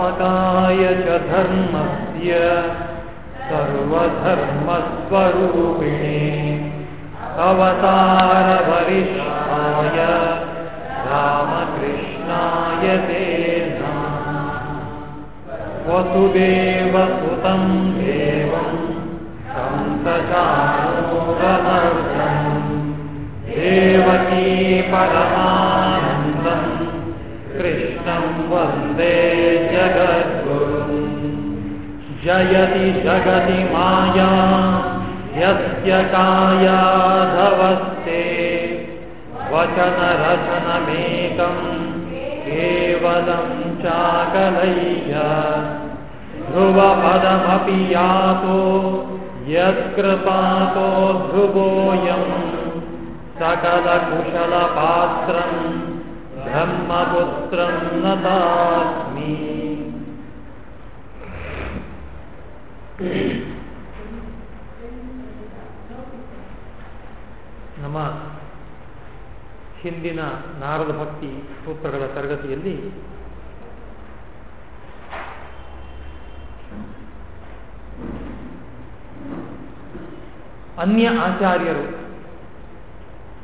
Ramadan. याधवस्ते वचनरचनमेकम् केवलम् चाकलय्य। ध्रुवपदमपि यातो यत्कृपातो ध्रुवोऽयम् सकलकुशलपात्रम् ब्रह्मपुत्रम् नतास्मि। ನಮ್ಮ ಹಿಂದಿನ ನಾರದ ಭಕ್ತಿ ಸೂತ್ರಗಳ ತರಗತಿಯಲ್ಲಿ ಅನ್ಯ ಆಚಾರ್ಯರು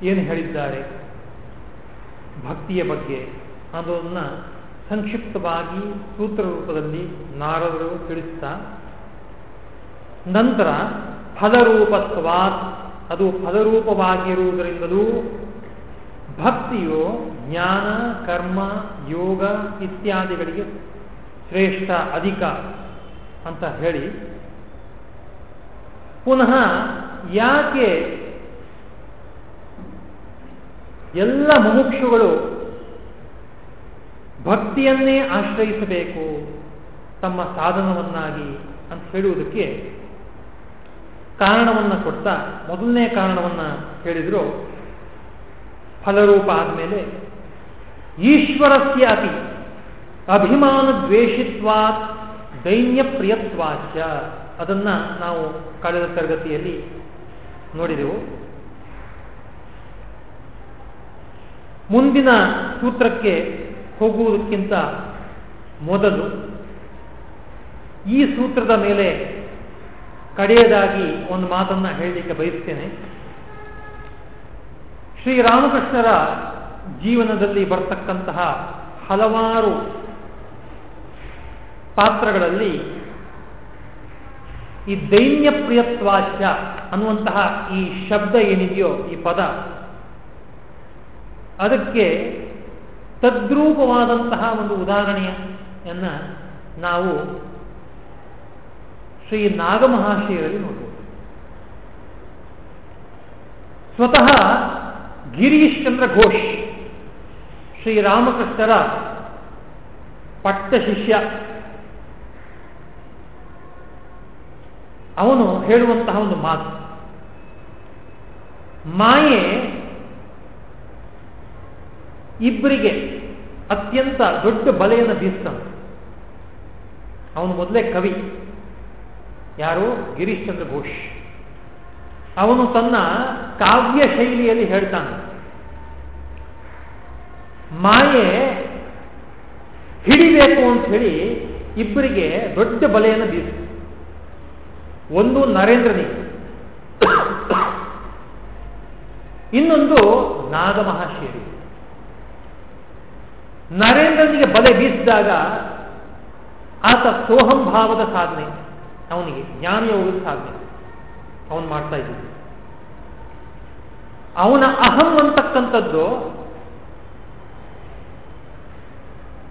ಏನು ಹೇಳಿದ್ದಾರೆ? ಭಕ್ತಿಯ ಬಗ್ಗೆ. ಅದನ್ನು ಸಂಕ್ಷಿಪ್ತವಾಗಿ ಸೂತ್ರ ರೂಪದಲ್ಲಿ ನಾರದರು ತಿಳಿಸ್ತಾ, ನಂತರ ಫಲರೂಪತ್ವಾತ್ ಅದು ಫಲರೂಪವಾಗಿರುವುದರಿಂದಲೂ ಭಕ್ತಿಯು ಜ್ಞಾನ, ಕರ್ಮ, ಯೋಗ ಇತ್ಯಾದಿಗಳಿಗೆ ಶ್ರೇಷ್ಠ, ಅಧಿಕ ಅಂತ ಹೇಳಿ ಪುನಃ ಯಾಕೆ ಎಲ್ಲ ಮುಮುಕ್ಷುಗಳು ಭಕ್ತಿಯನ್ನೇ ಆಶ್ರಯಿಸಬೇಕು ತಮ್ಮ ಸಾಧನವನ್ನಾಗಿ ಅಂತ ಹೇಳುವುದಕ್ಕೆ ಕಾರಣವನ್ನು ಕೊಡ್ತಾ ಮೊದಲನೇ ಕಾರಣವನ್ನು ಹೇಳಿದರು ಫಲರೂಪ ಆದಮೇಲೆ ಈಶ್ವರಸ್ಯ ಅತಿ ಅಭಿಮಾನ ದ್ವೇಷಿತ್ವಾ ದೈನ್ಯ ಪ್ರಿಯತ್ವಾಚ ಅದನ್ನು ನಾವು ಕಳೆದ ತರಗತಿಯಲ್ಲಿ ನೋಡಿದೆವು. ಮುಂದಿನ ಸೂತ್ರಕ್ಕೆ ಹೋಗುವುದಕ್ಕಿಂತ ಮೊದಲು ಈ ಸೂತ್ರದ ಮೇಲೆ ಕಡೆಯದಾಗಿ ಒಂದು ಮಾತನ್ನ ಹೇಳಲಿಕ್ಕೆ ಬಯಸ್ತೇನೆ. ಶ್ರೀರಾಮಕೃಷ್ಣರ ಜೀವನದಲ್ಲಿ ಬರ್ತಕ್ಕಂತಹ ಹಲವಾರು ಪಾತ್ರಗಳಲ್ಲಿ ಈ ದೈನ್ಯ ಪ್ರಿಯತ್ವಾಚ್ಯ ಅನ್ನುವಂತಹ ಈ ಶಬ್ದ ಏನಿದೆಯೋ ಈ ಪದ, ಅದಕ್ಕೆ ತದ್ರೂಪವಾದಂತಹ ಒಂದು ಉದಾಹರಣೆಯನ್ನ ನಾವು ಶ್ರೀ ನಾಗಮಹಾಶಯರಲ್ಲಿ ನೋಡ್ಬೋದು. ಸ್ವತಃ ಗಿರೀಶ್ ಚಂದ್ರ ಘೋಷ್ ಶ್ರೀರಾಮಕೃಷ್ಣರ ಪಟ್ಟ ಶಿಷ್ಯ. ಅವನು ಹೇಳುವಂತಹ ಒಂದು ಮಾತು, ಮಾಯೆ ಇಬ್ಬರಿಗೆ ಅತ್ಯಂತ ದೊಡ್ಡ ಬಲೆಯನ್ನು ಬೀಸ್ತಾನೆ ಅವನು ಮೊದಲೇ ಕವಿ. ಯಾರು? ಗಿರೀಶ್ಚಂದ್ರ ಘೋಷ್. ಅವನು ತನ್ನ ಕಾವ್ಯ ಶೈಲಿಯಲ್ಲಿ ಹೇಳ್ತಾನೆ. ಮಾಯೆ ಹಿಡಿಬೇಕು ಅಂತ ಹೇಳಿ ಇಬ್ಬರಿಗೆ ದೊಡ್ಡ ಬಲೆಯನ್ನು ಬೀಸ. ಒಂದು ನರೇಂದ್ರನಿಗೆ ಇನ್ನೊಂದು ನಾಗಮಹಾಶೇರಿ ನರೇಂದ್ರನಿಗೆ ಬಲೆ ಬೀಸಿದಾಗ ಆತ ಸೋಹಂಭಾವದ ಸಾಧನೆ. ಅವನಿಗೆ ಜ್ಞಾನಯೋಗದ ಸಾಧನೆ ಅವನು ಮಾಡ್ತಾ ಇದ್ದ ಅವನ ಅಹಂ ಅಂತಕ್ಕಂಥದ್ದು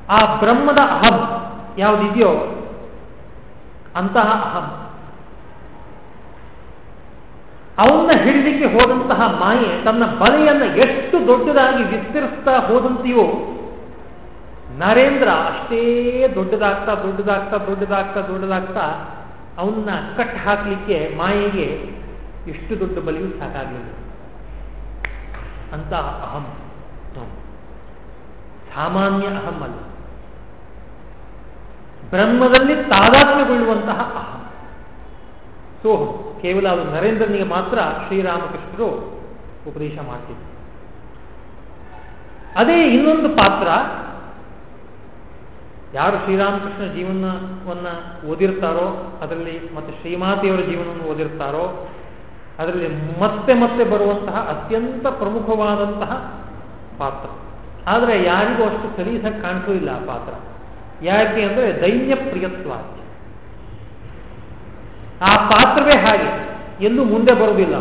ಆ ಬ್ರಹ್ಮದ ಅಹಂ ಯಾವುದಿದೆಯೋ ಅಂತಹ ಅಹಂ. ಅವನ್ನ ಹಿಡಿಲಿಕ್ಕೆ ಹೋದಂತಹ ಮಾಯೆ ತನ್ನ ಬಲೆಯನ್ನು ಎಷ್ಟು ದೊಡ್ಡದಾಗಿ ವಿಸ್ತರಿಸ್ತಾ ಹೋದಂತೆಯೋ ನರೇಂದ್ರ ಅಷ್ಟೇ ದೊಡ್ಡದಾಗ್ತಾ ದೊಡ್ಡದಾಗ್ತಾ ದೊಡ್ಡದಾಗ್ತಾ ದೊಡ್ಡದಾಗ್ತಾ ಅವನ್ನ ಕಟ್ ಹಾಕಲಿಕ್ಕೆ ಮಾಯೆಗೆ ಎಷ್ಟು ದೊಡ್ಡ ಬಲಿಯೂ ಸಾಕಾಗಲಿಲ್ಲ. ಅಂತ ಅಹಂ. ಸಾಮಾನ್ಯ ಅಹಂ ಅಲ್ಲ. ಬ್ರಹ್ಮದಲ್ಲಿ ತಾದಾತ್ಮ್ಯಗೊಳ್ಳುವಂತಹ ಅಹಂ. ಸೋಹಂ. ಕೇವಲ ಅದು ನರೇಂದ್ರನಿಗೆ ಮಾತ್ರ ಶ್ರೀರಾಮಕೃಷ್ಣರು ಉಪದೇಶ ಮಾಡ್ತಿದ್ರು. ಅದೇ ಇನ್ನೊಂದು ಪಾತ್ರ ಯಾರು ಶ್ರೀರಾಮಕೃಷ್ಣ ಜೀವನವನ್ನು ಓದಿರ್ತಾರೋ, ಅದರಲ್ಲಿ ಮತ್ತೆ ಶ್ರೀಮಾತೆಯವರ ಜೀವನವನ್ನು ಓದಿರ್ತಾರೋ, ಅದರಲ್ಲಿ ಮತ್ತೆ ಮತ್ತೆ ಬರುವಂತಹ ಅತ್ಯಂತ ಪ್ರಮುಖವಾದಂತಹ ಪಾತ್ರ. ಆದರೆ ಯಾರಿಗೂ ಅಷ್ಟು ಸಲೀಸಾಗಿ ಕಾಣಿಸೋದಿಲ್ಲ ಆ ಪಾತ್ರ. ಯಾಕೆ ಅಂದರೆ ದೈನ್ಯ ಪ್ರಿಯತ್ವ ಆ ಪಾತ್ರವೇ ಹಾಗೆ, ಎಲ್ಲೂ ಮುಂದೆ ಬರುವುದಿಲ್ಲ.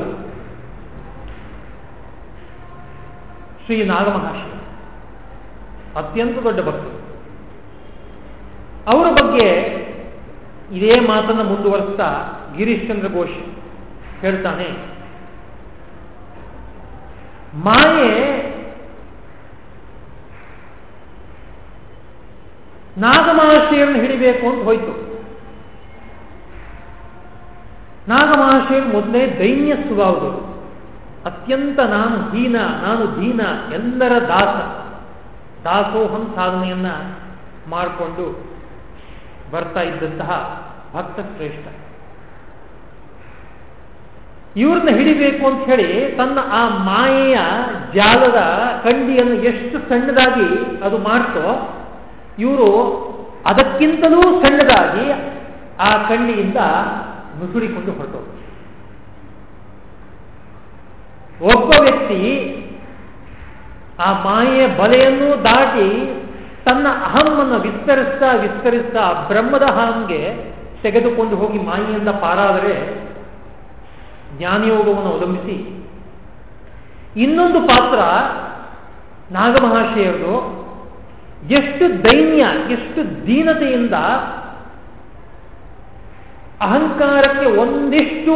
ಶ್ರೀ ನಾಗಮಹಾಶಯ, ಅತ್ಯಂತ ದೊಡ್ಡ ಭಕ್ತರು. ಅವರ ಬಗ್ಗೆ ಇದೇ ಮಾತನ್ನು ಮುಂದುವರಿಸ್ತಾ ಗಿರೀಶ್ ಚಂದ್ರ ಘೋಷ್ ಹೇಳ್ತಾನೆ. ಮಾಯೆ ನಾಗಮಹಾಶಯರನ್ನು ಹಿಡಿಬೇಕು ಅಂತ ಹೋಯ್ತು. ನಾಗಮಹಾಶಯರು ಮೊದಲೇ ದೈನ್ಯ ಸ್ವಭಾವದವರು. ಅತ್ಯಂತ ನಾನು ಹೀನ, ನಾನು ದೀನ, ಎಲ್ಲರ ದಾಸ, ದಾಸೋಹಂ ಸಾಧನೆಯನ್ನ ಮಾಡಿಕೊಂಡು ಬರ್ತಾ ಇದ್ದಂತಹ ಭಕ್ತ ಶ್ರೇಷ್ಠ. ಇವ್ರನ್ನ ಹಿಡಿಬೇಕು ಅಂತ ಹೇಳಿ ತನ್ನ ಆ ಮಾಯೆಯ ಜಾಲದ ಕಂಡಿಯನ್ನು ಎಷ್ಟು ಸಣ್ಣದಾಗಿ ಅದು ಮಾಡ್ತೋ, ಇವರು ಅದಕ್ಕಿಂತಲೂ ಸಣ್ಣದಾಗಿ ಆ ಕಂಡಿಯಿಂದ ನುಸುಳಿಕೊಂಡು ಹೊರಟು. ಒಬ್ಬ ವ್ಯಕ್ತಿ ಆ ಮಾಯೆಯ ಬಲೆಯನ್ನು ದಾಟಿ ತನ್ನ ಅಹಮ್ಮನ್ನು ವಿಸ್ತರಿಸ್ತಾ ವಿಸ್ತರಿಸ್ತಾ ಬ್ರಹ್ಮದ ಅಹಂಗೆ ತೆಗೆದುಕೊಂಡು ಹೋಗಿ ಮಾಯಿಯಿಂದ ಪಾರಾದರೆ ಜ್ಞಾನಯೋಗವನ್ನು ಅವಲಂಬಿಸಿ. ಇನ್ನೊಂದು ಪಾತ್ರ ನಾಗಮಹಾಶಯರು ಎಷ್ಟು ದೈನ್ಯ, ಎಷ್ಟು ದೀನತೆಯಿಂದ ಅಹಂಕಾರಕ್ಕೆ ಒಂದಿಷ್ಟು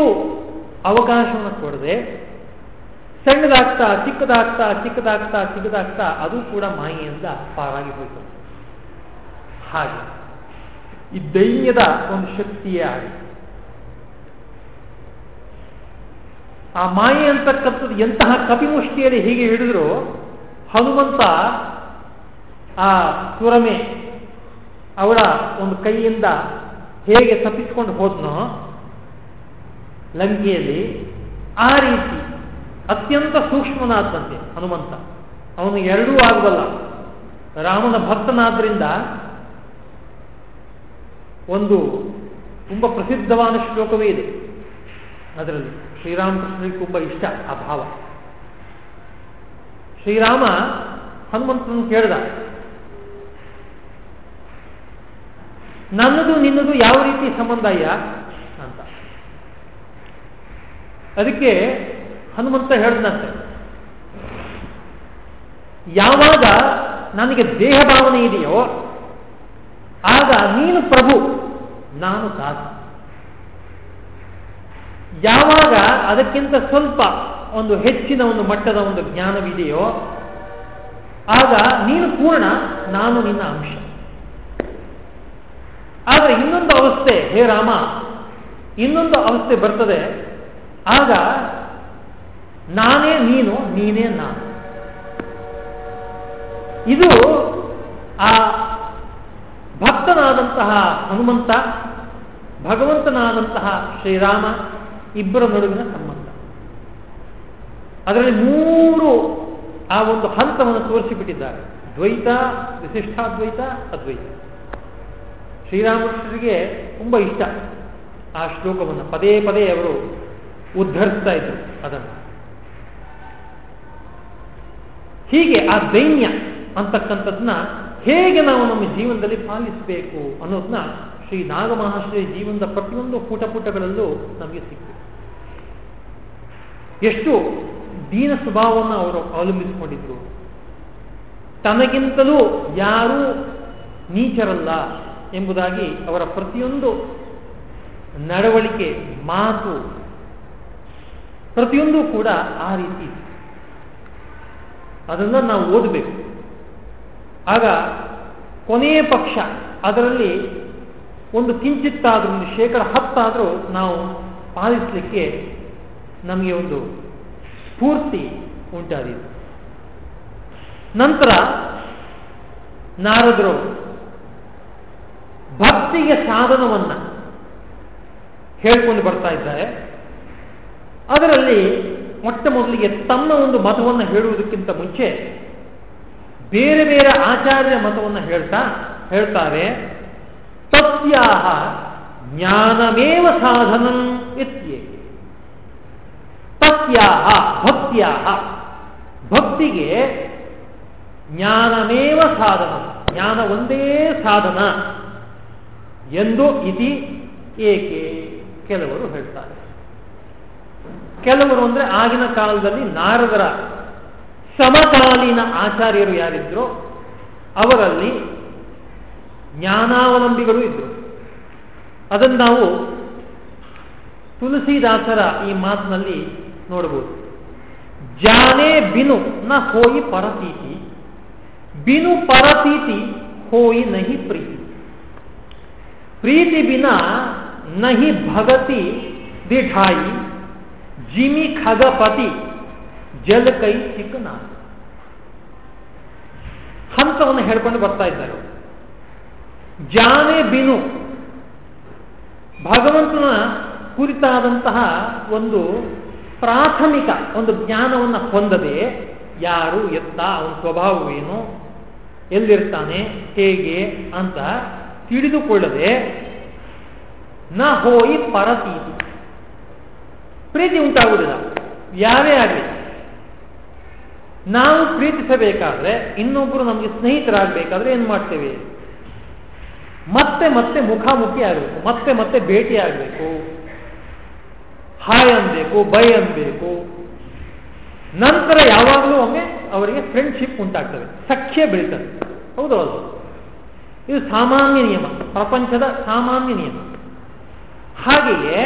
ಅವಕಾಶವನ್ನು ಕೊಡದೆ ಸಣ್ಣದಾಗ್ತಾ, ಚಿಕ್ಕದಾಗ್ತಾ ಚಿಕ್ಕದಾಗ್ತಾ ಚಿಕ್ಕದಾಗ್ತಾ ಅದು ಕೂಡ ಮಾಯೆಯಿಂದ ಪಾರಾಗಿ ಹೋಯಿತು ಹಾಗೆ ಈ ದೈನ್ಯದ ಒಂದು ಶಕ್ತಿಯೇ ಆಗಿ ಆ ಮಾಯೆ ಅಂತಕ್ಕಂಥದ್ದು ಎಂತಹ ಕಪಿಮುಷ್ಟಿಯಲ್ಲಿ ಹೀಗೆ ಹಿಡಿದ್ರು ಹನುಮಂತ ಆ ಸುರಮೆ ಅವಳ ಒಂದು ಕೈಯಿಂದ ಹೇಗೆ ತಪ್ಪಿಸಿಕೊಂಡು ಹೋದ್ನೋ, ಲಂಕೆಯಲ್ಲಿ ಆ ರೀತಿ ಅತ್ಯಂತ ಸೂಕ್ಷ್ಮನಾದಂತೆ ಹನುಮಂತ. ಅವನು ಎರಡೂ ಆಗಬಲ್ಲ. ರಾಮನ ಭಕ್ತನಾದ್ರಿಂದ ಒಂದು ತುಂಬ ಪ್ರಸಿದ್ಧವಾದ ಶ್ಲೋಕವೇ ಇದೆ. ಅದರಲ್ಲಿ ಶ್ರೀರಾಮಕೃಷ್ಣನಿಗೆ ತುಂಬ ಇಷ್ಟ ಆ ಭಾವ. ಶ್ರೀರಾಮ ಹನುಮಂತನನ್ನು ಕೇಳಿದ, ನನ್ನದು ನಿನ್ನದು ಯಾವ ರೀತಿ ಸಂಬಂಧ ಅಯ್ಯ? ಅಂತ. ಅದಕ್ಕೆ ಹನುಮಂತ ಹೇಳಿದಂತೆ ಯಾವಾಗ ನನಗೆ ದೇಹ ಭಾವನೆ ಇದೆಯೋ, ಆಗ ನೀನು ಪ್ರಭು, ನಾನು ದಾಸ ಯಾವಾಗ ಅದಕ್ಕಿಂತ ಸ್ವಲ್ಪ ಒಂದು ಹೆಚ್ಚಿನ ಒಂದು ಮಟ್ಟದ ಒಂದು ಜ್ಞಾನವಿದೆಯೋ, ಆಗ ನೀನು ಪೂರ್ಣ, ನಾನು ನಿನ್ನ ಅಂಶ. ಆದರೆ ಇನ್ನೊಂದು ಅವಸ್ಥೆ, ಹೇ ರಾಮ, ಇನ್ನೊಂದು ಅವಸ್ಥೆ ಬರ್ತದೆ. ಆಗ ನಾನೇ ನೀನು, ನೀನೇ ನಾನು. ಇದು ಆ ಭಕ್ತನಾದಂತಹ ಹನುಮಂತ, ಭಗವಂತನಾದಂತಹ ಶ್ರೀರಾಮ, ಇಬ್ಬರ ನಡುವಿನ ಸಂಬಂಧ. ಅದರಲ್ಲಿ ಮೂರು ಆ ಒಂದು ಹಂತವನ್ನು ತೋರಿಸಿಬಿಟ್ಟಿದ್ದಾರೆ. ದ್ವೈತ ವಿಶಿಷ್ಟಾದ್ವೈತ ಅದ್ವೈತ. ಶ್ರೀರಾಮಕೃಷ್ಣರಿಗೆ ತುಂಬ ಇಷ್ಟ ಆ ಶ್ಲೋಕವನ್ನು. ಪದೇ ಪದೇ ಅವರು ಉದ್ಧರಿಸ್ತಾ ಇದ್ರು ಅದನ್ನು. ಹೀಗೆ ಆ ದೈನ್ಯ ಅಂತಕ್ಕಂಥದ್ದನ್ನ ಹೇಗೆ ನಾವು ನಮ್ಮ ಜೀವನದಲ್ಲಿ ಪಾಲಿಸಬೇಕು ಅನ್ನೋದನ್ನ ಶ್ರೀ ನಾಗಮಹಾಶ್ರೀ ಜೀವನದ ಪ್ರತಿಯೊಂದು ಪುಟ ಪುಟಗಳಲ್ಲೂ ನಮಗೆ ಸಿಕ್ಕಿದೆ. ಎಷ್ಟು ದೀನ ಸ್ವಭಾವವನ್ನು ಅವರು ಅವಲಂಬಿಸಿಕೊಂಡಿದ್ರು. ತನಗಿಂತಲೂ ಯಾರೂ ನೀಚರಲ್ಲ ಎಂಬುದಾಗಿ ಅವರ ಪ್ರತಿಯೊಂದು ನಡವಳಿಕೆ, ಮಾತು ಪ್ರತಿಯೊಂದು ಕೂಡ ಆ ರೀತಿ ಅದನ್ನು ನಾವು ಓದಬೇಕು. ಆಗ ಕೊನೆಯ ಪಕ್ಷ, ಅದರಲ್ಲಿ ಒಂದು ಕಿಂಚಿತ್ತಾದರೂ, ಒಂದು ಶೇಕಡ ಹತ್ತಾದರೂ ನಾವು ಪಾಲಿಸಲಿಕ್ಕೆ ನಮಗೆ ಒಂದು ಸ್ಫೂರ್ತಿ ಉಂಟಾದಿದೆ ನಂತರ ನಾರದರು ಭಕ್ತಿಗೆ ಸಾಧನವನ್ನು ಹೇಳ್ಕೊಂಡು ಬರ್ತಾ ಇದ್ದಾರೆ. ಅದರಲ್ಲಿ ಮೊಟ್ಟ ಮೊದಲಿಗೆ ತಮ್ಮ ಒಂದು ಮತವನ್ನು ಹೇಳುವುದಕ್ಕಿಂತ ಮುಂಚೆ ಬೇರೆ ಬೇರೆ ಆಚಾರ್ಯ ಮತವನ್ನು ಹೇಳ್ತಾ, ಹೇಳ್ತಾರೆ ತಸ್ಯಾಹ ಜ್ಞಾನಮೇವ ಸಾಧನಂ ಇತ್ಯೇ. ತಸ್ಯಾಹ ಭಕ್ತ್ಯಾಹ. ಭಕ್ತಿಗೆ ಜ್ಞಾನಮೇವ ಸಾಧನ, ಜ್ಞಾನ ಒಂದೇ ಸಾಧನ ಎಂದು ಇತಿ ಏಕೆ ಕೆಲವರು ಹೇಳ್ತಾರೆ. ಕೆಲವರು ಅಂದ್ರೆ ಆಗಿನ ಕಾಲದಲ್ಲಿ ನಾರದರ ಸಮಕಾಲೀನ ಆಚಾರ್ಯರು ಯಾರಿದ್ರು ಅವರಲ್ಲಿ ಜ್ಞಾನಾವಲಂಬಿಗಳು ಇದ್ರು. ಅದನ್ನು ನಾವು ತುಳಸಿದಾಸರ ಈ ಮಾತಿನಲ್ಲಿ ನೋಡಬಹುದು. ಜಾನೇ ಬಿನು ನ ಹೋಯಿ ಪರತೀತಿ, ಬಿನು ಪರತೀತಿ ಹೋಯಿ ನಹಿ ಪ್ರೀತಿ. ಪ್ರೀತಿ ಬಿನ ನಹಿ ಭಗತಿ ದಿಠಾಯಿ ಜಿಮಿ ಖಗಪತಿ ಜಲ ಕೈ ಚಿಕ್ಕನ ಹಂತವನ್ನು ಹೇಳ್ಕೊಂಡು ಬರ್ತಾ ಇದ್ದಾರೆ ಜಾನೆ ಬಿನು ಭಗವಂತನ ಕುರಿತಾದಂತಹ ಒಂದು ಪ್ರಾಥಮಿಕ ಒಂದು ಜ್ಞಾನವನ್ನು ಹೊಂದದೆ ಯಾರು ಎತ್ತ ಅವನ ಸ್ವಭಾವವೇನು ಎಲ್ಲಿರ್ತಾನೆ ಹೇಗೆ ಅಂತ ತಿಳಿದುಕೊಳ್ಳದೆ ನ ಹೋಯಿ ಪರತೀತಿ ಪ್ರೀತಿ ಉಂಟಾಗುವುದಿಲ್ಲ. ಯಾರೇ ಆಗಲಿ. ನಾವು ಪ್ರೀತಿಸಬೇಕಾದ್ರೆ ಇನ್ನೊಬ್ಬರು ನಮಗೆ ಸ್ನೇಹಿತರಾಗಬೇಕಾದ್ರೆ ಏನು ಮಾಡ್ತೇವೆ? ಮತ್ತೆ ಮತ್ತೆ ಮುಖಾಮುಖಿ ಆಗಬೇಕು, ಮತ್ತೆ ಮತ್ತೆ ಭೇಟಿ ಆಗಬೇಕು. ಹಾಯ್ ಅನ್ಬೇಕು, ಬೈ ಅನ್ಬೇಕು. ನಂತರ ಯಾವಾಗಲೂ ಒಮ್ಮೆ ಅವರಿಗೆ ಫ್ರೆಂಡ್ಶಿಪ್ ಉಂಟಾಗ್ತದೆ. ಸಖ್ಯ ಬೆಳೀತದೆ. ಹೌದು ಹೌದು ಇದು ಸಾಮಾನ್ಯ ನಿಯಮ. ಪ್ರಪಂಚದ ಸಾಮಾನ್ಯ ನಿಯಮ. ಹಾಗೆಯೇ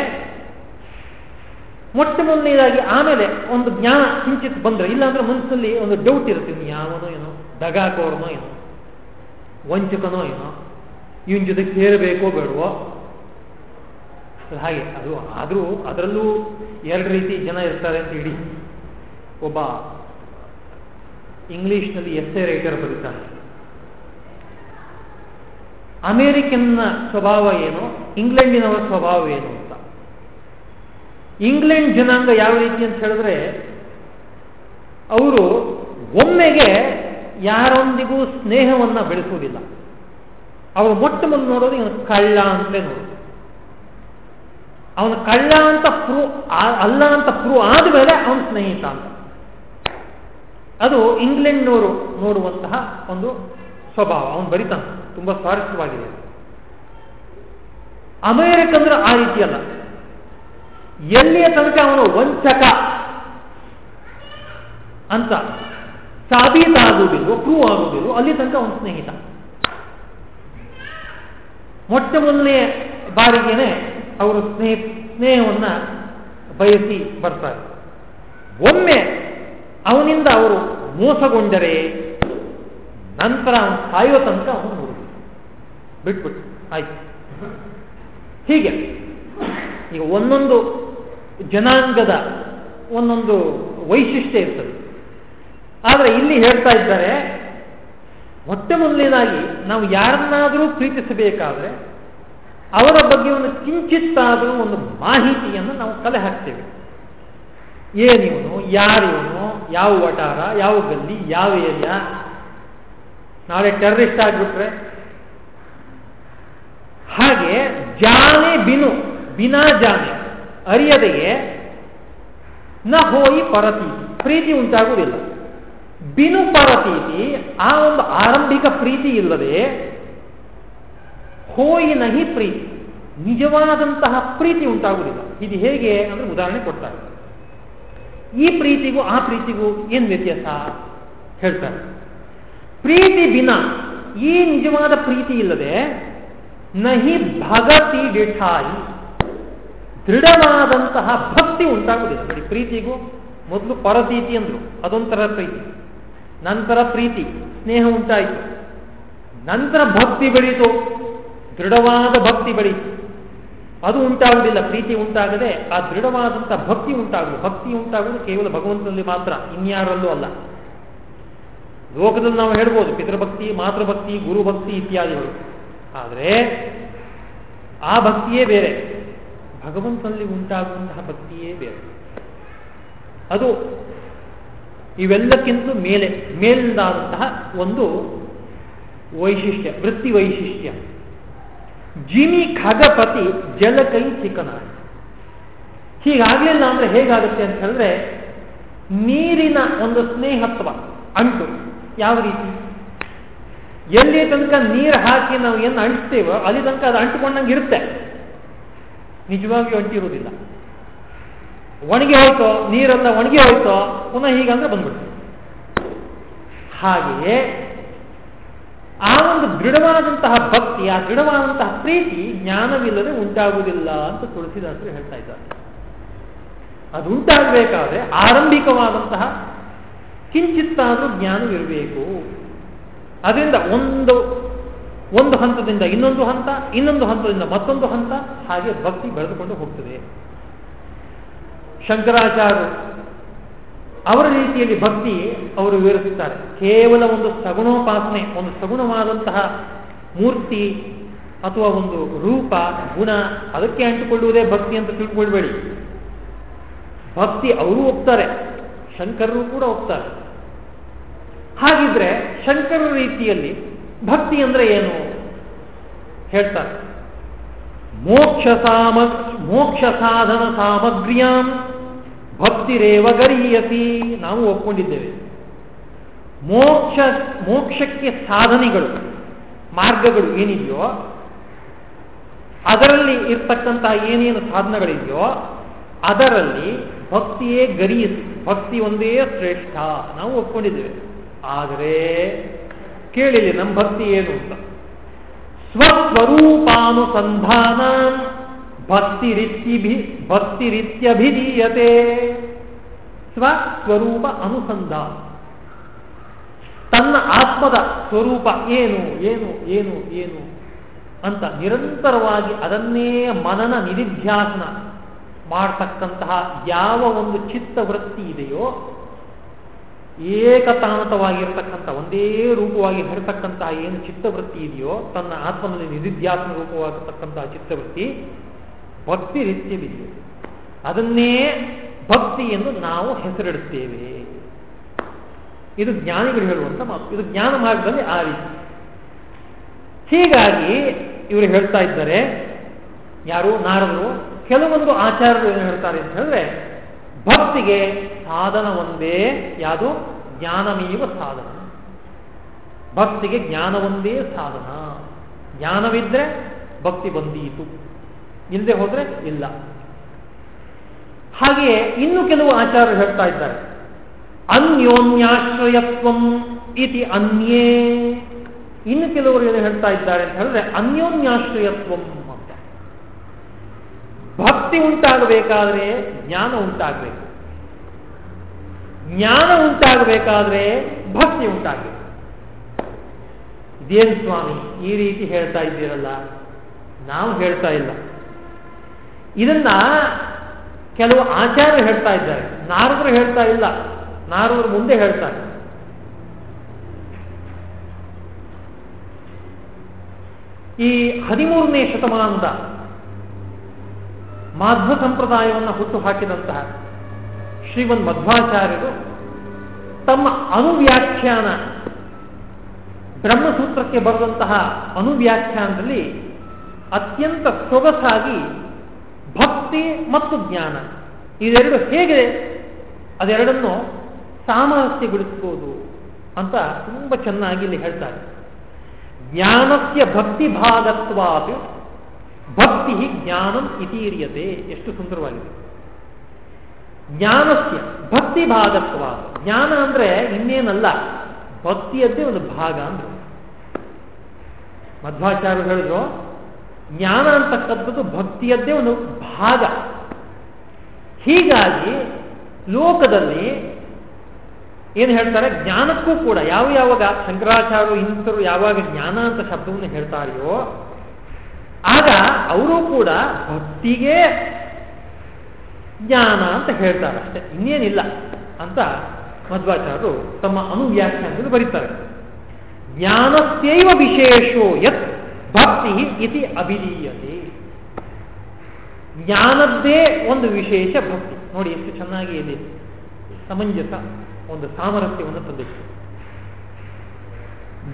ಮೊಟ್ಟ ಮೊದಲನೇದಾಗಿ ಆಮೇಲೆ ಒಂದು ಜ್ಞಾನ ಕಿಂಚಿತ್ ಬಂದರೆ, ಇಲ್ಲಾಂದ್ರೆ ಮನಸ್ಸಲ್ಲಿ ಒಂದು ಡೌಟ್ ಇರುತ್ತೆ ಯಾವನೋ ಏನೋ, ದಗಾಕೋರ್ನೋ ಏನೋ, ವಂಚಕನೋ ಏನೋ, ಇವನ್ ಜೊತೆ ಸೇರಬೇಕೋ ಬೇಡವೋ? ಹಾಗೆ, ಅದು ಆದರೂ ಅದರಲ್ಲೂ ಎರಡು ರೀತಿ ಜನ ಇರ್ತಾರೆ ಅಂತ ಹೇಳಿ ಒಬ್ಬ ಇಂಗ್ಲಿಷ್ನಲ್ಲಿ ಎಸ್ ಎ ರೈಟರ್ ಬರೀತಾನೆ. ಅಮೇರಿಕನ್ನ ಸ್ವಭಾವ ಏನು? ಇಂಗ್ಲೆಂಡಿನವರ ಸ್ವಭಾವ ಏನು? ಇಂಗ್ಲೆಂಡ್ ಜನಾಂಗ ಯಾವ ರೀತಿ ಅಂತ ಹೇಳಿದ್ರೆ, ಅವರು ಒಮ್ಮೆಗೆ ಯಾರೊಂದಿಗೂ ಸ್ನೇಹವನ್ನ ಬೆಳೆಸುವುದಿಲ್ಲ. ಅವರು ಮೊಟ್ಟ ಮೊದಲು ನೋಡೋದು ಇವನು ಕಳ್ಳ ಅಂತಲೇ ನೋಡೋದು. ಅವನು ಕಳ್ಳ ಅಂತ ಪ್ರೂವ್ ಅಲ್ಲ ಅಂತ ಪ್ರೂವ್ ಆದಮೇಲೆ ಅವನ ಸ್ನೇಹಿತ ಅಂತ. ಅದು ಇಂಗ್ಲೆಂಡ್ನವರು ನೋಡುವಂತಹ ಒಂದು ಸ್ವಭಾವ. ಅವನು ಬರಿತಾನೆ, ತುಂಬಾ ಸ್ವಾರಸ್ಯವಾಗಿದೆ. ಅಮೇರಿಕಂದ್ರೆ ಆ ರೀತಿ ಅಲ್ಲ. ಎಲ್ಲಿಯ ತನಕ ಅವನು ವಂಚಕ? ಅಂತ ಸಾಬೀತಾಗುವುದಿಲ್ಲೋ ಪ್ರೂವ್ ಆಗುವುದಿಲ್ಲ ಅಲ್ಲಿ ತನಕ ಅವನು ಸ್ನೇಹಿತ. ಮೊಟ್ಟ ಮೊದಲನೇ ಬಾರಿಗೆನೆ ಅವರು ಸ್ನೇಹ, ಸ್ನೇಹವನ್ನ ಬಯಸಿ ಬರ್ತಾರೆ. ಒಮ್ಮೆ ಅವನಿಂದ ಅವರು ಮೋಸಗೊಂಡರೆ ನಂತರ ಅವನು ಸಾಯೋ ತನಕ ಅವನು ನೋಡುದು. ಬಿಟ್ಬಿಟ್ಟು ಆಯ್ತು. ಹೀಗೆ ಈಗ ಒಂದೊಂದು ಜನಾಂಗದ ಒಂದೊಂದು ವೈಶಿಷ್ಟ್ಯ ಇರ್ತದೆ. ಆದರೆ ಇಲ್ಲಿ ಹೇಳ್ತಾ ಇದ್ದಾರೆ, ಮೊಟ್ಟ ಮೊದಲನೇದಾಗಿ ನಾವು ಯಾರನ್ನಾದರೂ ಪ್ರೀತಿಸಬೇಕಾದ್ರೆ ಅವರ ಬಗ್ಗೆ ಒಂದು ಕಿಂಚಿತ್ತಾದರೂ ಒಂದು ಮಾಹಿತಿಯನ್ನು ನಾವು ಕಲೆ ಹಾಕ್ತೇವೆ. ಏನಿವನು ಯಾರಿವನು ಯಾವ ವಟಾರ, ಯಾವ ಗಲ್ಲಿ, ಯಾವ ಏರಿಯಾ? ನಾಳೆ ಟೆರರಿಸ್ಟ್ ಆಗಿಬಿಟ್ರೆ? ಹಾಗೆ ಜಾನೆ ಬಿನು, ಬಿನಾ ಜಾನೆ. ಅರಿಯದೆಯೇ? ನ ಹೋಯಿ ಪರತೀತಿ. ಪ್ರೀತಿ ಉಂಟಾಗುವುದಿಲ್ಲ. ಬಿನು ಪರತೀತಿ, ಆ ಒಂದು ಆರಂಭಿಕ ಪ್ರೀತಿ ಇಲ್ಲದೆ ಹೋಯಿ ನಹಿ ಪ್ರೀತಿ. ನಿಜವಾದಂತಹ ಪ್ರೀತಿ ಉಂಟಾಗುವುದಿಲ್ಲ. ಇದು ಹೇಗೆ ಅಂದ್ರೆ ಉದಾಹರಣೆ ಕೊಡ್ತಾರೆ. ಈ ಪ್ರೀತಿಗೂ ಆ ಪ್ರೀತಿಗೂ ಏನು ವ್ಯತ್ಯಾಸ? ಹೇಳ್ತಾರೆ. ಪ್ರೀತಿ ಬಿನ, ಈ ನಿಜವಾದ ಪ್ರೀತಿ ಇಲ್ಲದೆ ನಹಿ ಭಗತಿ ಡಿಠಾಯಿ. ದೃಢವಾದಂತಹ ಭಕ್ತಿ ಉಂಟಾಗುವುದಿಲ್ಲ. ನೋಡಿ, ಪ್ರೀತಿಗೂ ಮೊದಲು ಪರತೀತಿ ಅಂದ್ರು, ಅದೊಂಥರ ಪ್ರೀತಿ. ನಂತರ ಪ್ರೀತಿ, ಸ್ನೇಹ ಉಂಟಾಯಿತು. ನಂತರ ಭಕ್ತಿ ಬೆಳೀತು, ದೃಢವಾದ ಭಕ್ತಿ ಬೆಳೀತು. ಅದು ಉಂಟಾಗುವುದಿಲ್ಲ, ಪ್ರೀತಿ ಉಂಟಾಗದೆ ಆ ದೃಢವಾದಂಥ ಭಕ್ತಿ ಉಂಟಾಗುವುದು. ಭಕ್ತಿ ಉಂಟಾಗುವುದು ಕೇವಲ ಭಗವಂತನಲ್ಲಿ ಮಾತ್ರ, ಇನ್ಯಾರಲ್ಲೂ ಅಲ್ಲ. ಲೋಕದಲ್ಲಿ ನಾವು ಹೇಳ್ಬೋದು, ಪಿತೃಭಕ್ತಿ, ಮಾತೃಭಕ್ತಿ, ಗುರುಭಕ್ತಿ ಇತ್ಯಾದಿಗಳು. ಆದರೆ ಆ ಭಕ್ತಿಯೇ ಬೇರೆ. ಭಗವಂತನಲ್ಲಿ ಉಂಟಾಗುವಂತಹ ಭಕ್ತಿಯೇ ಬೇರೆ. ಅದು ಇವೆಲ್ಲಕ್ಕಿಂತ ಮೇಲೆ, ಮೇಲಿಂದಾದಂತಹ ಒಂದು ವೈಶಿಷ್ಟ್ಯ, ವೃತ್ತಿ ವೈಶಿಷ್ಟ್ಯ. ಜಿಮಿ ಖಗಪತಿ ಜಲಕೈ ಚಿಕನ ಹೀಗಾಗಲಿಲ್ಲ ಅಂದ್ರೆ ಹೇಗಾಗುತ್ತೆ ಅಂತ ಹೇಳಿದ್ರೆ, ನೀರಿನ ಒಂದು ಸ್ನೇಹತ್ವ ಅಂಟು. ಯಾವ ರೀತಿ? ಎಲ್ಲಿ ತನಕ ನೀರು ಹಾಕಿ ನಾವು ಏನು ಅಂಟ್ತೇವೋ ಅಲ್ಲಿ ತನಕ ಅದು ಅಂಟುಕೊಂಡಂಗೆ ಇರುತ್ತೆ. ನಿಜವಾಗಿಯೂ ಅಂಟಿರುವುದಿಲ್ಲ ಒಣಗಿ ಹೋಯ್ತೋ, ನೀರೆಲ್ಲ ಒಣಗಿ ಹೋಯ್ತೋ, ಪುನಃ ಹೀಗಂದ್ರೆ ಬಂದ್ಬಿಡ್ತು. ಹಾಗೆಯೇ ಆ ಒಂದು ದೃಢವಾದಂತಹ ಭಕ್ತಿ, ಆ ದೃಢವಾದಂತಹ ಪ್ರೀತಿ ಜ್ಞಾನವಿಲ್ಲದೆ ಉಂಟಾಗುವುದಿಲ್ಲ ಅಂತ ತುಳಸಿದಾಸರು ಹೇಳ್ತಾ ಇದ್ದಾರೆ. ಅದು ಉಂಟಾಗಬೇಕಾದ್ರೆ ಆರಂಭಿಕವಾದಂತಹ ಕಿಂಚಿತ್ತಾದರೂ ಜ್ಞಾನವಿರಬೇಕು. ಅದರಿಂದ ಒಂದು ಒಂದು ಹಂತದಿಂದ ಇನ್ನೊಂದು ಹಂತ, ಇನ್ನೊಂದು ಹಂತದಿಂದ ಮತ್ತೊಂದು ಹಂತ, ಹಾಗೆ ಭಕ್ತಿ ಬೆಳೆದುಕೊಂಡು ಹೋಗ್ತದೆ. ಶಂಕರಾಚಾರ್ಯರು ಅವರ ರೀತಿಯಲ್ಲಿ ಭಕ್ತಿ ಅವರು ವಿವರಿಸುತ್ತಾರೆ. ಕೇವಲ ಒಂದು ಸಗುಣೋಪಾಸನೆ, ಒಂದು ಸಗುಣವಾದಂತಹ ಮೂರ್ತಿ ಅಥವಾ ಒಂದು ರೂಪ, ಗುಣ, ಅದಕ್ಕೆ ಅಂಟಿಕೊಳ್ಳುವುದೇ ಭಕ್ತಿ ಅಂತ ತಿಳ್ಕೊಳ್ಬೇಡಿ. ಭಕ್ತಿ ಅವರು ಒಪ್ತಾರೆ, ಶಂಕರರು ಕೂಡ ಒಪ್ತಾರೆ. ಹಾಗಿದ್ರೆ ಶಂಕರ ರೀತಿಯಲ್ಲಿ ಭಕ್ತಿ ಅಂದ್ರೆ ಏನು? ಹೇಳ್ತಾರೆ. ಮೋಕ್ಷ ಸಾಮ ಮೋಕ್ಷ ಸಾಧನ ಸಾಮಗ್ರಿಯಾಂ ಭಕ್ತಿರೇವ ಗರಿಯತಿ ನಾವು ಒಪ್ಕೊಂಡಿದ್ದೇವೆ. ಮೋಕ್ಷ, ಮೋಕ್ಷಕ್ಕೆ ಸಾಧನೆಗಳು, ಮಾರ್ಗಗಳು ಏನಿದೆಯೋ, ಅದರಲ್ಲಿ ಇರ್ತಕ್ಕಂತಹ ಏನೇನು ಸಾಧನಗಳಿದೆಯೋ, ಅದರಲ್ಲಿ ಭಕ್ತಿಯೇ ಗರಿಯಿಸಿ. ಭಕ್ತಿ ಒಂದೇ ಶ್ರೇಷ್ಠ. ನಾವು ಒಪ್ಕೊಂಡಿದ್ದೇವೆ. ಆದರೆ ಕೇಳಿಲಿ ನಮ್ಮ ಭಕ್ತಿ ಏನು ಅಂತ. ಸ್ವಸ್ವರೂಪಾನುಸಂಧಾನ ಭಕ್ತಿರಿತ್ಯಭಿ ಭಕ್ತಿರಿತ್ಯಭಿಧೀಯತೆ. ಸ್ವಸ್ವರೂಪ ಅನುಸಂಧಾನ. ತನ್ನ ಆತ್ಮದ ಸ್ವರೂಪ ಏನು ಏನು ಏನು ಏನು ಅಂತ ನಿರಂತರವಾಗಿ ಅದನ್ನೇ ಮನನ ನಿಧಿಧ್ಯಾಸನ ಮಾಡ್ತಕ್ಕಂತಹ ಯಾವ ಒಂದು ಚಿತ್ತವೃತ್ತಿ ಇದೆಯೋ ಏಕತಾನತವಾಗಿರ್ತಕ್ಕಂಥ, ಒಂದೇ ರೂಪವಾಗಿ ಹರಿತಕ್ಕಂತಹ ಏನು ಚಿತ್ತವೃತ್ತಿ ಇದೆಯೋ, ತನ್ನ ಆತ್ಮನಲ್ಲಿ ನಿಧಿಧ್ಯಾತ್ಮ ರೂಪವಾಗಿರ್ತಕ್ಕಂತಹ ಚಿತ್ತವೃತ್ತಿ ಭಕ್ತಿ ರೀತಿಯವಿದೆ ಅದನ್ನೇ ಭಕ್ತಿ ಎಂದು ನಾವು ಹೆಸರಿಡುತ್ತೇವೆ. ಇದು ಜ್ಞಾನಿಗಳು ಹೇಳುವಂತ ಮಾತು. ಇದು ಜ್ಞಾನ ಮಾರ್ಗದಲ್ಲಿ ಆ ರೀತಿ. ಹೀಗಾಗಿ ಇವರು ಹೇಳ್ತಾ ಇದ್ದಾರೆ, ಯಾರು ನಾರದರು, ಕೆಲವೊಂದು ಆಚಾರ್ಯರು ಏನು ಹೇಳ್ತಾರೆ ಅಂತ ಹೇಳಿದ್ರೆ ಭಕ್ತಿಗೆ ಸಾಧನ ಒಂದೇ, ಯಾವುದು? ಜ್ಞಾನಮೀವ ಸಾಧನ. ಭಕ್ತಿಗೆ ಜ್ಞಾನ ಒಂದೇ ಸಾಧನ. ಜ್ಞಾನವಿದ್ರೆ ಭಕ್ತಿ ಬಂದೀತು. ಇಲ್ಲದೆ ಹೋದ್ರೆ ಇಲ್ಲ. ಹಾಗೆಯೇ ಇನ್ನು ಕೆಲವು ಆಚಾರ್ಯರು ಹೇಳ್ತಾ ಇದ್ದಾರೆ. ಅನ್ಯೋನ್ಯಾಶ್ರಯತ್ವಂ ಇತಿ ಅನ್ಯೇ. ಇನ್ನು ಕೆಲವರು ಏನು ಹೇಳ್ತಾ ಇದ್ದಾರೆ ಅಂತ ಹೇಳಿದ್ರೆ, ಅನ್ಯೋನ್ಯಾಶ್ರಯತ್ವಂ. ಭಕ್ತಿ ಉಂಟಾಗಬೇಕಾದ್ರೆ ಜ್ಞಾನ ಉಂಟಾಗಬೇಕು. ಜ್ಞಾನ ಉಂಟಾಗಬೇಕಾದ್ರೆ ಭಕ್ತಿ ಉಂಟಾಗಬೇಕು. ಇದೇನು ಸ್ವಾಮಿ, ಈ ರೀತಿ ಹೇಳ್ತಾ ಇದ್ದೀರಲ್ಲ? ನಾವು ಹೇಳ್ತಾ ಇಲ್ಲ. ಇದನ್ನ ಕೆಲವು ಆಚಾರ್ಯರು ಹೇಳ್ತಾ ಇದ್ದಾರೆ. ನಾರದರು ಹೇಳ್ತಾ ಇಲ್ಲ. ನಾರದರು ಮುಂದೆ ಹೇಳ್ತಾರೆ. ಈ ಹದಿಮೂರನೇ ಶತಮಾನದ ಮಾಧ್ವ ಸಂಪ್ರದಾಯವನ್ನು ಹುಟ್ಟು ಹಾಕಿದಂತಹ ಶ್ರೀಮನ್ ಮಧ್ವಾಚಾರ್ಯರು ತಮ್ಮ ಅನುವ್ಯಾಖ್ಯಾನ ಬ್ರಹ್ಮಸೂತ್ರಕ್ಕೆ ಬರೆದಂತಹ ಅನುವ್ಯಾಖ್ಯಾನದಲ್ಲಿ ಅತ್ಯಂತ ಸೊಗಸಾಗಿ ಭಕ್ತಿ ಮತ್ತು ಜ್ಞಾನ ಇದೆರಡು ಹೇಗೆ ಅದೆರಡನ್ನು ಸಾಮರಸ್ಯಗೊಳಿಸ್ಬೋದು ಅಂತ ತುಂಬ ಚೆನ್ನಾಗಿ ಇಲ್ಲಿ ಹೇಳ್ತಾರೆ. ಜ್ಞಾನಸ್ಯ ಭಕ್ತಿ ಭಾಗತ್ವಾತ್ ಭಕ್ತಿ ಜ್ಞಾನಂ ಇತೀರಿಯತೆ ಎಷ್ಟು ಸುಂದರವಾಗಿದೆ. ಜ್ಞಾನಸ್ಯ, ಭಕ್ತಿ ಭಾಗತ್ವ. ಜ್ಞಾನ ಅಂದ್ರೆ ಇನ್ನೇನಲ್ಲ, ಭಕ್ತಿಯದ್ದೇ ಒಂದು ಭಾಗ ಅಂದ್ರೆ. ಮಧ್ವಾಚಾರ್ಯರು ಹೇಳಿದ್ರು, ಜ್ಞಾನ ಅಂತಕ್ಕಂಥದ್ದು ಭಕ್ತಿಯದ್ದೇ ಒಂದು ಭಾಗ. ಹೀಗಾಗಿ ಲೋಕದಲ್ಲಿ ಏನು ಹೇಳ್ತಾರೆ, ಜ್ಞಾನಕ್ಕೂ ಕೂಡ, ಯಾವ ಯಾವಾಗ ಶಂಕರಾಚಾರ್ಯರು ಇಂಥರು ಯಾವಾಗ ಜ್ಞಾನ ಅಂತ ಶಬ್ದವನ್ನು ಹೇಳ್ತಾರೆಯೋ ಅವರು ಕೂಡ ಭಕ್ತಿಗೆ ಜ್ಞಾನ ಅಂತ ಹೇಳ್ತಾರೆ ಅಷ್ಟೇ. ಇನ್ನೇನಿಲ್ಲ ಅಂತ ಮಧ್ವಾಚಾರ್ಯರು ತಮ್ಮ ಅನುವ್ಯಾಖ್ಯಾನದಲ್ಲಿ ಬರೀತಾರೆ. ಜ್ಞಾನಸ್ಯೈವ ವಿಶೇಷೋ ಯತ್ ಭಕ್ತಿ ಇತಿ ಅಭಿಧೀಯತೆ. ಜ್ಞಾನದ್ದೇ ಒಂದು ವಿಶೇಷ ಭಕ್ತಿ. ನೋಡಿ ಎಷ್ಟು ಚೆನ್ನಾಗಿ ಇದೆ. ಸಮಂಜಸ ಒಂದು ಸಾಮರಸ್ಯವನ್ನು ತಂದಿತ್ತು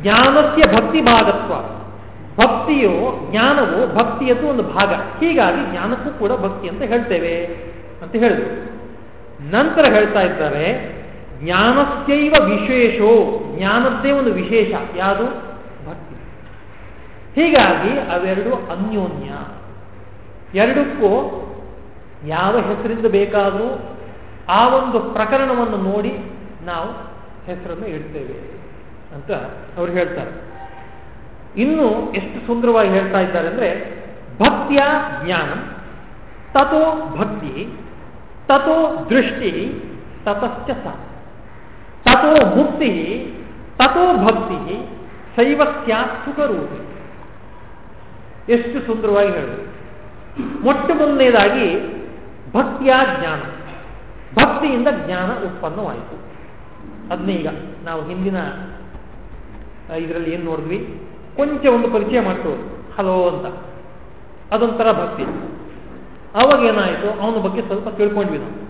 ಜ್ಞಾನಸ್ಯ ಭಕ್ತಿ ಭಾಗತ್ವ ಭಕ್ತಿಯು, ಜ್ಞಾನವು ಭಕ್ತಿಯದ್ದು ಒಂದು ಭಾಗ. ಹೀಗಾಗಿ ಜ್ಞಾನಕ್ಕೂ ಕೂಡ ಭಕ್ತಿ ಅಂತ ಹೇಳ್ತೇವೆ ಅಂತ ಹೇಳಿದ್ರು. ನಂತರ ಹೇಳ್ತಾ ಇದ್ದಾರೆ, ಜ್ಞಾನಸ್ಯೈವ ವಿಶೇಷೋ. ಜ್ಞಾನದ್ದೇ ಒಂದು ವಿಶೇಷ. ಯಾವುದು? ಭಕ್ತಿ. ಹೀಗಾಗಿ ಅವೆರಡು ಅನ್ಯೋನ್ಯ. ಎರಡಕ್ಕೂ ಯಾವ ಹೆಸರಿಂದ ಬೇಕಾದರೂ ಆ ಒಂದು ಪ್ರಕರಣವನ್ನು ನೋಡಿ ನಾವು ಹೆಸರನ್ನು ಇಡ್ತೇವೆ ಅಂತ ಅವ್ರು ಹೇಳ್ತಾರೆ. ಇನ್ನು ಎಷ್ಟು ಸುಂದರವಾಗಿ ಹೇಳ್ತಾ ಇದ್ದಾರೆ ಅಂದ್ರೆ ಭಕ್ತಿಯ ಜ್ಞಾನ, ತತೋ ಭಕ್ತಿ, ತತೋ ದೃಷ್ಟಿ, ತತಶ್ಚ ತಥೋ ಮುಕ್ತಿ ತಥೋ ಭಕ್ತಿ, ಶೈವಸ್ಯ ಸುಖರೂಪಿ. ಎಷ್ಟು ಸುಂದರವಾಗಿ ಹೇಳಿದ್ರು. ಮೊಟ್ಟ ಮೊದಲನೇದಾಗಿ ಭಕ್ತಿಯ ಜ್ಞಾನ. ಭಕ್ತಿಯಿಂದ ಜ್ಞಾನ ಉತ್ಪನ್ನವಾಯಿತು. ಅದನ್ನೇ ಈಗ ನಾವು ಹಿಂದಿನ ಇದರಲ್ಲಿ ಏನು ನೋಡಿದ್ವಿ? ಕೊಂಚ ಒಂದು ಪರಿಚಯ ಮಾಡ್ತೇವೆ ಹಲೋ ಅಂತ. ಅದೊಂಥರ ಭಕ್ತಿ. ಅವಾಗ ಏನಾಯಿತು? ಅವನ ಬಗ್ಗೆ ಸ್ವಲ್ಪ ತಿಳ್ಕೊಂಡ್ವಿ ನಾವು.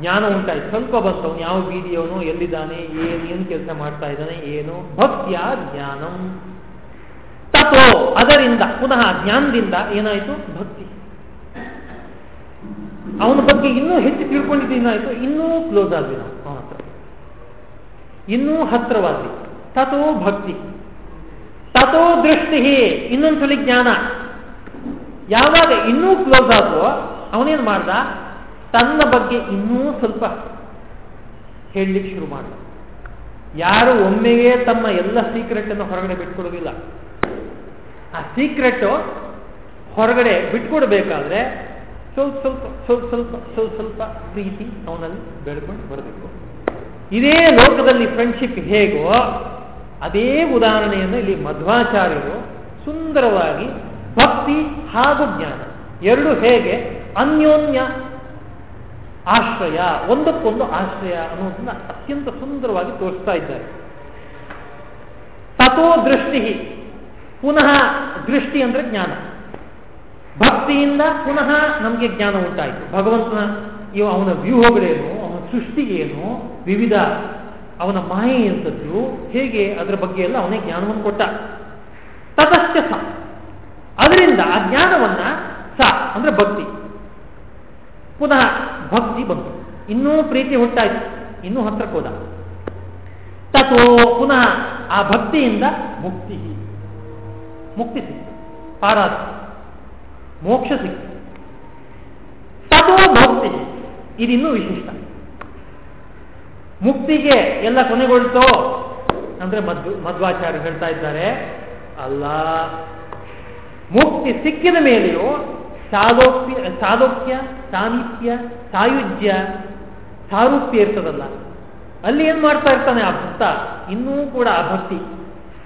ಜ್ಞಾನ ಉಂಟಾಯ್ತು. ಸ್ವಲ್ಪ ಬಂತು ಅವನು ಯಾವ ಬೀದಿಯವನು? ಎಲ್ಲಿದ್ದಾನೆ? ಏನು ಏನು ಕೆಲಸ ಮಾಡ್ತಾ ಇದ್ದಾನೆ? ಏನು? ಭಕ್ತಿಯ ಜ್ಞಾನಂ. ತಥೋ ಅದರಿಂದ, ಪುನಃ ಜ್ಞಾನದಿಂದ ಏನಾಯಿತು? ಭಕ್ತಿ. ಅವನ ಬಗ್ಗೆ ಇನ್ನೂ ಹೆಚ್ಚು ತಿಳ್ಕೊಂಡಿದ್ದು ಏನಾಯಿತು? ಇನ್ನೂ ಕ್ಲೋಸ್ ಆದ್ವಿ ನಾವು, ಅವನ ಹತ್ರ. ಇನ್ನೂ ಹತ್ರವಾದ್ವಿ. ತಥೋ ಭಕ್ತಿ. ತಥೋ ದೃಷ್ಟಿ ಇನ್ನೊಂದ್ಸಲಿ ಜ್ಞಾನ. ಯಾವಾಗ ಇನ್ನೂ ಕ್ಲೋಸ್ ಆದವೋ, ಅವನೇನು ಮಾಡ್ದ? ತನ್ನ ಬಗ್ಗೆ ಇನ್ನೂ ಸ್ವಲ್ಪ ಹೇಳಲಿಕ್ಕೆ ಶುರು ಮಾಡ್ದ. ಯಾರು ಒಮ್ಮೆಗೆ ತಮ್ಮ ಎಲ್ಲ ಸೀಕ್ರೆಟ್ ಅನ್ನು ಹೊರಗಡೆ ಬಿಟ್ಕೊಡೋದಿಲ್ಲ ಆ ಸೀಕ್ರೆಟ್ ಹೊರಗಡೆ ಬಿಟ್ಕೊಡ್ಬೇಕಾದ್ರೆ ಸ್ವಲ್ಪ ಸ್ವಲ್ಪ ಸ್ವಲ್ಪ ಸ್ವಲ್ಪ ಸ್ವಲ್ಪ ಸ್ವಲ್ಪ ಪ್ರೀತಿ ಅವನಲ್ಲಿ ಬೆಳ್ಕೊಂಡು ಬರಬೇಕು. ಇದೇ ಲೋಕದಲ್ಲಿ ಫ್ರೆಂಡ್ಶಿಪ್ ಹೇಗೋ ಅದೇ ಉದಾಹರಣೆಯನ್ನು ಇಲ್ಲಿ ಮಧ್ವಾಚಾರ್ಯರು ಸುಂದರವಾಗಿ ಭಕ್ತಿ ಹಾಗೂ ಜ್ಞಾನ ಎರಡು ಹೇಗೆ ಅನ್ಯೋನ್ಯ ಆಶ್ರಯ, ಒಂದಕ್ಕೊಂದು ಆಶ್ರಯ ಅನ್ನೋದನ್ನ ಅತ್ಯಂತ ಸುಂದರವಾಗಿ ತೋರಿಸ್ತಾ ಇದ್ದಾರೆ. ತಥೋ ದೃಷ್ಟಿ, ಪುನಃ ದೃಷ್ಟಿ ಅಂದ್ರೆ ಜ್ಞಾನ. ಭಕ್ತಿಯಿಂದ ಪುನಃ ನಮಗೆ ಜ್ಞಾನ ಉಂಟಾಯಿತು. ಭಗವಂತನ ಇವ ಅವನ ವ್ಯೂಹಗಳೇನು, ಅವನ ಸೃಷ್ಟಿಗೇನು, ವಿವಿಧ ಅವನ ಮಾಯೆ ಎಂಥದ್ದು ಹೇಗೆ ಅದರ ಬಗ್ಗೆ ಎಲ್ಲ ಅವನೇ ಜ್ಞಾನವನ್ನು ಕೊಟ್ಟ. ತತಶ್ಚ ಸ. ಅದರಿಂದ ಆ ಜ್ಞಾನವನ್ನ ಸ ಅಂದ್ರೆ ಭಕ್ತಿ. ಪುನಃ ಭಕ್ತಿ ಬಂತು. ಇನ್ನೂ ಪ್ರೀತಿ ಹುಟ್ಟಾಯ್ತು. ಇನ್ನೂ ಹತ್ರಕ್ಕೆ ಹೋದ. ತಥೋ ಪುನಃ ಆ ಭಕ್ತಿಯಿಂದ ಮುಕ್ತಿ. ಮುಕ್ತಿ ಸಿಕ್ತು. ಪಾರಾದ ಮೋಕ್ಷ ಸಿಕ್ತು. ತಥೋ ಭಕ್ತಿ. ಇದಿನ್ನೂ ವಿಶಿಷ್ಟ. ಮುಕ್ತಿಗೆ ಎಲ್ಲ ಕೊನೆಗೊಳ್ತೋ? ಅಂದ್ರೆ ಮಧ್ವ ಮಧ್ವಾಚಾರ್ಯ ಹೇಳ್ತಾ ಇದ್ದಾರೆ, ಅಲ್ಲ. ಮುಕ್ತಿ ಸಿಕ್ಕಿದ ಮೇಲೆಯೂ ಸಾಧೋಪ್ಯ ಸಾಧೋಪ್ಯ ಸಾಮೀಪ್ಯ ಸಾಯುಜ್ಯ, ಸಾರೂಪ್ಯ ಇರ್ತದಲ್ಲ. ಅಲ್ಲಿ ಏನ್ ಮಾಡ್ತಾ ಇರ್ತಾನೆ ಆ ಭಕ್ತ? ಇನ್ನೂ ಕೂಡ ಆ ಭಕ್ತಿ.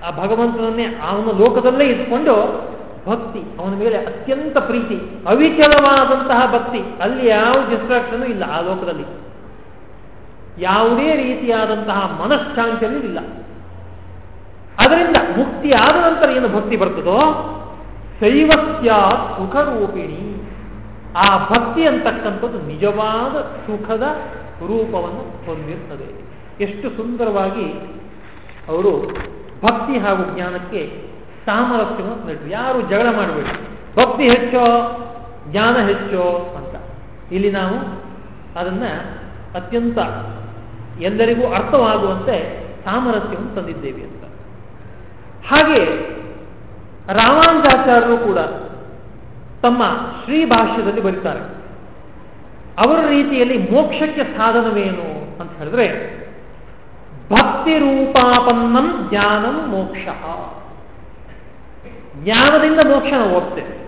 ಆ ಭಗವಂತನನ್ನೇ ಅವನ ಲೋಕದಲ್ಲೇ ಇದ್ಕೊಂಡು ಭಕ್ತಿ, ಅವನ ಮೇಲೆ ಅತ್ಯಂತ ಪ್ರೀತಿ, ಅವಿಚಲವಾದಂತಹ ಭಕ್ತಿ. ಅಲ್ಲಿ ಯಾವ ಡಿಸ್ಟ್ರಾಕ್ಷನ್ ಇಲ್ಲ ಆ ಲೋಕದಲ್ಲಿ. ಯಾವುದೇ ರೀತಿಯಾದಂತಹ ಮನಃಶಾಂತಿಯಲ್ಲಿ ಇಲ್ಲ. ಅದರಿಂದ ಮುಕ್ತಿ ಆದ ನಂತರ ಏನು ಭಕ್ತಿ ಬರ್ತದೋ? ಶೈವಸ್ಯ ಸುಖರೂಪಿಣಿ. ಆ ಭಕ್ತಿ ಅಂತಕ್ಕಂಥದ್ದು ನಿಜವಾದ ಸುಖದ ರೂಪವನ್ನು ಹೊಂದಿರ್ತದೆ. ಎಷ್ಟು ಸುಂದರವಾಗಿ ಅವರು ಭಕ್ತಿ ಹಾಗೂ ಜ್ಞಾನಕ್ಕೆ ಸಾಮರಸ್ಯವನ್ನು ನೀಡಿದ್ರು ಯಾರು ಜಗಳ ಮಾಡಬೇಡಿ. ಭಕ್ತಿ ಹೆಚ್ಚೋ, ಜ್ಞಾನ ಹೆಚ್ಚೋ ಅಂತ. ಇಲ್ಲಿ ನಾವು ಅದನ್ನ ಅತ್ಯಂತ ಎಲ್ಲರಿಗೂ ಅರ್ಥವಾಗುವಂತೆ ಸಾಮರಸ್ಯವನ್ನು ತಂದಿದ್ದೇವೆ ಅಂತ. ಹಾಗೆ ರಾಮಾನುಜಾಚಾರ್ಯರು ಕೂಡ ತಮ್ಮ ಶ್ರೀ ಭಾಷ್ಯದಲ್ಲಿ ಬರೀತಾರೆ. ಅವರ ರೀತಿಯಲ್ಲಿ ಮೋಕ್ಷಕ್ಕೆ ಸಾಧನವೇನು ಅಂತ ಹೇಳಿದ್ರೆ, ಭಕ್ತಿ ರೂಪಾಪನ್ನಂ ಜ್ಞಾನಂ ಮೋಕ್ಷ. ಜ್ಞಾನದಿಂದ ಮೋಕ್ಷ ನಾವು ಹೋಗ್ತೇವೆ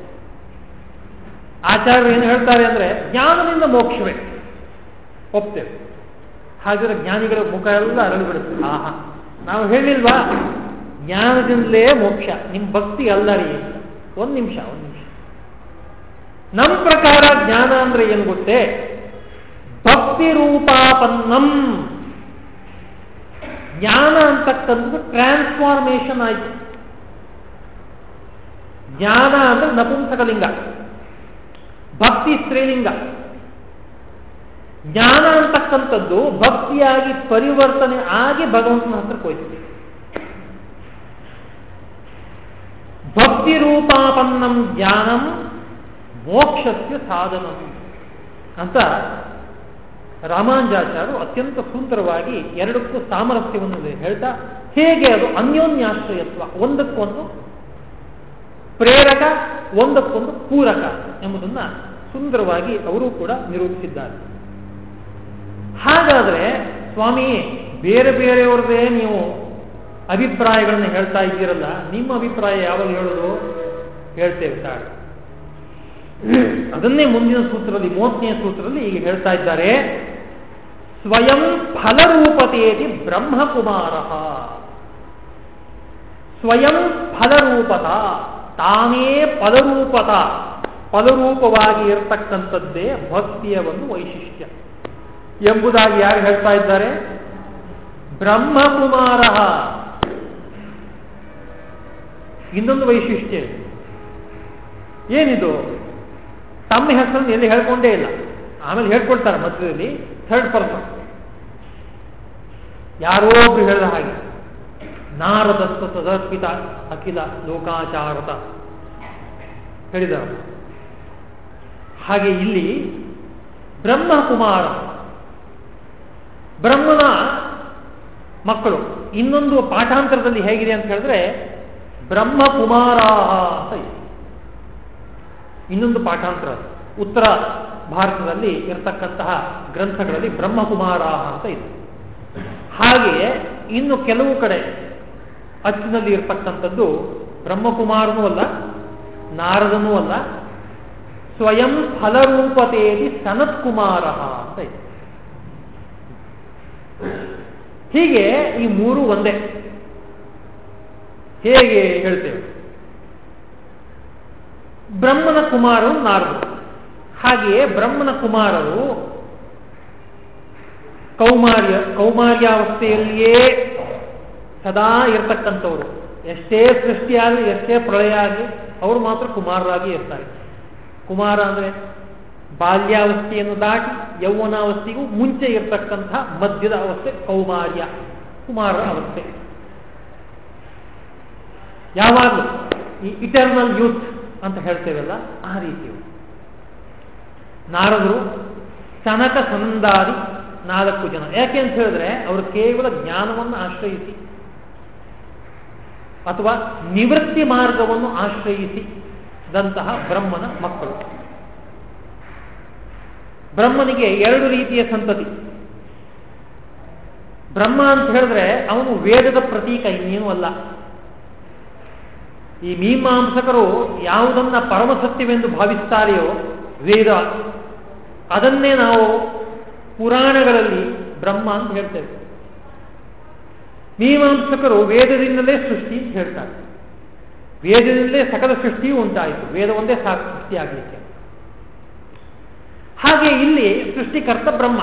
ಆಚಾರ್ಯರು ಏನು ಹೇಳ್ತಾರೆ ಅಂದ್ರೆ, ಜ್ಞಾನದಿಂದ ಮೋಕ್ಷವೇ ಒಪ್ತೇವೆ ಹಾಗಿದ್ರೆ ಜ್ಞಾನಿಗಳ ಮುಖ ಎಲ್ಲ ಅರಳು ಬಿಡುತ್ತೆ. ಆಹಾ. ನಾವು ಹೇಳಿಲ್ವಾ? ಜ್ಞಾನದಿಂದಲೇ ಮೋಕ್ಷ. ನಿಮ್ಮ ಭಕ್ತಿ ಅಲ್ಲ ರೀ ಒಂದು ನಿಮಿಷ ಒಂದು ನಿಮಿಷ. ನಮ್ಮ ಪ್ರಕಾರ ಜ್ಞಾನ ಅಂದ್ರೆ ಏನು ಗೊತ್ತೇ? ಭಕ್ತಿ ರೂಪಾಪನ್ನಂ. ಜ್ಞಾನ ಅಂತಕ್ಕಂಥದ್ದು ಟ್ರಾನ್ಸ್ಫಾರ್ಮೇಶನ್ ಆಯ್ತು. ಜ್ಞಾನ ಅಂದ್ರೆ ನಪುಂಸಕಲಿಂಗ. ಭಕ್ತಿ ಸ್ತ್ರೀಲಿಂಗ. ಜ್ಞಾನ ಅಂತಕ್ಕಂಥದ್ದು ಭಕ್ತಿಯಾಗಿ ಪರಿವರ್ತನೆ ಆಗಿ ಭಗವಂತನ ಹತ್ರಕ್ಕೆ ಹೋಯ್ತು ಭಕ್ತಿ ರೂಪಾಪನ್ನಂ ಜ್ಞಾನಂ ಮೋಕ್ಷಸ್ಯ ಸಾಧನ ಅಂತ ರಾಮಾನುಜಾಚಾರ್ಯರು ಅತ್ಯಂತ ಸುಂದರವಾಗಿ ಎರಡಕ್ಕೂ ಸಾಮರಸ್ಯವನ್ನು ಹೇಳ್ತಾ, ಹೇಗೆ ಅದು ಅನ್ಯೋನ್ಯಾಶ್ರಯತ್ವ, ಒಂದಕ್ಕೊಂದು ಪ್ರೇರಕ, ಒಂದಕ್ಕೊಂದು ಪೂರಕ ಎಂಬುದನ್ನ ಸುಂದರವಾಗಿ ಅವರು ಕೂಡ ನಿರೂಪಿಸಿದ್ದಾರೆ. ಹಾಗಾದ್ರೆ ಸ್ವಾಮಿ, ಬೇರೆ ಬೇರೆಯವ್ರದೇ ನೀವು ಅಭಿಪ್ರಾಯಗಳನ್ನು ಹೇಳ್ತಾ ಇದ್ದೀರಲ್ಲ, ನಿಮ್ಮ ಅಭಿಪ್ರಾಯ ಯಾವಾಗ ಹೇಳೋದು? ಹೇಳ್ತೇವೆ ತಾಳೆ. ಅದನ್ನೇ ಮುಂದಿನ ಸೂತ್ರದಲ್ಲಿ, ಮೂವತ್ತನೇ ಸೂತ್ರದಲ್ಲಿ ಈಗ ಹೇಳ್ತಾ ಇದ್ದಾರೆ. ಸ್ವಯಂ ಫಲರೂಪತೇತಿ ಬ್ರಹ್ಮಕುಮಾರ. ಸ್ವಯಂ ಫಲರೂಪತ, ತಾನೇ ಪದರೂಪತ. ಪದರೂಪವಾಗಿ ಇರತಕ್ಕಂಥದ್ದೇ ಭಕ್ತಿಯ ಒಂದು ವೈಶಿಷ್ಟ್ಯ. ಎಂಬುದಾಗಿ ಯಾರು ಹೇಳ್ತಾ ಇದ್ದಾರೆ? ಬ್ರಹ್ಮಕುಮಾರ. ಇನ್ನೊಂದು ವೈಶಿಷ್ಟ್ಯ. ಏನಿದು? ತಮ್ಮ ಹೆಸರನ್ನು ಎಲ್ಲಿ ಹೇಳ್ಕೊಂಡೇ ಇಲ್ಲ. ಆಮೇಲೆ ಹೇಳ್ಕೊಳ್ತಾರೆ ಮಧ್ಯದಲ್ಲಿ ಥರ್ಡ್ ಪರ್ಸನ್ ಯಾರೋ ಒಬ್ರು ಹೇಳಿದ ಹಾಗೆ. ನಾರದ ಸದರ್ಪಿತ ಅಖಿಲ ಲೋಕಾಚಾರತ. ಹೇಳಿದ ಹಾಗೆ ಇಲ್ಲಿ ಬ್ರಹ್ಮಕುಮಾರ. ಬ್ರಹ್ಮನ ಮಕ್ಕಳು. ಇನ್ನೊಂದು ಪಾಠಾಂತರದಲ್ಲಿ ಹೇಗಿದೆ ಅಂತ ಹೇಳಿದ್ರೆ, ಬ್ರಹ್ಮಕುಮಾರ ಅಂತ ಇದೆ. ಇನ್ನೊಂದು ಪಾಠಾಂತರ. ಉತ್ತರ ಭಾರತದಲ್ಲಿ ಇರತಕ್ಕಂತಹ ಗ್ರಂಥಗಳಲ್ಲಿ ಬ್ರಹ್ಮಕುಮಾರಾಹ ಅಂತ ಇದೆ. ಹಾಗೆಯೇ ಇನ್ನು ಕೆಲವು ಕಡೆ ಅಚ್ಚಿನಲ್ಲಿ ಇರತಕ್ಕಂಥದ್ದು ಬ್ರಹ್ಮಕುಮಾರನೂ ಅಲ್ಲ, ನಾರದನೂ ಅಲ್ಲ, ಸ್ವಯಂ ಫಲರೂಪತೆಯಲ್ಲಿ ಸನತ್ಕುಮಾರ ಅಂತ ಇದೆ. ಹೀಗೆ ಈ ಮೂರು ಒಂದೇ. ಹೇಗೆ ಹೇಳ್ತೇವೆ? ಬ್ರಹ್ಮನ ಕುಮಾರರು ನಾರದರು. ಹಾಗೆಯೇ ಬ್ರಹ್ಮನ ಕುಮಾರರು ಕೌಮಾರ್ಯ, ಕೌಮಾರ್ಯಾವಸ್ಥೆಯಲ್ಲಿಯೇ ಸದಾ ಇರತಕ್ಕಂಥವರು. ಎಷ್ಟೇ ಸೃಷ್ಟಿಯಾಗಲಿ ಎಷ್ಟೇ ಪ್ರಳಯ ಆಗಲಿ ಅವರು ಮಾತ್ರ ಕುಮಾರರಾಗಿ ಇರ್ತಾರೆ. ಕುಮಾರ ಅಂದರೆ ಬಾಲ್ಯಾವಸ್ಥೆಯನ್ನು ದಾಟಿ ಯೌವನಾವಸ್ಥೆಗೂ ಮುಂಚೆ ಇರತಕ್ಕಂತಹ ಮಧ್ಯದ ಅವಸ್ಥೆ ಕೌಮಾರ್ಯ, ಕುಮಾರ ಅವಸ್ಥೆ. ಯಾವಾಗಲೂ ಈ ಇಟರ್ನಲ್ ಯೂತ್ ಅಂತ ಹೇಳ್ತೇವಲ್ಲ, ಆ ರೀತಿ ನಾರದರು ಸನಕ ಸಂದಾದಿ ನಾಲ್ಕು ಜನ. ಯಾಕೆ ಅಂತ ಹೇಳಿದ್ರೆ, ಅವರು ಕೇವಲ ಜ್ಞಾನವನ್ನು ಆಶ್ರಯಿಸಿ ಅಥವಾ ನಿವೃತ್ತಿ ಮಾರ್ಗವನ್ನು ಆಶ್ರಯಿಸಿದಂತಹ ಬ್ರಹ್ಮನ ಮಕ್ಕಳು. ಬ್ರಹ್ಮನಿಗೆ ಎರಡು ರೀತಿಯ ಸಂತತಿ. ಬ್ರಹ್ಮ ಅಂತ ಹೇಳಿದ್ರೆ ಅವನು ವೇದದ ಪ್ರತೀಕ, ಇನ್ನೇನು ಅಲ್ಲ. ಈ ಮೀಮಾಂಸಕರು ಯಾವುದನ್ನ ಪರಮಸತ್ಯವೆಂದು ಭಾವಿಸ್ತಾರೆಯೋ ವೇದ, ಅದನ್ನೇ ನಾವು ಪುರಾಣಗಳಲ್ಲಿ ಬ್ರಹ್ಮ ಅಂತ ಹೇಳ್ತೇವೆ. ಮೀಮಾಂಸಕರು ವೇದದಿಂದಲೇ ಸೃಷ್ಟಿ ಅಂತ ಹೇಳ್ತಾರೆ. ವೇದದಿಂದಲೇ ಸಕಲ ಸೃಷ್ಟಿಯೂ ಉಂಟಾಯಿತು. ವೇದ ಒಂದೇ ಸಾಕು ಸೃಷ್ಟಿಯಾಗಲಿಕ್ಕೆ ಹಾಗೆ ಇಲ್ಲಿ ಸೃಷ್ಟಿಕರ್ತ ಬ್ರಹ್ಮ.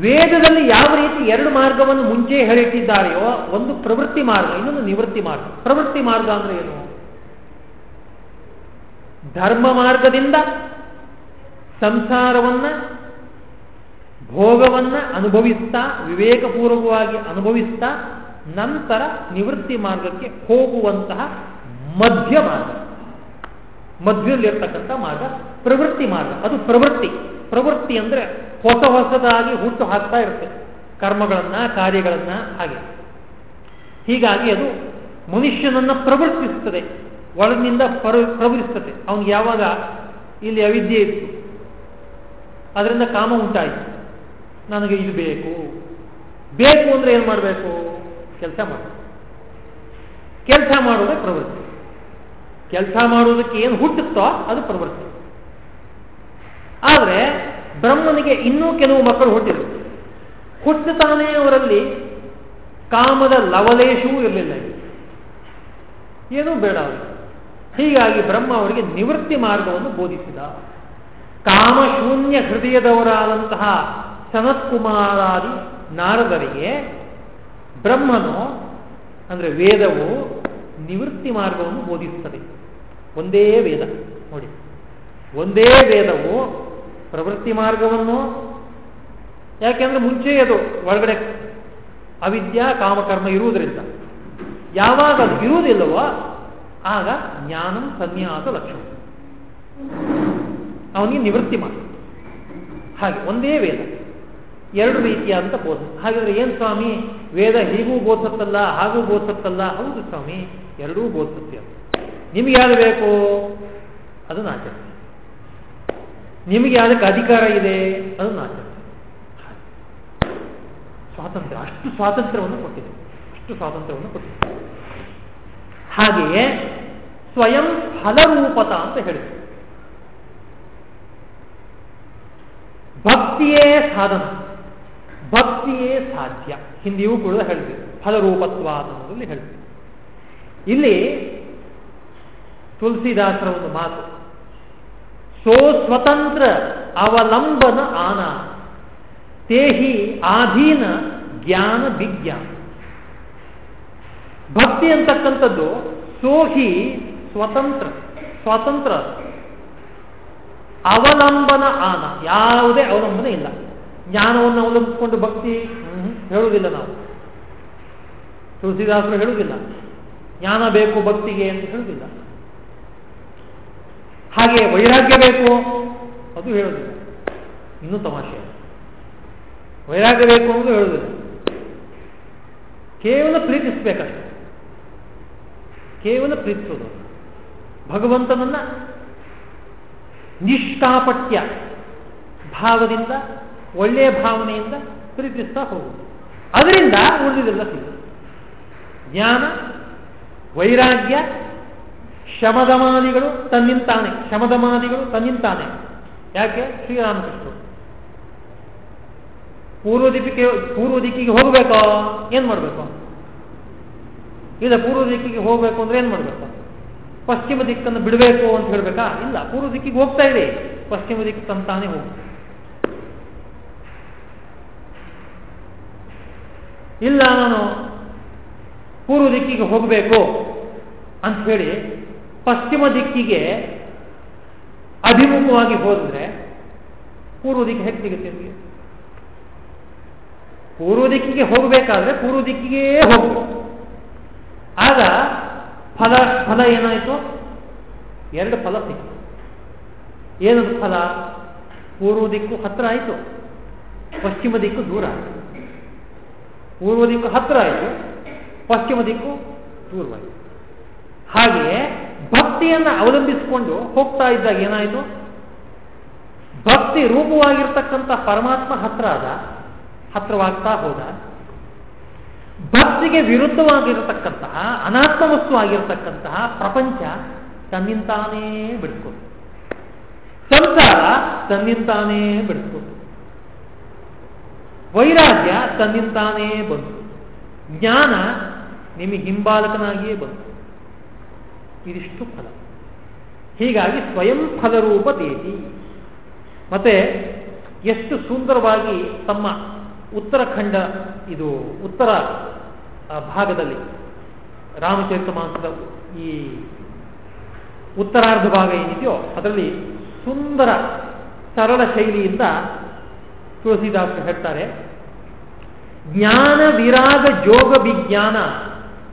ವೇದದಲ್ಲಿ ಯಾವ ರೀತಿ ಎರಡು ಮಾರ್ಗವನ್ನು ಮುಂಚೆ ಹೇಳಿಟ್ಟಿದ್ದಾರೆಯೋ, ಒಂದು ಪ್ರವೃತ್ತಿ ಮಾರ್ಗ, ಇನ್ನೊಂದು ನಿವೃತ್ತಿ ಮಾರ್ಗ. ಪ್ರವೃತ್ತಿ ಮಾರ್ಗ ಅಂದ್ರೆ ಏನು? ಧರ್ಮ ಮಾರ್ಗದಿಂದ ಸಂಸಾರವನ್ನ, ಭೋಗವನ್ನ ಅನುಭವಿಸ್ತಾ, ವಿವೇಕಪೂರ್ವಕವಾಗಿ ಅನುಭವಿಸ್ತಾ, ನಂತರ ನಿವೃತ್ತಿ ಮಾರ್ಗಕ್ಕೆ ಹೋಗುವಂತಹ ಮಧ್ಯ ಮಾರ್ಗ. ಮಧ್ಯದಲ್ಲಿರ್ತಕ್ಕಂಥ ಮಾರ್ಗ, ಪ್ರವೃತ್ತಿ ಮಾರ್ಗ. ಅದು ಪ್ರವೃತ್ತಿ. ಪ್ರವೃತ್ತಿ ಅಂದ್ರೆ ಹೊಸ ಹೊಸದಾಗಿ ಹುಟ್ಟು ಹಾಕ್ತಾ ಇರುತ್ತೆ. ಕರ್ಮಗಳನ್ನ, ಕಾರ್ಯಗಳನ್ನ ಹಾಗೆ. ಹೀಗಾಗಿ ಅದು ಮನುಷ್ಯನನ್ನ ಪ್ರವೃತ್ತಿಸ್ತದೆ ಒಳಗಿನಿಂದ ಪರ ಪ್ರವರಿಸ್ತದೆ ಅವನಿಗೆ ಯಾವಾಗ ಇಲ್ಲಿ ಅವಿದ್ಯೆ ಇತ್ತು? ಅದರಿಂದ ಕಾಮ ಉಂಟಾಯಿತು. ನನಗೆ ಇದು ಬೇಕು. ಬೇಕು ಅಂದ್ರೆ ಏನು ಮಾಡಬೇಕು? ಕೆಲಸ ಮಾಡ. ಕೆಲಸ ಮಾಡುವುದೇ ಪ್ರವೃತ್ತಿ. ಕೆಲಸ ಮಾಡುವುದಕ್ಕೆ ಏನು ಹುಟ್ಟುತ್ತೋ ಅದು ಪ್ರವೃತ್ತಿ. ಆದರೆ ಬ್ರಹ್ಮನಿಗೆ ಇನ್ನೂ ಕೆಲವು ಮಕ್ಕಳು ಹುಟ್ಟಿದರು. ಹುಟ್ಟುತ್ತಾನೆ ಅವರಲ್ಲಿ ಕಾಮದ ಲವಲೇಶವೂ ಇರಲಿಲ್ಲ ಏನೂ ಬೇಡ ಅವರು ಹೀಗಾಗಿ ಬ್ರಹ್ಮ ಅವರಿಗೆ ನಿವೃತ್ತಿ ಮಾರ್ಗವನ್ನು ಬೋಧಿಸಿದ. ಕಾಮಶೂನ್ಯ ಹೃದಯದವರಾದಂತಹ ಸನತ್ಕುಮಾರಾದಿ ನಾರದರಿಗೆ ಬ್ರಹ್ಮನು, ಅಂದರೆ ವೇದವು ನಿವೃತ್ತಿ ಮಾರ್ಗವನ್ನು ಬೋಧಿಸುತ್ತದೆ. ಒಂದೇ ವೇದ. ನೋಡಿ. ಒಂದೇ ವೇದವು ಪ್ರವೃತ್ತಿ ಮಾರ್ಗವನ್ನು ಯಾಕೆಂದ್ರೆ ಮುಂಚೆ ಅದು ಒಳಗಡೆ ಅವಿದ್ಯಾ, ಕಾಮಕರ್ಮ ಇರುವುದರಿಂದ. ಯಾವಾಗ ಅದು ಇರುವುದಿಲ್ಲವೋ ಆಗ ಜ್ಞಾನಂ ಸನ್ಯಾಸ ಲಕ್ಷಣ. ಅವನಿಗೆ ನಿವೃತ್ತಿ ಮಾಡಿ ಹಾಗೆ ಒಂದೇ ವೇದ. ಎರಡು ರೀತಿಯ ಅಂತ ಬೋಧ ಹಾಗಾದ್ರೆ ಏನು ಸ್ವಾಮಿ? ವೇದ ಹೀಗೂ ಬೋಧಿಸುತ್ತಲ್ಲ, ಹಾಗೂ ಬೋಧಿಸುತ್ತಲ್ಲ. ಹೌದು ಸ್ವಾಮಿ, ಎರಡೂ ಬೋಧಿಸುತ್ತೆ ನಿಮ್ಗೆ ಯಾವ್ದು ಬೇಕು? ಅದು ಆಚರಿಸಿ ನಿಮಗೆ ಯಾವುದಕ್ಕೆ ಅಧಿಕಾರ ಇದೆ? ಅದು ಆಚರಿಸಿ ಸ್ವಾತಂತ್ರ್ಯ. ಅಷ್ಟು ಸ್ವಾತಂತ್ರ್ಯವನ್ನು ಕೊಟ್ಟಿದೆ. ಅಷ್ಟು ಸ್ವಾತಂತ್ರ್ಯವನ್ನು ಕೊಟ್ಟಿದೆ. ಹಾಗೆಯೇ ಸ್ವಯಂ ಫಲರೂಪತ ಅಂತ ಹೇಳಿದೆ ಭಕ್ತಿಯೇ ಸಾಧನ. ಭಕ್ತಿಯೇ ಸಾಧ್ಯ. ಹಿಂದಿಯೂ ಕೂಡ ಹೇಳಿದೆ ಫಲರೂಪತ್ವ ಅನ್ನೋದ್ರಲ್ಲಿ ಹೇಳಿದೆ ಇಲ್ಲಿ ತುಳಸಿದಾಸರ ಒಂದು ಮಾತು. ಸೋ ಸ್ವತಂತ್ರ ಅವಲಂಬನ ಆನ. ತೇಹಿ ಆಧೀನ ಜ್ಞಾನ ವಿಜ್ಞಾನ ಭಕ್ತಿ ಅಂತಕ್ಕಂಥದ್ದು ಸೋಹಿ ಸ್ವತಂತ್ರ ಸ್ವತಂತ್ರ. ಅವಲಂಬನ ಆನ. ಯಾವುದೇ ಅವಲಂಬನೆ ಇಲ್ಲ. ಜ್ಞಾನವನ್ನು ಅವಲಂಬಿಸಿಕೊಂಡು ಭಕ್ತಿ ಹೇಳುವುದಿಲ್ಲ ನಾವು. ತುಳಸಿದಾಸರು ಹೇಳುವುದಿಲ್ಲ. ಜ್ಞಾನ ಬೇಕು ಭಕ್ತಿಗೆ ಅಂತ ಹೇಳುವುದಿಲ್ಲ. ಹಾಗೆ ವೈರಾಗ್ಯ ಬೇಕು. ಅದು ಹೇಳುದಿಲ್ಲ ಇನ್ನೂ ತಮಾಷೆ. ವೈರಾಗ್ಯ ಬೇಕು ಅನ್ನೋದು ಹೇಳುದಿಲ್ಲ ಕೇವಲ ಪ್ರೀತಿಸ್ಬೇಕಷ್ಟೆ. ಕೇವಲ ಪ್ರೀತಿಸೋದು. ಭಗವಂತನನ್ನ ನಿಷ್ಠಾಪಟ್ಯ ಭಾವದಿಂದ ಒಳ್ಳೆಯ ಭಾವನೆಯಿಂದ ಪ್ರೀತಿಸ್ತಾ ಹೋಗುವುದು ಅದರಿಂದ ಉಳಿದಿದೆಲ್ಲ ಸಿಗುತ್ತೆ. ಜ್ಞಾನ, ವೈರಾಗ್ಯ ಶಮದಮಾದಿಗಳು ತನ್ನಿಂತಾನೆ ಶಮದಮಾದಿಗಳು ತನ್ನಿಂತಾನೆ. ಯಾಕೆ? ಶ್ರೀರಾಮಕೃಷ್ಣರು. ಪೂರ್ವ ದಿಕ್ಕಿಗೆ ಪೂರ್ವ ದಿಕ್ಕಿಗೆ ಹೋಗಬೇಕೋ? ಏನ್ ಮಾಡಬೇಕು? ಇಲ್ಲ ಪೂರ್ವ ದಿಕ್ಕಿಗೆ ಹೋಗಬೇಕು ಅಂದ್ರೆ ಏನ್ ಮಾಡಬೇಕು? ಪಶ್ಚಿಮ ದಿಕ್ಕನ್ನು ಬಿಡಬೇಕು ಅಂತ ಹೇಳ್ಬೇಕಾ? ಇಲ್ಲ, ಪೂರ್ವ ದಿಕ್ಕಿಗೆ ಹೋಗ್ತಾ ಇದೆ. ಪಶ್ಚಿಮ ದಿಕ್ಕು ತಂತಾನೆ ಹೋಗು. ಇಲ್ಲ, ನಾನು ಪೂರ್ವ ದಿಕ್ಕಿಗೆ ಹೋಗಬೇಕು ಅಂತ ಹೇಳಿ ಪಶ್ಚಿಮ ದಿಕ್ಕಿಗೆ ಅಭಿಮುಖವಾಗಿ ಹೋದ್ರೆ ಪೂರ್ವ ದಿಕ್ಕು ಹೇಗೆ ಸಿಗುತ್ತೆ ನಿಮಗೆ? ಪೂರ್ವ ದಿಕ್ಕಿಗೆ ಹೋಗಬೇಕಾದ್ರೆ ಪೂರ್ವ ದಿಕ್ಕಿಗೆ ಹೋಗಬೇಕು. ಆಗ ಫಲ ಫಲ ಏನಾಯಿತು? ಎರಡು ಫಲ ಸಿಕ್ತು. ಏನದು ಫಲ? ಪೂರ್ವ ದಿಕ್ಕು ಹತ್ರ ಆಯಿತು. ಪಶ್ಚಿಮ ದಿಕ್ಕು ದೂರ ಆಯಿತು. ಪೂರ್ವ ದಿಕ್ಕು ಹತ್ರ ಆಯಿತು. ಪಶ್ಚಿಮ ದಿಕ್ಕು ದೂರವಾಯಿತು. ಹಾಗೆಯೇ ಭಕ್ತಿಯನ್ನು ಅವಲಂಬಿಸಿಕೊಂಡು ಹೋಗ್ತಾ ಇದ್ದಾಗ ಏನಾಯಿತು? ಭಕ್ತಿ ರೂಪವಾಗಿರ್ತಕ್ಕಂಥ ಪರಮಾತ್ಮ ಹತ್ರ ಆದ, ಹತ್ರವಾಗ್ತಾ ಹೋದ. ಭಕ್ತಿಗೆ ವಿರುದ್ಧವಾಗಿರತಕ್ಕಂತಹ ಅನಾತ್ಮ ವಸ್ತು ಆಗಿರತಕ್ಕಂತಹ ಪ್ರಪಂಚ ತನ್ನಿಂತಾನೇ ಬಿಡಿಸ್ಕೊಂಡು ಸಂಸಾರ ತನ್ನಿಂತಾನೇ ಬಿಡಿಸ್ಕೊಂಡು ವೈರಾಗ್ಯ ತನ್ನಿಂತಾನೇ ಬಂತು. ಜ್ಞಾನ ನಿಮಗೆ ಹಿಂಬಾಲಕನಾಗಿಯೇ ಬಂತು. ಇದಿಷ್ಟು ಫಲ. ಹೀಗಾಗಿ ಸ್ವಯಂ ಫಲರೂಪ ದೇತಿ ಮತ್ತೆ ಎಷ್ಟು ಸುಂದರವಾಗಿ ತಮ್ಮ ಉತ್ತರಖಂಡ, ಇದು ಉತ್ತರ ಭಾಗದಲ್ಲಿ ರಾಮಚರಿತ ಮಾಸದ ಈ ಉತ್ತರಾರ್ಧ ಭಾಗ ಏನಿದೆಯೋ ಅದರಲ್ಲಿ ಸುಂದರ, ಸರಳ ಶೈಲಿಯಿಂದ ತುಳಸಿದಾಸರು ಹೇಳ್ತಾರೆ ಜ್ಞಾನ ವಿರಾಗ ಜೋಗ ವಿಜ್ಞಾನ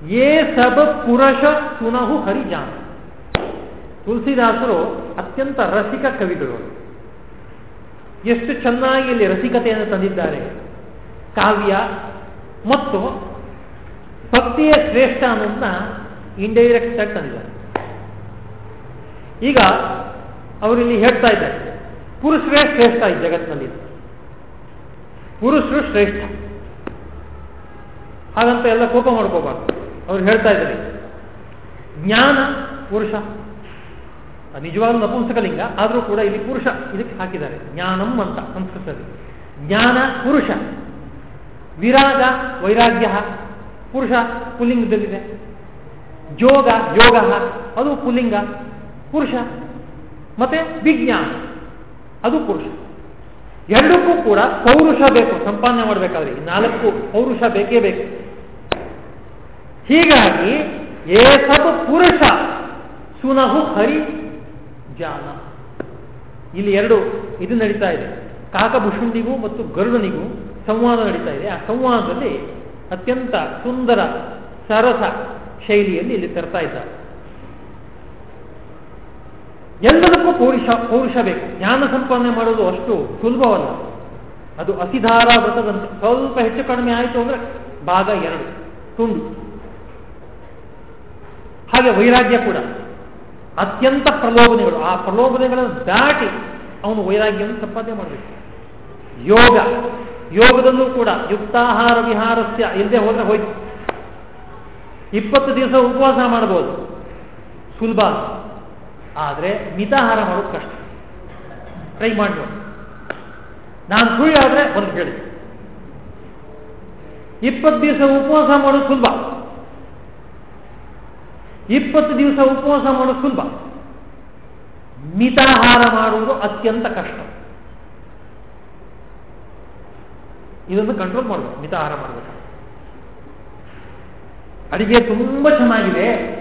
ಏ ಸಬ ಪುರುಷ ಸುನಹು ಹರಿಜಾನ ತುಳಸಿದಾಸರು ಅತ್ಯಂತ ರಸಿಕ ಕವಿಗಳು. ಎಷ್ಟು ಚೆನ್ನಾಗಿ ಇಲ್ಲಿ ರಸಿಕತೆಯನ್ನು ತಂದಿದ್ದಾರೆ. ಕಾವ್ಯ ಮತ್ತು ಭಕ್ತಿಯ ಶ್ರೇಷ್ಠ ಅನ್ನೋದನ್ನ ಇಂಡೈರೆಕ್ಟ್ ಆಗಿ ತಂದಿದ್ದಾರೆ. ಈಗ ಅವರಿಲ್ಲಿ ಹೇಳ್ತಾ ಇದ್ದಾರೆ. ಪುರುಷರೇ ಶ್ರೇಷ್ಠ ಈ ಜಗತ್ತಿನಲ್ಲಿ. ಪುರುಷರು ಶ್ರೇಷ್ಠ. ಹಾಗಂತ ಎಲ್ಲ ಕೋಪ ಮಾಡ್ಕೋಬಾರ್ದು. ಅವ್ರು ಹೇಳ್ತಾ ಇದ್ದಾರೆ. ಜ್ಞಾನ ಪುರುಷ. ನಿಜವಾದ ನಪುಂಸಕಲಿಂಗ ಆದರೂ ಕೂಡ ಇಲ್ಲಿ ಪುರುಷ ಇದಕ್ಕೆ ಹಾಕಿದ್ದಾರೆ. ಜ್ಞಾನಂ ಅಂತ ಸಂಸ್ಕೃತದಲ್ಲಿ. ಜ್ಞಾನ ಪುರುಷ. ವಿರಾಗ ವೈರಾಗ್ಯ ಪುರುಷ ಪುಲ್ಲಿಂಗದಲ್ಲಿದೆ. ಜೋಗ ಯೋಗ ಅದು ಪುಲ್ಲಿಂಗ, ಪುರುಷ ಮತ್ತೆ ವಿಜ್ಞಾನ ಅದು ಪುರುಷ. ಎರಡಕ್ಕೂ ಕೂಡ ಪೌರುಷ ಬೇಕು, ಸಂಪಾದನೆ ಮಾಡಬೇಕಾದ್ರೆ. ನಾಲ್ಕು ಪೌರುಷ ಬೇಕೇ ಬೇಕು. ಹೀಗಾಗಿ ಏಸಬ್ ಪುರುಷ ಸುನಹು ಹರಿ ಜಾನ. ಇಲ್ಲಿ ಎರಡು ಇದು ನಡೀತಾ ಇದೆ. ಕಾಕಭುಷುಂಡಿಗೂ ಮತ್ತು ಗರುಡನಿಗೂ ಸಂವಾದ ನಡೀತಾ ಇದೆ. ಆ ಸಂವಾದದಲ್ಲಿ ಅತ್ಯಂತ ಸುಂದರ, ಸರಸ ಶೈಲಿಯಲ್ಲಿ ಇಲ್ಲಿ ತರ್ತಾ ಇದ್ದಾರೆ. ಎಲ್ಲದಕ್ಕೂ ಪೌರುಷ ಪೌರುಷ ಬೇಕು. ಜ್ಞಾನ ಸಂಪಾದನೆ ಮಾಡೋದು ಅಷ್ಟು ಸುಲಭವಲ್ಲ. ಅದು ಅಸಿಧಾರ ವ್ರತದಂತೆ ಸ್ವಲ್ಪ ಹೆಚ್ಚು ಕಡಿಮೆ ಆಯಿತು ಅಂದರೆ ಭಾಗ ಎರಡು, ತುಂಡು. ಹಾಗೆ ವೈರಾಗ್ಯ ಕೂಡ. ಅತ್ಯಂತ ಪ್ರಲೋಭನೆಗಳು. ಆ ಪ್ರಲೋಭನೆಗಳನ್ನು ದಾಟಿ ಅವನು ವೈರಾಗ್ಯವನ್ನು ಸಂಪಾದನೆ ಮಾಡಬೇಕು. ಯೋಗ. ಯೋಗದಲ್ಲೂ ಕೂಡ ಯುಕ್ತಾಹಾರ ವಿಹಾರಸ್ಯ ಇಲ್ಲದೆ ಹೋದ್ರೆ ಹೋಯ್ತು. ಇಪ್ಪತ್ತು ದಿವಸ ಉಪವಾಸ ಮಾಡಬಹುದು ಸುಲಭ. ಆದರೆ ಮಿತಾಹಾರ ಮಾಡೋದು ಕಷ್ಟ. ಟ್ರೈ ಮಾಡಿ ನಾನು ಸುಳ್ಳು ಒಂದು ಹೇಳಿ. ಇಪ್ಪತ್ತು ದಿವಸ ಉಪವಾಸ ಮಾಡೋದು ಸುಲಭ. ಇಪ್ಪತ್ತು ದಿವಸ ಉಪವಾಸ ಮಾಡೋದು ಸುಲಭ. ಮಿತಾಹಾರ ಮಾಡುವುದು ಅತ್ಯಂತ ಕಷ್ಟ. ಇದನ್ನು ಕಂಟ್ರೋಲ್ ಮಾಡಬೇಕು, ಮಿತಾಹಾರ ಮಾಡಬೇಕು. ಅಡಿಗೆ ತುಂಬ ಚೆನ್ನಾಗಿದೆ.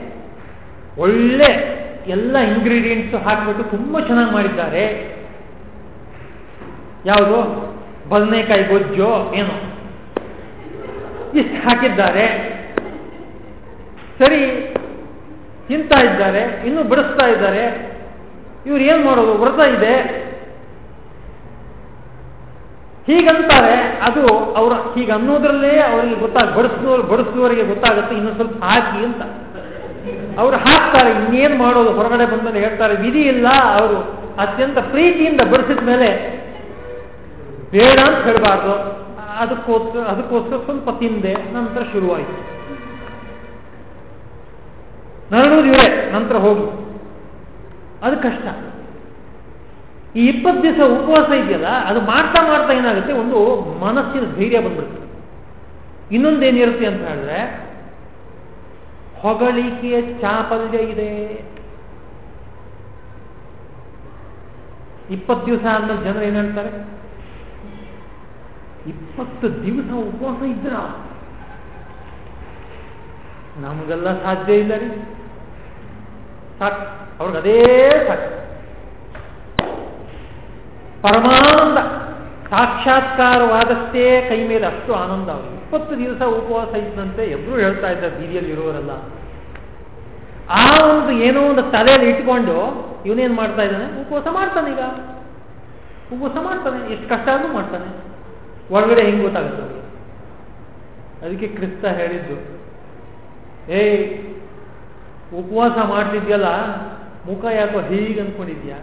ಒಳ್ಳೆ ಎಲ್ಲ ಇಂಗ್ರೀಡಿಯೆಂಟ್ಸ್ ಹಾಕಿಬಿಟ್ಟು ತುಂಬ ಚೆನ್ನಾಗಿ ಮಾಡಿದ್ದಾರೆ. ಯಾವುದು? ಬದನೆಕಾಯಿ ಗೊಜ್ಜೋ, ಏನು. ಇಷ್ಟು ಹಾಕಿದ್ದಾರೆ. ಸರಿ ತಿಂತಾ ಇದ್ದಾರೆ, ಇನ್ನೂ ಬಿಡಿಸ್ತಾ ಇದ್ದಾರೆ. ಇವ್ರು ಏನು ಮಾಡೋದು? ವ್ರತ ಇದೆ. ಹೀಗಂತಾರೆ. ಅದು ಅವರ ಹೀಗೆ ಅನ್ನೋದ್ರಲ್ಲೇ ಅವರಿಗೆ ಗೊತ್ತಾಗ ಬಡಿಸಿದವ್ರು ಬಡಿಸಿದವರಿಗೆ ಗೊತ್ತಾಗುತ್ತೆ ಇನ್ನೊಂದು ಸ್ವಲ್ಪ ಹಾಕಿ ಅಂತ. ಅವರು ಹಾಕ್ತಾರೆ, ಇನ್ನೇನು ಮಾಡೋದು? ಹೊರಗಡೆ ಬಂದಲ್ಲಿ ಹೇಳ್ತಾರೆ, ವಿಧಿ ಇಲ್ಲ, ಅವರು ಅತ್ಯಂತ ಪ್ರೀತಿಯಿಂದ ಬಡಿಸಿದ ಮೇಲೆ ಬೇಡ ಅಂತ ಹೇಳಬಾರ್ದು. ಅದಕ್ಕೋಸ್ಕರ ಅದಕ್ಕೋಸ್ಕರ ಸ್ವಲ್ಪ ತಿಂದೆ, ನಂತರ ಶುರುವಾಯಿತು. ನರಳುವುದು ಇವರೇ, ನಂತರ ಹೋಗಿ. ಅದು ಕಷ್ಟ. ಈ ಇಪ್ಪತ್ತು ದಿವಸ ಉಪವಾಸ ಇದೆಯಲ್ಲ, ಅದು ಮಾಡ್ತಾ ಮಾಡ್ತಾ ಏನಾಗುತ್ತೆ, ಒಂದು ಮನಸ್ಸಿನ ಧೈರ್ಯ ಬಂದ್ಬಿಡುತ್ತೆ. ಇನ್ನೊಂದೇನಿರುತ್ತೆ ಅಂತ ಹೇಳಿದ್ರೆ, ಹೊಗಳಿಕೆಯ ಚಾಪಲ್ಯ ಇದೆ. ಇಪ್ಪತ್ತು ದಿವಸ ಆದ್ಮೇಲೆ ಜನರು ಏನ್ ಹೇಳ್ತಾರೆ? ಇಪ್ಪತ್ತು ದಿವಸ ಉಪವಾಸ ಇದ್ರ? ನಮಗೆಲ್ಲ ಸಾಧ್ಯ ಇಲ್ಲ ರೀ. ಸಾಕು. ಅವ್ರಿಗೆ ಅದೇ ಸಾಕು. ಪರಮಾನಂದ, ಸಾಕ್ಷಾತ್ಕಾರವಾದಷ್ಟೇ ಕೈ ಮೇಲೆ ಅಷ್ಟು ಆನಂದ ಅವರು ಇಪ್ಪತ್ತು ದಿವಸ ಉಪವಾಸ ಇದ್ದಂತೆ ಎಲ್ಲರೂ ಹೇಳ್ತಾ ಇದ್ದಾರೆ ಬೀದಿಯಲ್ಲಿ ಇರುವವರೆಲ್ಲ. ಆ ಒಂದು ಏನೋ ಒಂದು ತಲೆಯಲ್ಲಿ ಇಟ್ಕೊಂಡು ಇವನೇನು ಮಾಡ್ತಾ ಇದ್ದಾನೆ? ಉಪವಾಸ ಮಾಡ್ತಾನೆ ಈಗ. ಉಪವಾಸ ಮಾಡ್ತಾನೆ. ಎಷ್ಟು ಕಷ್ಟ ಆದ್ರೂ ಮಾಡ್ತಾನೆ. ಒಳಗಡೆ ಹೆಂಗೆ ಗೊತ್ತಾಗುತ್ತೆ ಅದಕ್ಕೆ ಕ್ರಿಸ್ತ ಹೇಳಿದ್ದು ಏ ಉಪವಾಸ ಮಾಡ್ತಿದ್ಯಲ್ಲ, ಮುಖ ಯಾಕೋ ಹೀಗೆ ಅಂದ್ಕೊಂಡಿದ್ಯಾ